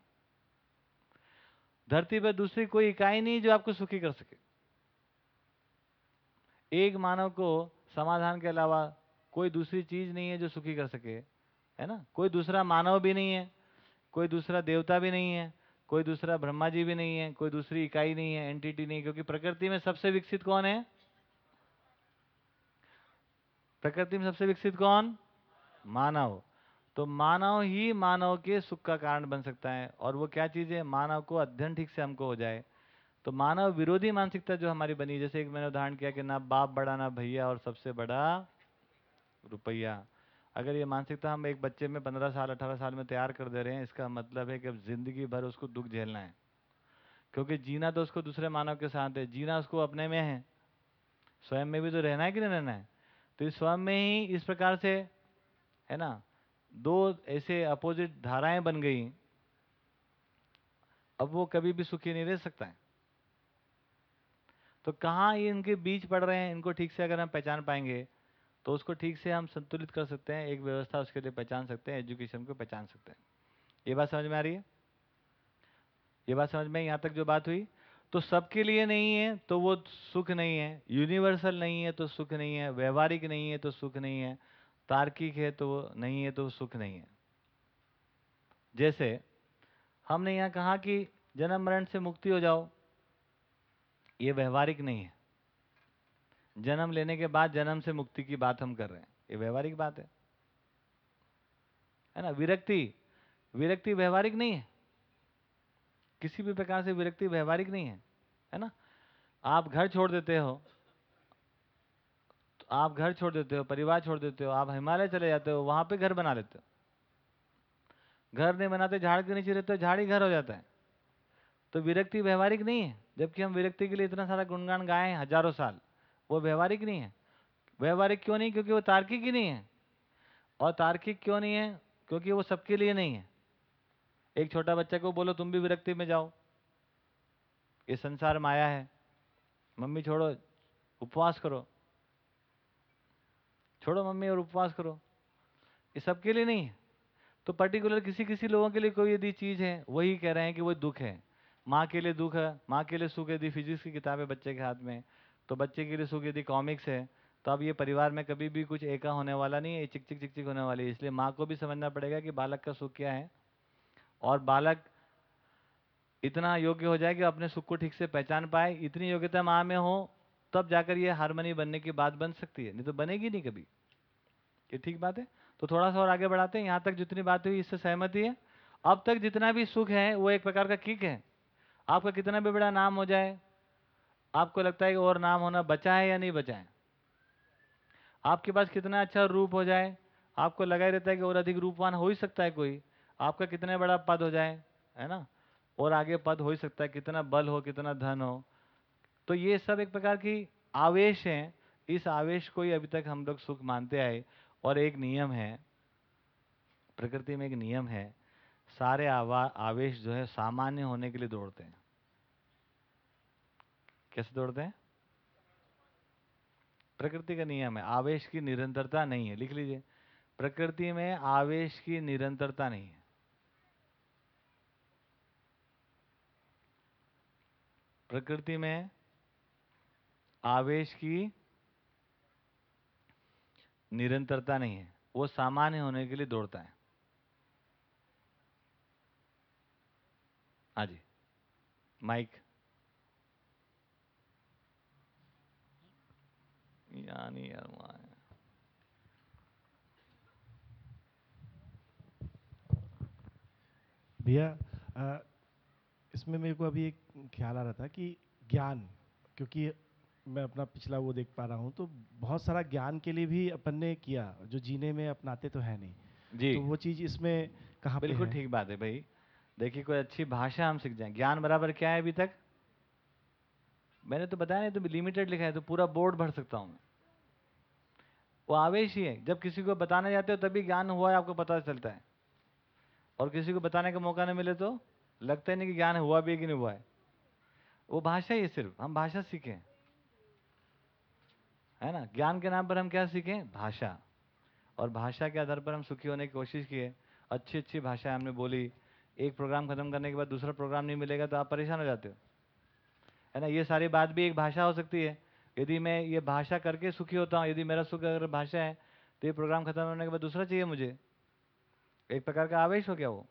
Speaker 2: धरती पर दूसरी कोई इकाई नहीं जो आपको सुखी कर सके। एक मानव को समाधान के अलावा कोई दूसरी चीज़ नहीं है जो सुखी कर सके, है ना? कोई दूसरा मानव भी नहीं है, कोई दूसरा देवता भी नहीं है, कोई दूसरा ब्रह्मा जी भी नहीं है, कोई दूसरी इकाई नहीं है एंटिटी नहीं क्योंकि प्रकृति में सबसे विकसित कौन है? प्रकृति में सबसे विकसित कौन? मानव। तो मानव ही मानव के सुख का कारण बन सकता है और वो क्या चीज़ है? मानव को अध्ययन ठीक से हमको हो जाए। तो मानव विरोधी मानसिकता जो हमारी बनी जैसे एक मैंने उदाहरण किया कि ना बाप बड़ा, ना भैया और सबसे बड़ा रुपया। अगर ये मानसिकता हम एक बच्चे में पंद्रह साल, अठारह साल में तैयार कर दे रहे हैं, इसका मतलब है कि अब ज़िंदगी भर उसको दुख झेलना है। क्योंकि जीना तो उसको दूसरे मानव के साथ है, जीना उसको अपने में है। स्वयं में भी तो रहना है कि नहीं रहना है? तो इस स्वयं में ही इस प्रकार से है ना? दो ऐसे अपोजिट धाराएँ बन गई। अब वो कभी भी सुखी नहीं रह सकता है। तो कहाँ ये इनके बीच पड़ रहे हैं, इनको ठीक से अगर हम पहचान पाएँगे तो उसको ठीक से हम संतुलित कर सकते हैं, एक व्यवस्था उसके लिए पहचान सकते हैं एजुकेशन को पहचान सकते हैं। ये बात समझ में आ रही है? ये बात समझ में यहाँ तक जो बात हुई तो सबके लिए नहीं है तो वो सुख नहीं है यूनिवर्सल नहीं है तो सुख नहीं है, व्यवहारिक नहीं है तो सुख नहीं है तार्किक है तो नहीं है तो सुख नहीं है। जैसे, हमने यहाँ कहा कि जन्म मरण से मुक्ति हो जाओ, ये व्यवहारिक नहीं है। जन्म लेने के बाद जन्म से मुक्ति की बात हम कर रहे हैं, ये व्यवहारिक बात है। है ना? विरक्ति विरक्ति व्यवहारिक नहीं है। किसी भी प्रकार से विरक्ति व्यवहारिक नहीं है है ना? आप घर छोड़ देते हो आप घर छोड़ देते हो, परिवार छोड़ देते हो, आप हिमालय चले जाते हो, वहाँ पे घर बना लेते हो। घर नहीं बनाते, झाड़ के नीचे रहते हो, झाड़ ही घर हो जाता है। तो विरक्ति व्यवहारिक नहीं है, जबकि हम विरक्ति के लिए इतना सारा गुणगान गाए हैं हज़ारों साल, वो व्यवहारिक नहीं है। व्यवहारिक क्यों नहीं? क्योंकि वो तार्किक ही नहीं है। और तार्किक क्यों नहीं है? क्योंकि वो सबके लिए नहीं है। एक छोटा बच्चा को बोलो, तुम भी विरक्ति में जाओ। ये संसार माया है। मम्मी छोड़ो, उपवास करो। छोड़ो मम्मी और उपवास करो। ये सबके लिए नहीं है। तो पर्टिकुलर किसी किसी लोगों के लिए कोई यदि चीज़ है, वही कह रहे हैं कि वो दुख है। माँ के लिए दुख है, माँ के लिए सुख यदि फिजिक्स की किताब है बच्चे के हाथ में तो बच्चे के लिए सुख यदि कॉमिक्स है तो अब ये परिवार में कभी भी कुछ एका होने वाला नहीं है चिक चिक चिक चिक होने वाली है। इसलिए माँ को भी समझना पड़ेगा कि बालक का सुख क्या है। और बालक इतना योग्य हो जाए कि अपने सुख को ठीक से पहचान पाए। इतनी योग्यता माँ में हो तब जाकर ये हारमोनी बनने की बात बन सकती है। नहीं तो बनेगी नहीं कभी। ये ठीक बात है? तो थोड़ा सा और आगे बढ़ाते हैं। यहाँ तक जितनी बात हुई, इससे सहमति है अब तक जितना भी सुख है, वो एक प्रकार का किक है। आपका कितना भी बड़ा नाम हो जाए, आपको लगता है कि और नाम होना बचा है या नहीं बचा है? आपके पास कितना अच्छा रूप हो जाए, आपको लगा ही रहता है कि और अधिक रूपवान हो ही सकता है कोई। आपका कितना बड़ा पद हो जाए, है ना? और आगे पद हो ही सकता है। कितना बल हो, कितना धन हो। तो ये सब एक प्रकार की आवेश हैं। इस आवेश को ही अभी तक हम लोग सुख मानते आए और एक नियम है, प्रकृति में एक नियम है, सारे आवा, आवेश जो है सामान्य होने के लिए दौड़ते हैं। कैसे दौड़ते हैं? प्रकृति का नियम है, आवेश की निरंतरता नहीं है। लिख लीजिए, प्रकृति में आवेश की निरंतरता नहीं है। प्रकृति में आवेश की निरंतरता नहीं है। वो सामान्य होने के लिए दौड़ता है। हाँ जी। माइक। यानी यार
Speaker 9: भैया इसमें मेरे को अभी एक ख्याल आ रहा था कि ज्ञान, क्योंकि मैं अपना पिछला वो देख पा रहा हूँ तो बहुत सारा ज्ञान के लिए भी अपन ने किया जो जीने में अपनाते तो है नहीं।
Speaker 2: जी।
Speaker 9: तो वो चीज़ इसमें कहाँ
Speaker 2: बिल्कुल ठीक बात है भाई। देखिए कोई अच्छी भाषा हम सीख जाए। ज्ञान बराबर क्या है अभी तक? मैंने तो बताया नहीं तो लिमिटेड लिखा है तो पूरा बोर्ड भर सकता हूँ। मैं वो आवेश ही है। जब किसी को बताने जाते हो तभी ज्ञान हुआ है आपको पता चलता है। और किसी को बताने का मौका नहीं मिले तो लगता ही नहीं कि ज्ञान हुआ भी है कि नहीं हुआ है। वो भाषा ही है सिर्फ़। हम भाषा सीखें। है ना? ज्ञान के नाम पर हम क्या सीखें? भाषा। और भाषा के आधार पर हम सुखी होने की कोशिश किए। अच्छी अच्छी भाषाएँ हमने बोली। एक प्रोग्राम खत्म करने के बाद दूसरा प्रोग्राम नहीं मिलेगा तो आप परेशान हो जाते हो। है ना? ये सारी बात भी एक भाषा हो सकती है। यदि मैं ये भाषा करके सुखी होता हूँ, यदि मेरा सुख अगर भाषा है तो ये प्रोग्राम खत्म होने के बाद दूसरा चाहिए मुझे। एक प्रकार का आवेश हो गया वो।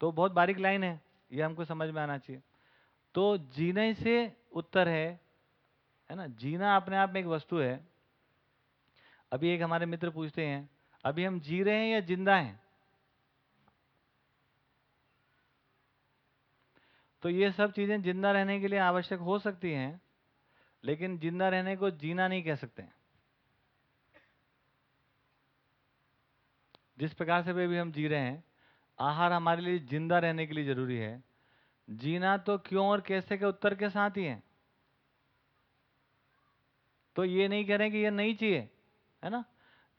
Speaker 2: तो बहुत बारीक लाइन है। ये हमको समझ में आना चाहिए। तो जीने से उत्तर है है ना? जीना अपने आप में एक वस्तु है। अभी एक हमारे मित्र पूछते हैं, अभी हम जी रहे हैं या ज़िंदा हैं? तो ये सब चीज़ें ज़िंदा रहने के लिए आवश्यक हो सकती हैं, लेकिन ज़िंदा रहने को जीना नहीं कह सकते जिस प्रकार से भी हम जी रहे हैं, आहार हमारे लिए ज़िंदा रहने के लिए ज़रूरी है। जीना तो क्यों और कैसे के उत्तर के साथ ही है? तो ये नहीं कह रहे कि ये नहीं चाहिए, है ना?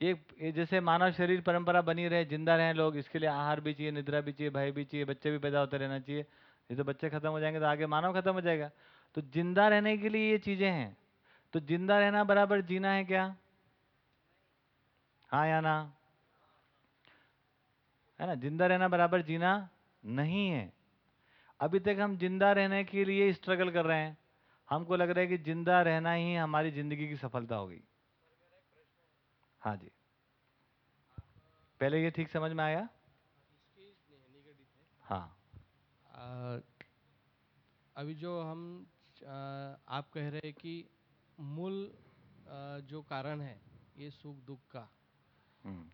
Speaker 2: ये ये जैसे मानव शरीर परंपरा बनी रहे, ज़िंदा रहे लोग, इसके लिए आहार भी चाहिए, निद्रा भी चाहिए, भय भी चाहिए, बच्चे भी पैदा होते रहना चाहिए। ये तो बच्चे खत्म हो जाएँगे तो आगे मानव खत्म हो जाएगा। तो ज़िंदा रहने के लिए ये चीज़ें हैं। तो ज़िंदा रहना बराबर जीना है क्या? हाँ या ना? है ना? ज़िंदा रहना बराबर जीना नहीं है। अभी तक हम ज़िंदा रहने के लिए स्ट्रगल कर रहे हैं। हमको लग रहा है कि ज़िंदा रहना ही हमारी ज़िंदगी की सफलता होगी हाँ जी। पहले ये ठीक समझ में आया? हाँ।
Speaker 7: आ, अभी जो हम आ, आप कह रहे हैं कि मूल जो कारण है ये सुख दुख का।
Speaker 2: हम्म,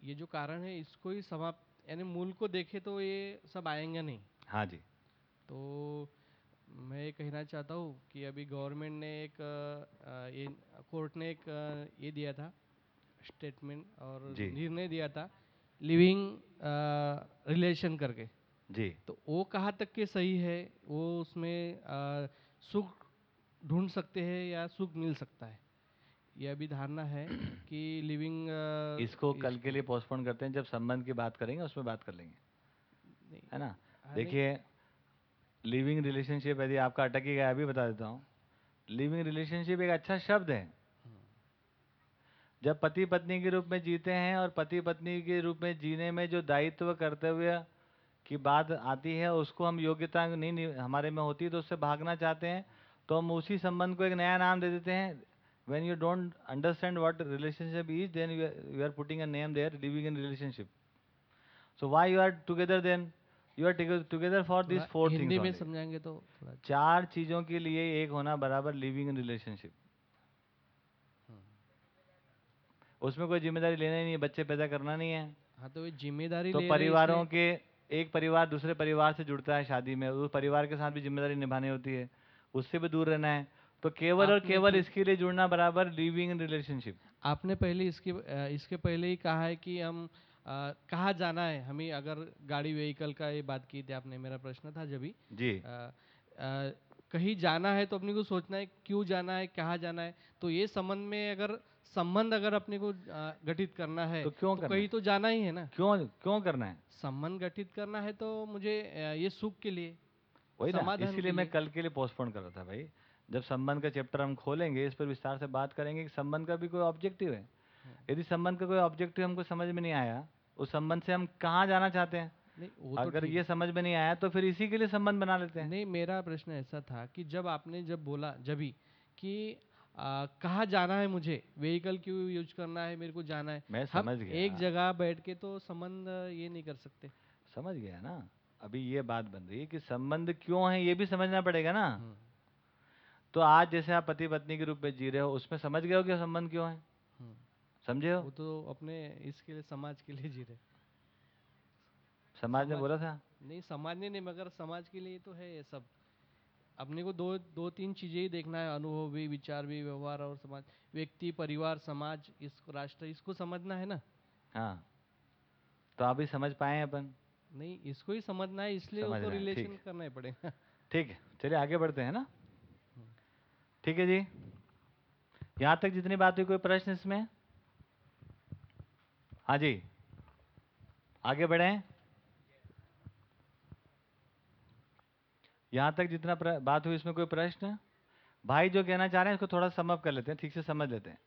Speaker 7: ये जो कारण है इसको ही समाप्त यानी मूल को देखे तो ये सब आएँगे नहीं।
Speaker 2: हाँ जी।
Speaker 7: तो मैं ये कहना चाहता हूँ कि अभी गवर्नमेंट ने एक अ, ये कोर्ट ने एक अ, ये दिया था स्टेटमेंट और
Speaker 2: जी।
Speaker 7: निर्णय दिया था लिविंग रिलेशन करके।
Speaker 2: जी।
Speaker 7: तो वो कहाँ तक के सही है? वो उसमें अ, सुख ढूंढ सकते हैं या सुख मिल सकता है? ये अभी धारणा है कि लिविंग
Speaker 2: इसको कल के लिए पोस्टपोन करते हैं जब संबंध की बात करेंगे उसमें बात कर लेंगे। है ना? देखिए लिविंग रिलेशनशिप यदि आपका अटक ही गया अभी बता देता हूँ। लिविंग रिलेशनशिप एक अच्छा शब्द है। जब पति पत्नी के रूप में जीते हैं और पति पत्नी के रूप में जीने में जो दायित्व कर्तव्य की बात आती है उसको हम योग्यता नहीं नि- हमारे में होती तो उससे भागना चाहते हैं तो हम उसी संबंध को एक नया नाम दे देते हैं। When you don't understand what relationship is then you are, you are putting a name in relationship so why you are you are then you are toge- together for these
Speaker 7: Hindi में समझाएँगे तो थोड़ा
Speaker 2: चार चीज़ों के लिए एक होना बराबर लिविंग इन रिलेशनशिप उसमें कोई ज़िम्मेदारी लेना ही नहीं है बच्चे पैदा करना नहीं है।
Speaker 7: हाँ तो ये ज़िम्मेदारी
Speaker 2: तो
Speaker 7: ले
Speaker 2: परिवारों के एक परिवार दूसरे परिवार से जुड़ता है शादी में उस परिवार के साथ भी ज़िम्मेदारी निभानी होती है उससे भी दूर रहना है। तो केवल और केवल
Speaker 7: तो-
Speaker 2: इसके लिए जुड़ना बराबर लिविंग इन रिलेशनशिप
Speaker 7: आपने पहले इसके इसके पहले ही कहा है कि हम कहाँ जाना है? हमें अगर गाड़ी व्हीकल का ये बात की थी आपने मेरा प्रश्न था जब भी।
Speaker 2: जी।
Speaker 7: अ, अ, कहीं जाना है तो अपने को सोचना है क्यों जाना है कहाँ जाना है? तो ये संबंध में अगर संबंध अगर अपने को गठित करना है
Speaker 2: तो क्यों करना
Speaker 7: कहीं तो जाना ही है ना।
Speaker 2: क्यों क्यों करना है?
Speaker 7: संबंध गठित करना है तो मुझे ये सुख के लिए
Speaker 2: वही ना इसीलिए मैं कल के लिए पोस्टपोन कर रहा था भाई। जब संबंध का चैप्टर हम खोलेंगे इस पर विस्तार से बात करेंगे कि संबंध का भी कोई ऑब्जेक्टिव है। यदि संबंध का कोई ऑब्जेक्टिव हमको समझ में नहीं आया उस संबंध से हम कहाँ जाना चाहते हैं?
Speaker 7: नहीं वो तो
Speaker 2: अगर
Speaker 7: ठीक
Speaker 2: ये समझ में नहीं आया तो फिर इसी के लिए संबंध बना लेते हैं।
Speaker 7: नहीं मेरा प्रश्न ऐसा था कि जब आपने जब बोला जभी कि आ, कहाँ जाना है मुझे? व्हीकल क्यों यूज़ करना है? मेरे को जाना है।
Speaker 2: मैं समझ गया।
Speaker 7: एक जगह बैठ के तो संबंध ये नहीं कर सकते।
Speaker 2: समझ गया ना? अभी ये बात बन रही है कि संबंध क्यों है ये भी समझना पड़ेगा ना?
Speaker 7: हम्म,
Speaker 2: तो आज जैसे आप पति पत्नी के रूप में जी रहे हो उसमें समझ गए हो कि संबंध क्यों है। समझे हो?
Speaker 7: वो तो अपने इसके लिए समाज के लिए जी रहे
Speaker 2: समाज ने बोला था?
Speaker 7: नहीं समाज ने नहीं मगर समाज के लिए तो है ये सब। अपने को दो दो तीन चीज़ें ही देखना है अनुभव भी विचार भी व्यवहार और समाज व्यक्ति परिवार समाज इसको राष्ट्र इसको समझना है ना?
Speaker 2: हाँ। तो आप भी समझ पाए अपन?
Speaker 7: नहीं इसको ही समझना है इसलिए उसको
Speaker 2: हैं,
Speaker 7: रिलेशन करना ही पड़ेगा।
Speaker 2: ठीक है चलिए आगे बढ़ते हैं ना? ठीक है जी। यहाँ तक जितनी बात हुई कोई प्रश्न इसमें? हाँ जी। आगे बढ़े। यहाँ तक जितना बात हुई इसमें कोई प्रश्न? भाई जो कहना चाह रहे हैं इसको थोड़ा समअप कर लेते हैं, ठीक से समझ लेते हैं।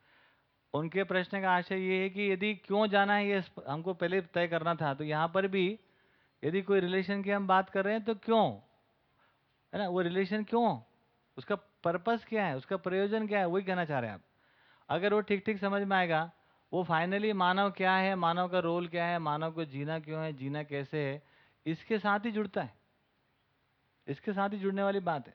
Speaker 2: उनके प्रश्न का आशय ये है कि यदि क्यों जाना है ये हमको पहले तय करना था तो यहाँ पर भी यदि कोई रिलेशन की हम बात कर रहे हैं तो क्यों? है ना, वो रिलेशन क्यों? उसका पर्पस क्या है? उसका प्रयोजन क्या है? वही कहना चाह रहे हैं आप। अगर वो ठीक ठीक समझ में आएगा वो फाइनली मानव क्या है? मानव का रोल क्या है? मानव को जीना क्यों है? जीना कैसे है? इसके साथ ही जुड़ता है। इसके साथ ही जुड़ने वाली बात है।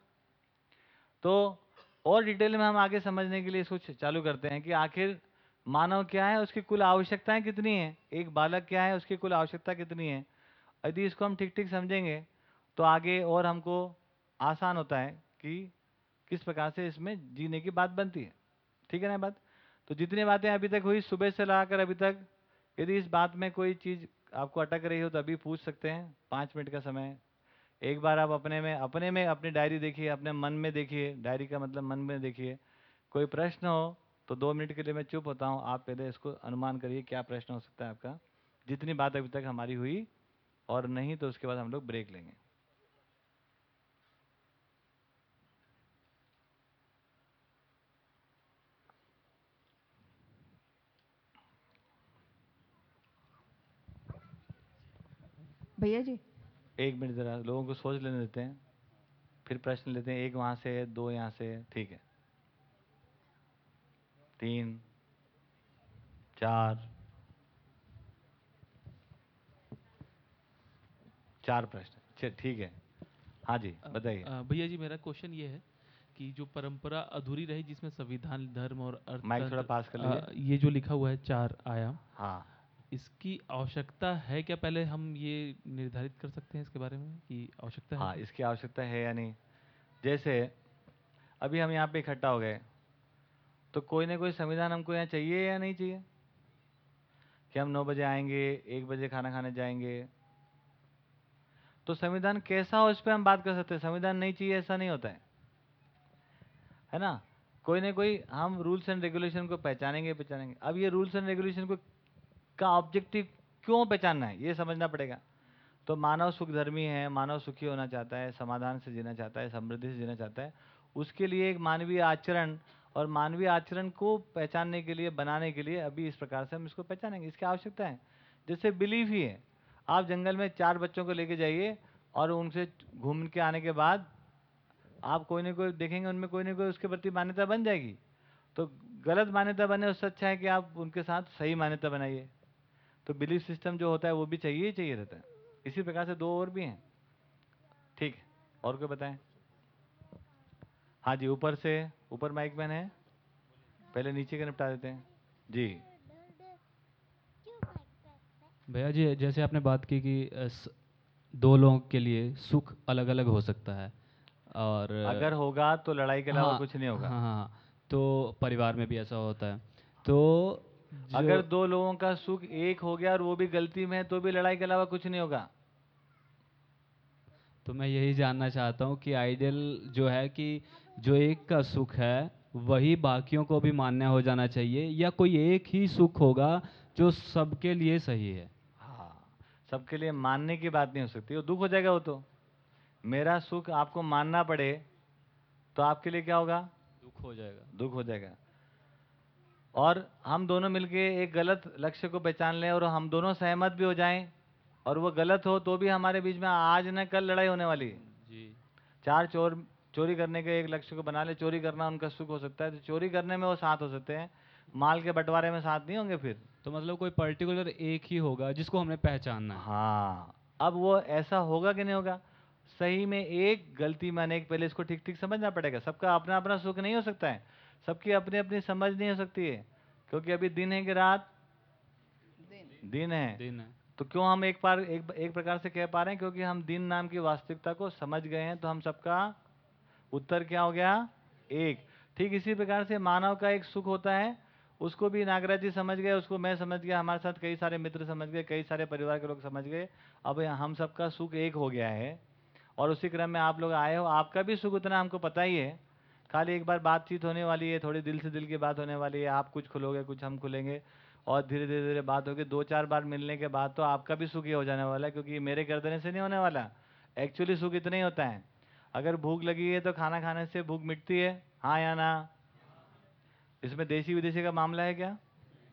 Speaker 2: तो और डिटेल में हम आगे समझने के लिए इसको चालू करते हैं कि आखिर मानव क्या है? उसकी कुल आवश्यकताएँ कितनी है? एक बालक क्या है? उसकी कुल आवश्यकता कितनी है? यदि इसको हम ठीक ठीक समझेंगे तो आगे और हमको आसान होता है कि किस प्रकार से इसमें जीने की बात बनती है। ठीक है ना बात? तो जितनी बातें अभी तक हुई, सुबह से लाकर अभी तक, यदि इस बात में कोई चीज़ आपको अटक रही हो तो अभी पूछ सकते हैं, पाँच मिनट का समय एक बार आप अपने में अपने में अपनी डायरी देखिए, अपने मन में देखिए, डायरी का मतलब मन में देखिए। कोई प्रश्न हो तो दो मिनट के लिए मैं चुप होता हूँ, आप पहले इसको अनुमान करिए क्या प्रश्न हो सकता है आपका। जितनी बात अभी तक हमारी हुई, और नहीं तो उसके बाद हम लोग ब्रेक लेंगे।
Speaker 10: भैया जी?
Speaker 2: एक मिनट ज़रा लोगों को सोच लेने देते हैं फिर प्रश्न लेते हैं एक वहाँ से दो यहाँ से ठीक है। तीन चार चार प्रश्न चल ठीक है। हाँ जी बताइए।
Speaker 11: भैया जी मेरा क्वेश्चन ये है कि जो परंपरा अधूरी रही जिसमें संविधान धर्म और
Speaker 2: माइक थोड़ा पास कर लीजिए।
Speaker 11: ये जो लिखा हुआ है चार आयाम
Speaker 2: हाँ।
Speaker 11: इसकी आवश्यकता है क्या? पहले हम ये निर्धारित कर सकते हैं इसके बारे में कि आवश्यकता है।
Speaker 2: हाँ? इसकी आवश्यकता है या नहीं? जैसे, अभी हम यहाँ पे इकट्ठा हो गए तो कोई ना कोई संविधान हमको यहाँ चाहिए या नहीं चाहिए? कि हम नौ बजे आएँगे, एक बजे खाना खाने जाएँगे। तो संविधान कैसा हो इस पर हम बात कर सकते हैं। संविधान नहीं चाहिए, ऐसा नहीं होता है। है ना? कोई ना कोई हम रूल्स एंड रेगुलेशन को पहचानेंगे पहचानेंगे। अब ये रूल्स एंड रेगुलेशन को का ऑब्जेक्टिव क्यों पहचानना है? ये समझना पड़ेगा। तो मानव सुखधर्मी है, मानव सुखी होना चाहता है, समाधान से जीना चाहता है, समृद्धि से जीना चाहता है। उसके लिए एक मानवीय आचरण और मानवीय आचरण को पहचानने के लिए, बनाने के लिए अभी इस प्रकार से हम इसको पहचानेंगे। इसकी आवश्यकता है। जैसे बिलीफ ही है, आप जंगल में चार बच्चों को लेके जाइए और उनसे घूम के आने के बाद आप कोई ना कोई देखेंगे, उनमें कोई ना कोई उसके प्रति मान्यता बन जाएगी। तो गलत मान्यता बने उससे अच्छा है कि आप उनके साथ सही मान्यता बनाइए। तो बिलीफ सिस्टम जो होता है वो भी चाहिए ही चाहिए रहता है। इसी प्रकार से दो और भी हैं। ठीक है और कोई बताएँ? हाँ जी ऊपर से ऊपर माइक मैन है। पहले नीचे का निपटा देते हैं। जी।
Speaker 5: भैया जी जैसे आपने बात की कि दो लोगों के लिए सुख अलग अलग हो सकता है और
Speaker 2: अगर होगा तो लड़ाई के अलावा
Speaker 5: हाँ,
Speaker 2: कुछ नहीं होगा।
Speaker 5: हाँ हाँ हाँ, तो परिवार में भी ऐसा होता है। तो
Speaker 2: अगर दो लोगों का सुख एक हो गया और वो भी गलती में है तो भी लड़ाई के अलावा कुछ नहीं होगा।
Speaker 5: तो मैं यही जानना चाहता हूँ कि आइडियल जो है कि जो एक का सुख है वही बाकियों को भी मान्य हो जाना चाहिए या कोई एक ही सुख होगा जो सबके लिए सही है?
Speaker 2: हाँ सबके लिए मानने की बात नहीं हो सकती। वो दुख हो जाएगा वो तो। मेरा सुख आपको मानना पड़े तो आपके लिए क्या होगा?
Speaker 5: दुख हो जाएगा।
Speaker 2: दुख हो जाएगा। और हम दोनों मिलके एक गलत लक्ष्य को पहचान लें और हम दोनों सहमत भी हो जाएँ और वो गलत हो तो भी हमारे बीच में आज न कल लड़ाई होने वाली
Speaker 5: जी।
Speaker 2: चार चोर चोरी करने के एक लक्ष्य को बना ले चोरी करना उनका सुख हो सकता है तो चोरी करने में वो साथ हो सकते हैं। माल के बंटवारे में साथ नहीं होंगे फिर।
Speaker 5: तो मतलब कोई पर्टिकुलर एक ही होगा जिसको हमने पहचानना है।
Speaker 2: हाँ अब वो ऐसा होगा कि नहीं होगा? सही में एक गलती में अनेक पहले इसको ठीक ठीक समझना पड़ेगा। सबका अपना अपना सुख नहीं हो सकता है। सबकी अपनी अपनी समझ नहीं हो सकती है क्योंकि अभी दिन है कि रात? दिन। है।
Speaker 5: दिन है।
Speaker 2: तो क्यों हम एक बार एक एक प्रकार से कह पा रहे हैं? क्योंकि हम दिन नाम की वास्तविकता को समझ गए हैं तो हम सबका उत्तर क्या हो गया? एक। ठीक इसी प्रकार से मानव का एक सुख होता है उसको भी नागराज जी समझ गए उसको मैं समझ गया हमारे साथ कई सारे मित्र समझ गए कई सारे परिवार के लोग समझ गए अब हम सबका सुख एक हो गया है। और उसी क्रम में आप लोग आए हो आपका भी सुख उतना हमको पता ही है। खाली एक बार बातचीत होने वाली है, थोड़ी दिल से दिल की बात होने वाली है, आप कुछ खुलोगे, कुछ हम खुलेंगे, और धीरे धीरे धीरे बात होगी, दो चार बार मिलने के बाद तो आपका भी सुखी हो जाने वाला है, क्योंकि मेरे कर देने से नहीं होने वाला। एक्चुअली सुख इतना ही होता है। अगर भूख लगी है तो खाना खाने से भूख मिटती है। हाँ या ना? इसमें देशी विदेशी का मामला है क्या?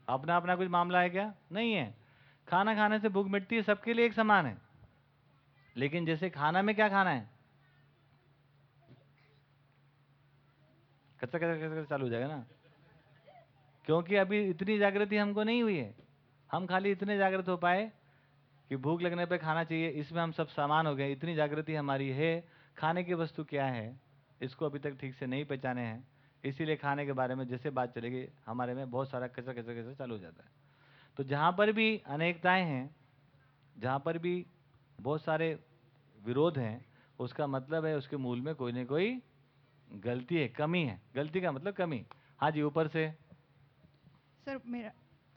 Speaker 2: अपना अपना कुछ मामला है क्या? नहीं है। खाना खाने से भूख मिटती है, सबके लिए एक समान है। लेकिन जैसे खाना में क्या खाना है? कच्चा कच्चा कच्चा चालू हो जाएगा ना। क्योंकि अभी इतनी जागृति हमको नहीं हुई है। हम खाली इतने जागृत हो पाए कि भूख लगने पे खाना चाहिए, इसमें हम सब समान हो गए। इतनी जागृति हमारी है। खाने की वस्तु क्या है, इसको अभी तक ठीक से नहीं पहचाने हैं। इसीलिए खाने के बारे में जैसे बात चलेगी, हमारे में बहुत सारा कचरा कचरा कचरा चालू हो जाता है। तो जहाँ पर भी अनेकताएँ हैं, जहाँ पर भी बहुत सारे विरोध हैं, उसका मतलब है उसके मूल में कोई ना कोई गलती है कमी है। गलती का मतलब कमी। हाँ जी ऊपर से।
Speaker 10: सर मेरा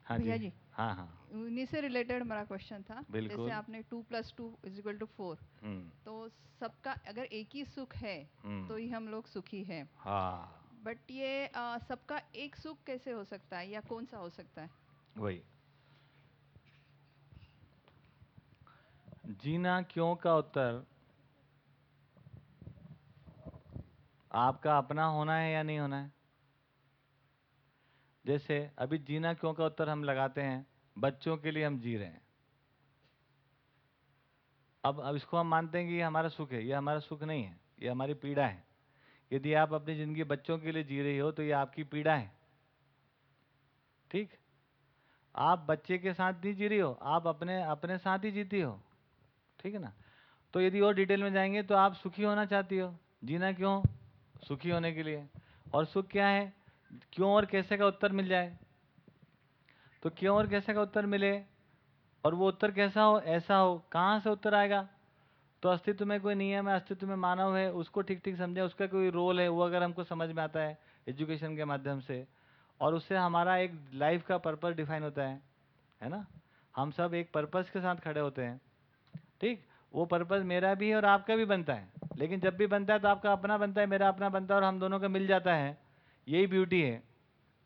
Speaker 2: हाँ जी।
Speaker 10: जी।
Speaker 2: हाँ हाँ।
Speaker 10: उन्हीं से रिलेटेड मेरा क्वेश्चन था। जैसे आपने two plus two is equal to four तो सबका अगर एक ही सुख है
Speaker 2: हम्म।
Speaker 10: तो ही हम लोग सुखी हैं।
Speaker 2: हाँ।
Speaker 10: बट ये सबका एक सुख कैसे हो सकता है या कौन सा हो सकता है?
Speaker 2: वही। जीना क्यों का उत्तर? आपका अपना होना है या नहीं होना है? जैसे, अभी जीना क्यों का उत्तर हम लगाते हैं? बच्चों के लिए हम जी रहे हैं। अब अब इसको हम मानते हैं कि ये हमारा सुख है, ये हमारा सुख नहीं है, ये हमारी पीड़ा है। यदि आप अपनी ज़िंदगी बच्चों के लिए जी रही हो तो ये आपकी पीड़ा है। ठीक? आप बच्चे के साथ नहीं जी रही हो, आप अपने अपने साथ ही जीती हो। ठीक है ना? तो यदि और डिटेल में जाएँगे तो आप सुखी होना चाहती हो। जीना क्यों? सुखी होने के लिए। और सुख क्या है? क्यों और कैसे का उत्तर मिल जाए? तो क्यों और कैसे का उत्तर मिले? और वो उत्तर कैसा हो? ऐसा हो। कहाँ से उत्तर आएगा? तो अस्तित्व में कोई नियम है, अस्तित्व में मानव है, उसको ठीक ठीक समझे, उसका कोई रोल है, वो अगर हमको समझ में आता है एजुकेशन के माध्यम से, और उससे हमारा एक लाइफ का पर्पस डिफाइन होता है है ना? हम सब एक पर्पस के साथ खड़े होते हैं। ठीक? वो पर्पस मेरा भी है और आपका भी बनता है। लेकिन जब भी बनता है तो आपका अपना बनता है, मेरा अपना बनता है और हम दोनों का मिल जाता है। यही ब्यूटी है।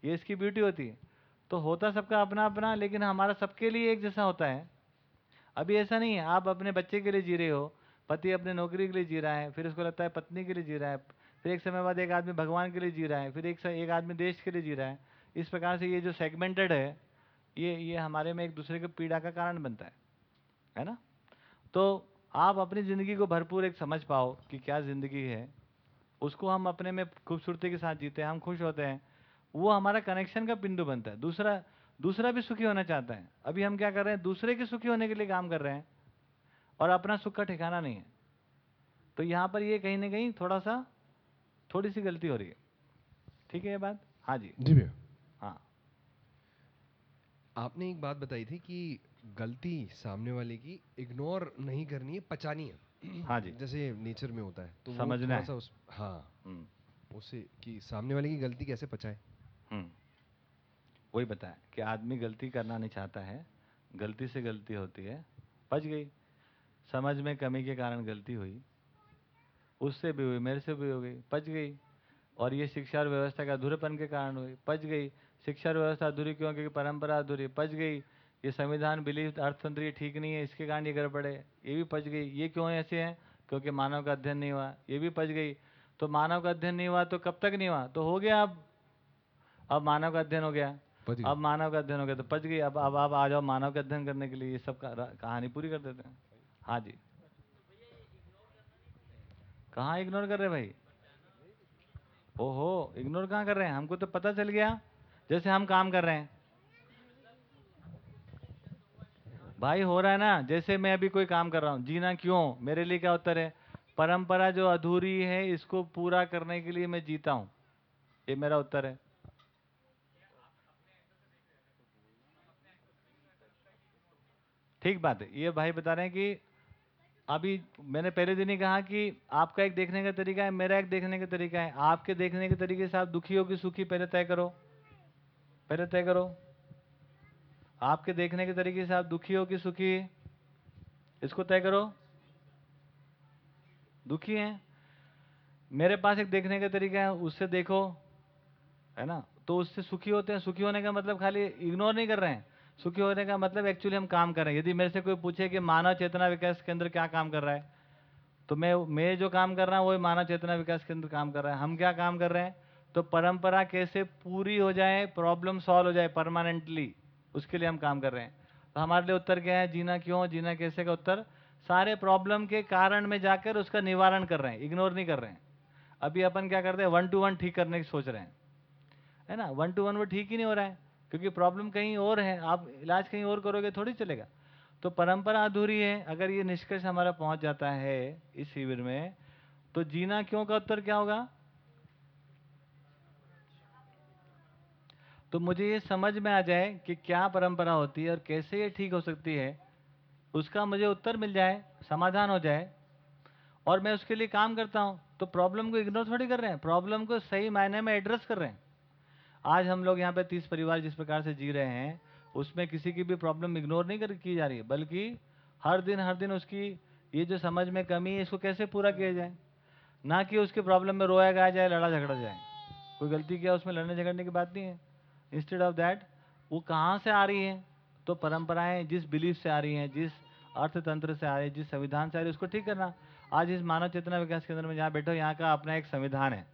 Speaker 2: ये इसकी ब्यूटी होती है। तो होता सबका अपना अपना, लेकिन हमारा सबके लिए एक जैसा होता है। अभी ऐसा नहीं है, आप अपने बच्चे के लिए जी रहे हो, पति अपने नौकरी के लिए जी रहा है, फिर उसको लगता है पत्नी के लिए जी रहा है, फिर एक समय बाद एक आदमी भगवान के लिए जी रहा है, फिर एक एक आदमी देश के लिए जी रहा है। इस प्रकार से ये जो सेगमेंटेड है, ये ये हमारे में एक दूसरे के पीड़ा का कारण बनता है। है ना? तो आप अपनी ज़िंदगी को भरपूर एक समझ पाओ कि क्या ज़िंदगी है। उसको हम अपने में खूबसूरती के साथ जीते हैं हम खुश होते हैं। वो हमारा कनेक्शन का बिंदु बनता है। दूसरा दूसरा भी सुखी होना चाहता है। अभी हम क्या कर रहे हैं? दूसरे के सुखी होने के लिए काम कर रहे हैं और अपना सुख का ठिकाना नहीं है। तो यहाँ पर ये कहीं ना कहीं थोड़ा सा थोड़ी सी गलती हो रही है। ठीक है ये बात? हाँ जी।
Speaker 12: जी भैया।
Speaker 2: हाँ।
Speaker 12: आपने एक बात बताई थी कि गलती सामने वाले की इग्नोर नहीं करनी है पचानी है।
Speaker 2: हाँ जी।
Speaker 12: जैसे नेचर में होता है तो
Speaker 2: समझना है।
Speaker 12: उस हाँ।
Speaker 2: हम्म।
Speaker 12: उसे कि सामने वाले की गलती कैसे पचाए?
Speaker 2: हम्म। वही बताया कि आदमी गलती करना नहीं चाहता है गलती से गलती होती है बच गई। समझ में कमी के कारण गलती हुई उससे भी हुई मेरे से भी हो गई पच गई। और ये शिक्षा और व्यवस्था के अधूरेपन के कारण हुई पच गई। शिक्षा और व्यवस्था अधूरी क्यों? क्योंकि परंपरा अधूरी पच गई। ये संविधान बिलीव अर्थतंत्र ये ठीक नहीं है इसके कारण ये गड़बड़ ये भी पच गई। ये क्यों ऐसे हैं? क्योंकि मानव का अध्ययन नहीं हुआ। ये भी पच गई। तो मानव का अध्ययन नहीं हुआ तो कब तक नहीं हुआ? तो हो गया अब। अब मानव का अध्ययन हो गया। अब मानव का अध्ययन हो गया तो पच गई। अब अब आप आ जाओ मानव का अध्ययन करने के लिए। ये सब कहानी पूरी कर देते हैं। हाँ जी। कहाँ इग्नोर कर रहे भाई? ओहो इग्नोर कहाँ कर रहे हैं? हमको तो पता चल गया। जैसे हम काम कर रहे हैं। भाई, हो रहा है ना? जैसे मैं अभी कोई काम कर रहा हूँ। जीना क्यों? मेरे लिए क्या उत्तर है? परंपरा जो अधूरी है, इसको पूरा करने के लिए मैं जीता हूँ। ये मेरा उत्तर है। ठीक बात है। ये भाई बता रहे हैं कि अभी मैंने पहले दिन ही कहा कि आपका एक देखने का तरीका है, मेरा एक देखने का तरीका है। आपके देखने के तरीके से आप दुखी हो कि सुखी पहले तय करो। पहले तय करो। आपके देखने के तरीके से आप दुखी हो कि सुखी? इसको तय करो। दुखी हैं? मेरे पास एक देखने का तरीका है, उससे देखो, है ना? तो उससे सुखी होते हैं। सुखी होने का मतलब खाली इग्नोर नहीं कर रहे हैं। सुखी होने का मतलब एक्चुअली हम काम कर रहे हैं। यदि मेरे से कोई पूछे कि मानव चेतना विकास केंद्र क्या काम कर रहा है तो मैं मैं जो काम कर रहा हूँ, वही मानव चेतना विकास केंद्र काम कर रहा है। हम क्या काम कर रहे हैं? तो परंपरा कैसे पूरी हो जाए प्रॉब्लम सॉल्व हो जाए परमानेंटली उसके लिए हम काम कर रहे हैं। तो हमारे लिए उत्तर क्या है? जीना क्यों? जीना कैसे का उत्तर? सारे प्रॉब्लम के कारण में जाकर उसका निवारण कर रहे हैं। इग्नोर नहीं कर रहे हैं। अभी अपन क्या करते हैं? वन टू वन ठीक करने की सोच रहे हैं। है ना? वन टू वन वो ठीक ही नहीं हो रहा है, क्योंकि प्रॉब्लम कहीं और है। आप इलाज कहीं और करोगे, थोड़ी चलेगा। तो परंपरा अधूरी है। अगर ये निष्कर्ष हमारा पहुँच जाता है इस शिविर में तो जीना क्यों का उत्तर क्या होगा? तो मुझे ये समझ में आ जाए कि क्या परंपरा होती है और कैसे ये ठीक हो सकती है। उसका मुझे उत्तर मिल जाए, समाधान हो जाए, और मैं उसके लिए काम करता हूँ। तो प्रॉब्लम को इग्नोर थोड़ी कर रहे हैं। प्रॉब्लम को सही मायने में एड्रेस कर रहे हैं। आज हम लोग यहाँ पे तीस परिवार जिस प्रकार से जी रहे हैं, उसमें किसी की भी प्रॉब्लम इग्नोर नहीं कर, की जा रही है। बल्कि हर दिन हर दिन उसकी ये जो समझ में कमी है, इसको कैसे पूरा किया जाए? ना कि उसकी प्रॉब्लम में रोया गाया जाए, लड़ा झगड़ा जाए। कोई गलती किया, उसमें लड़ने झगड़ने की बात नहीं है। इंस्टेड ऑफ़ दैट वो कहाँ से आ रही है? तो परंपराएँ जिस बिलीफ से आ रही हैं, जिस अर्थतंत्र से आ रही है, जिस संविधान से आ रही है, उसको ठीक करना। आज इस मानव चेतना विकास केंद्र में जहाँ बैठो यहाँ का अपना एक संविधान है।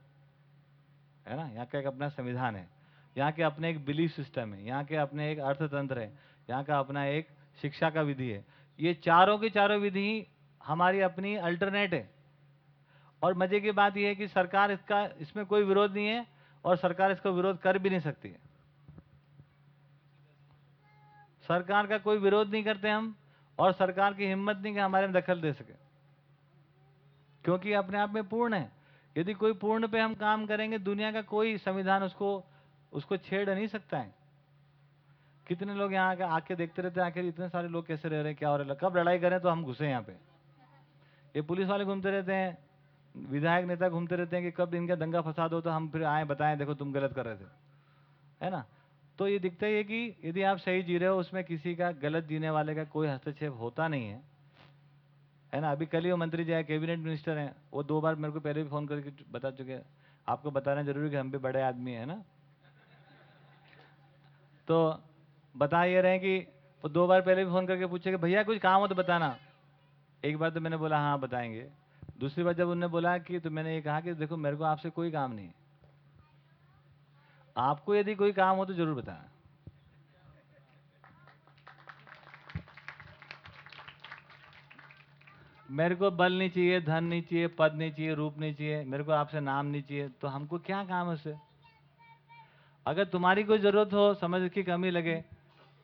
Speaker 2: है ना? यहाँ का एक अपना संविधान है। यहाँ के अपने एक बिलीफ सिस्टम है। यहाँ के अपने एक अर्थतंत्र है। यहाँ का अपना एक शिक्षा का विधि है। ये चारों की चारों विधि हमारी अपनी अल्टरनेट है। और मज़े की बात यह है कि सरकार इसका, इसमें कोई विरोध नहीं है और सरकार इसका विरोध कर भी नहीं सकती है। सरकार का कोई विरोध नहीं करते हम और सरकार की हिम्मत नहीं कि हमारे में दखल दे सके। क्योंकि अपने आप में पूर्ण है। यदि कोई पूर्ण पे हम काम करेंगे, दुनिया का कोई संविधान उसको उसको छेड़ नहीं सकता है। कितने लोग यहाँ आके आके देखते रहते हैं, आखिर इतने सारे लोग कैसे रह रहे हैं, क्या हो रहा है? कब लड़ाई करें तो हम घुसे यहाँ पे। ये पुलिस वाले घूमते रहते हैं, विधायक नेता घूमते रहते हैं कि कब इनका दंगा फसाद हो तो हम फिर आए, बताएँ, देखो तुम गलत कर रहे थे। है ना? तो ये दिखता ही कि यदि आप सही जी रहे हो, उसमें किसी का गलत जीने वाले का कोई हस्तक्षेप होता नहीं है। है ना? अभी कल ही वो मंत्री जो है कैबिनेट मिनिस्टर हैं, वो दो बार मेरे को पहले भी फ़ोन करके बता चुके हैं। आपको बताना ज़रूरी कि हम भी बड़े आदमी हैं ना? तो बता ये रहे कि वो दो बार पहले भी फ़ोन करके पूछे कि भैया कुछ काम हो तो बताना। एक बार तो मैंने बोला हाँ बताएँगे। दूसरी बार जब उन्होंने बोला कि तो मैंने ये कहा कि देखो, मेरे को आपसे कोई काम नहीं आपको यदि कोई काम हो तो ज़रूर बताना। मेरे को बल नहीं चाहिए, धन नहीं चाहिए, पद नहीं चाहिए, रूप नहीं चाहिए, मेरे को आपसे नाम नहीं चाहिए तो हमको क्या काम है उससे? अगर तुम्हारी कोई ज़रूरत हो, समझ की कमी लगे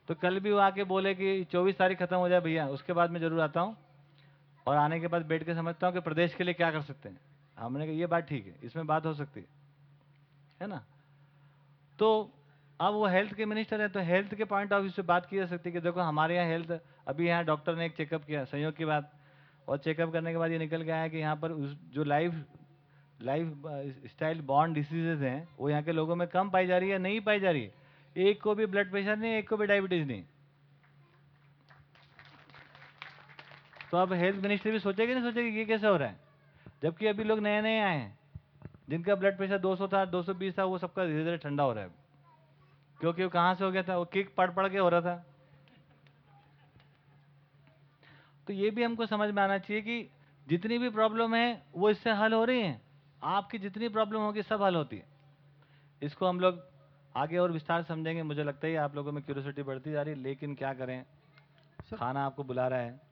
Speaker 2: तो कल भी वो आके बोले कि चौबीस तारीख खत्म हो जाए भैया, उसके बाद मैं ज़रूर आता हूँ। और आने के बाद बैठ के समझता हूँ कि प्रदेश के लिए क्या कर सकते हैं। हमने कहा, ये बात ठीक है, इसमें बात हो सकती है। ना? तो अब वो हेल्थ के मिनिस्टर हैं तो हेल्थ के पॉइंट ऑफ़ व्यू से बात की जा सकती है कि देखो हमारे यहाँ हेल्थ अभी यहाँ डॉक्टर ने एक चेकअप किया, संयोग की बात। और चेकअप करने के बाद ये निकल के आया कि यहाँ पर उस जो life lifestyle bond diseases हैं, वो यहाँ के लोगों में कम पाई जा रही है नहीं पाई जा रही है? एक को भी ब्लड प्रेशर नहीं, एक को भी डायबिटीज़ नहीं। तो अब हेल्थ मिनिस्टर भी सोचेगी, नहीं सोचेगी ये कैसे हो रहा है? जबकि अभी लोग नए नए आए हैं। जिनका ब्लड प्रेशर 200 था 220 था वो सबका धीरे धीरे ठंडा हो रहा है क्योंकि वो कहाँ से हो गया था? वो किक पढ़ पढ़ के हो रहा था। तो ये भी हमको समझ में आना चाहिए कि जितनी भी प्रॉब्लम है वो इससे हल हो रही हैं। आपकी जितनी प्रॉब्लम होगी सब हल होती है। इसको हम लोग आगे और विस्तार समझेंगे। मुझे लगता है आप लोगों में क्यूरोसिटी बढ़ती जा रही है लेकिन क्या करें? खाना आपको बुला रहा है।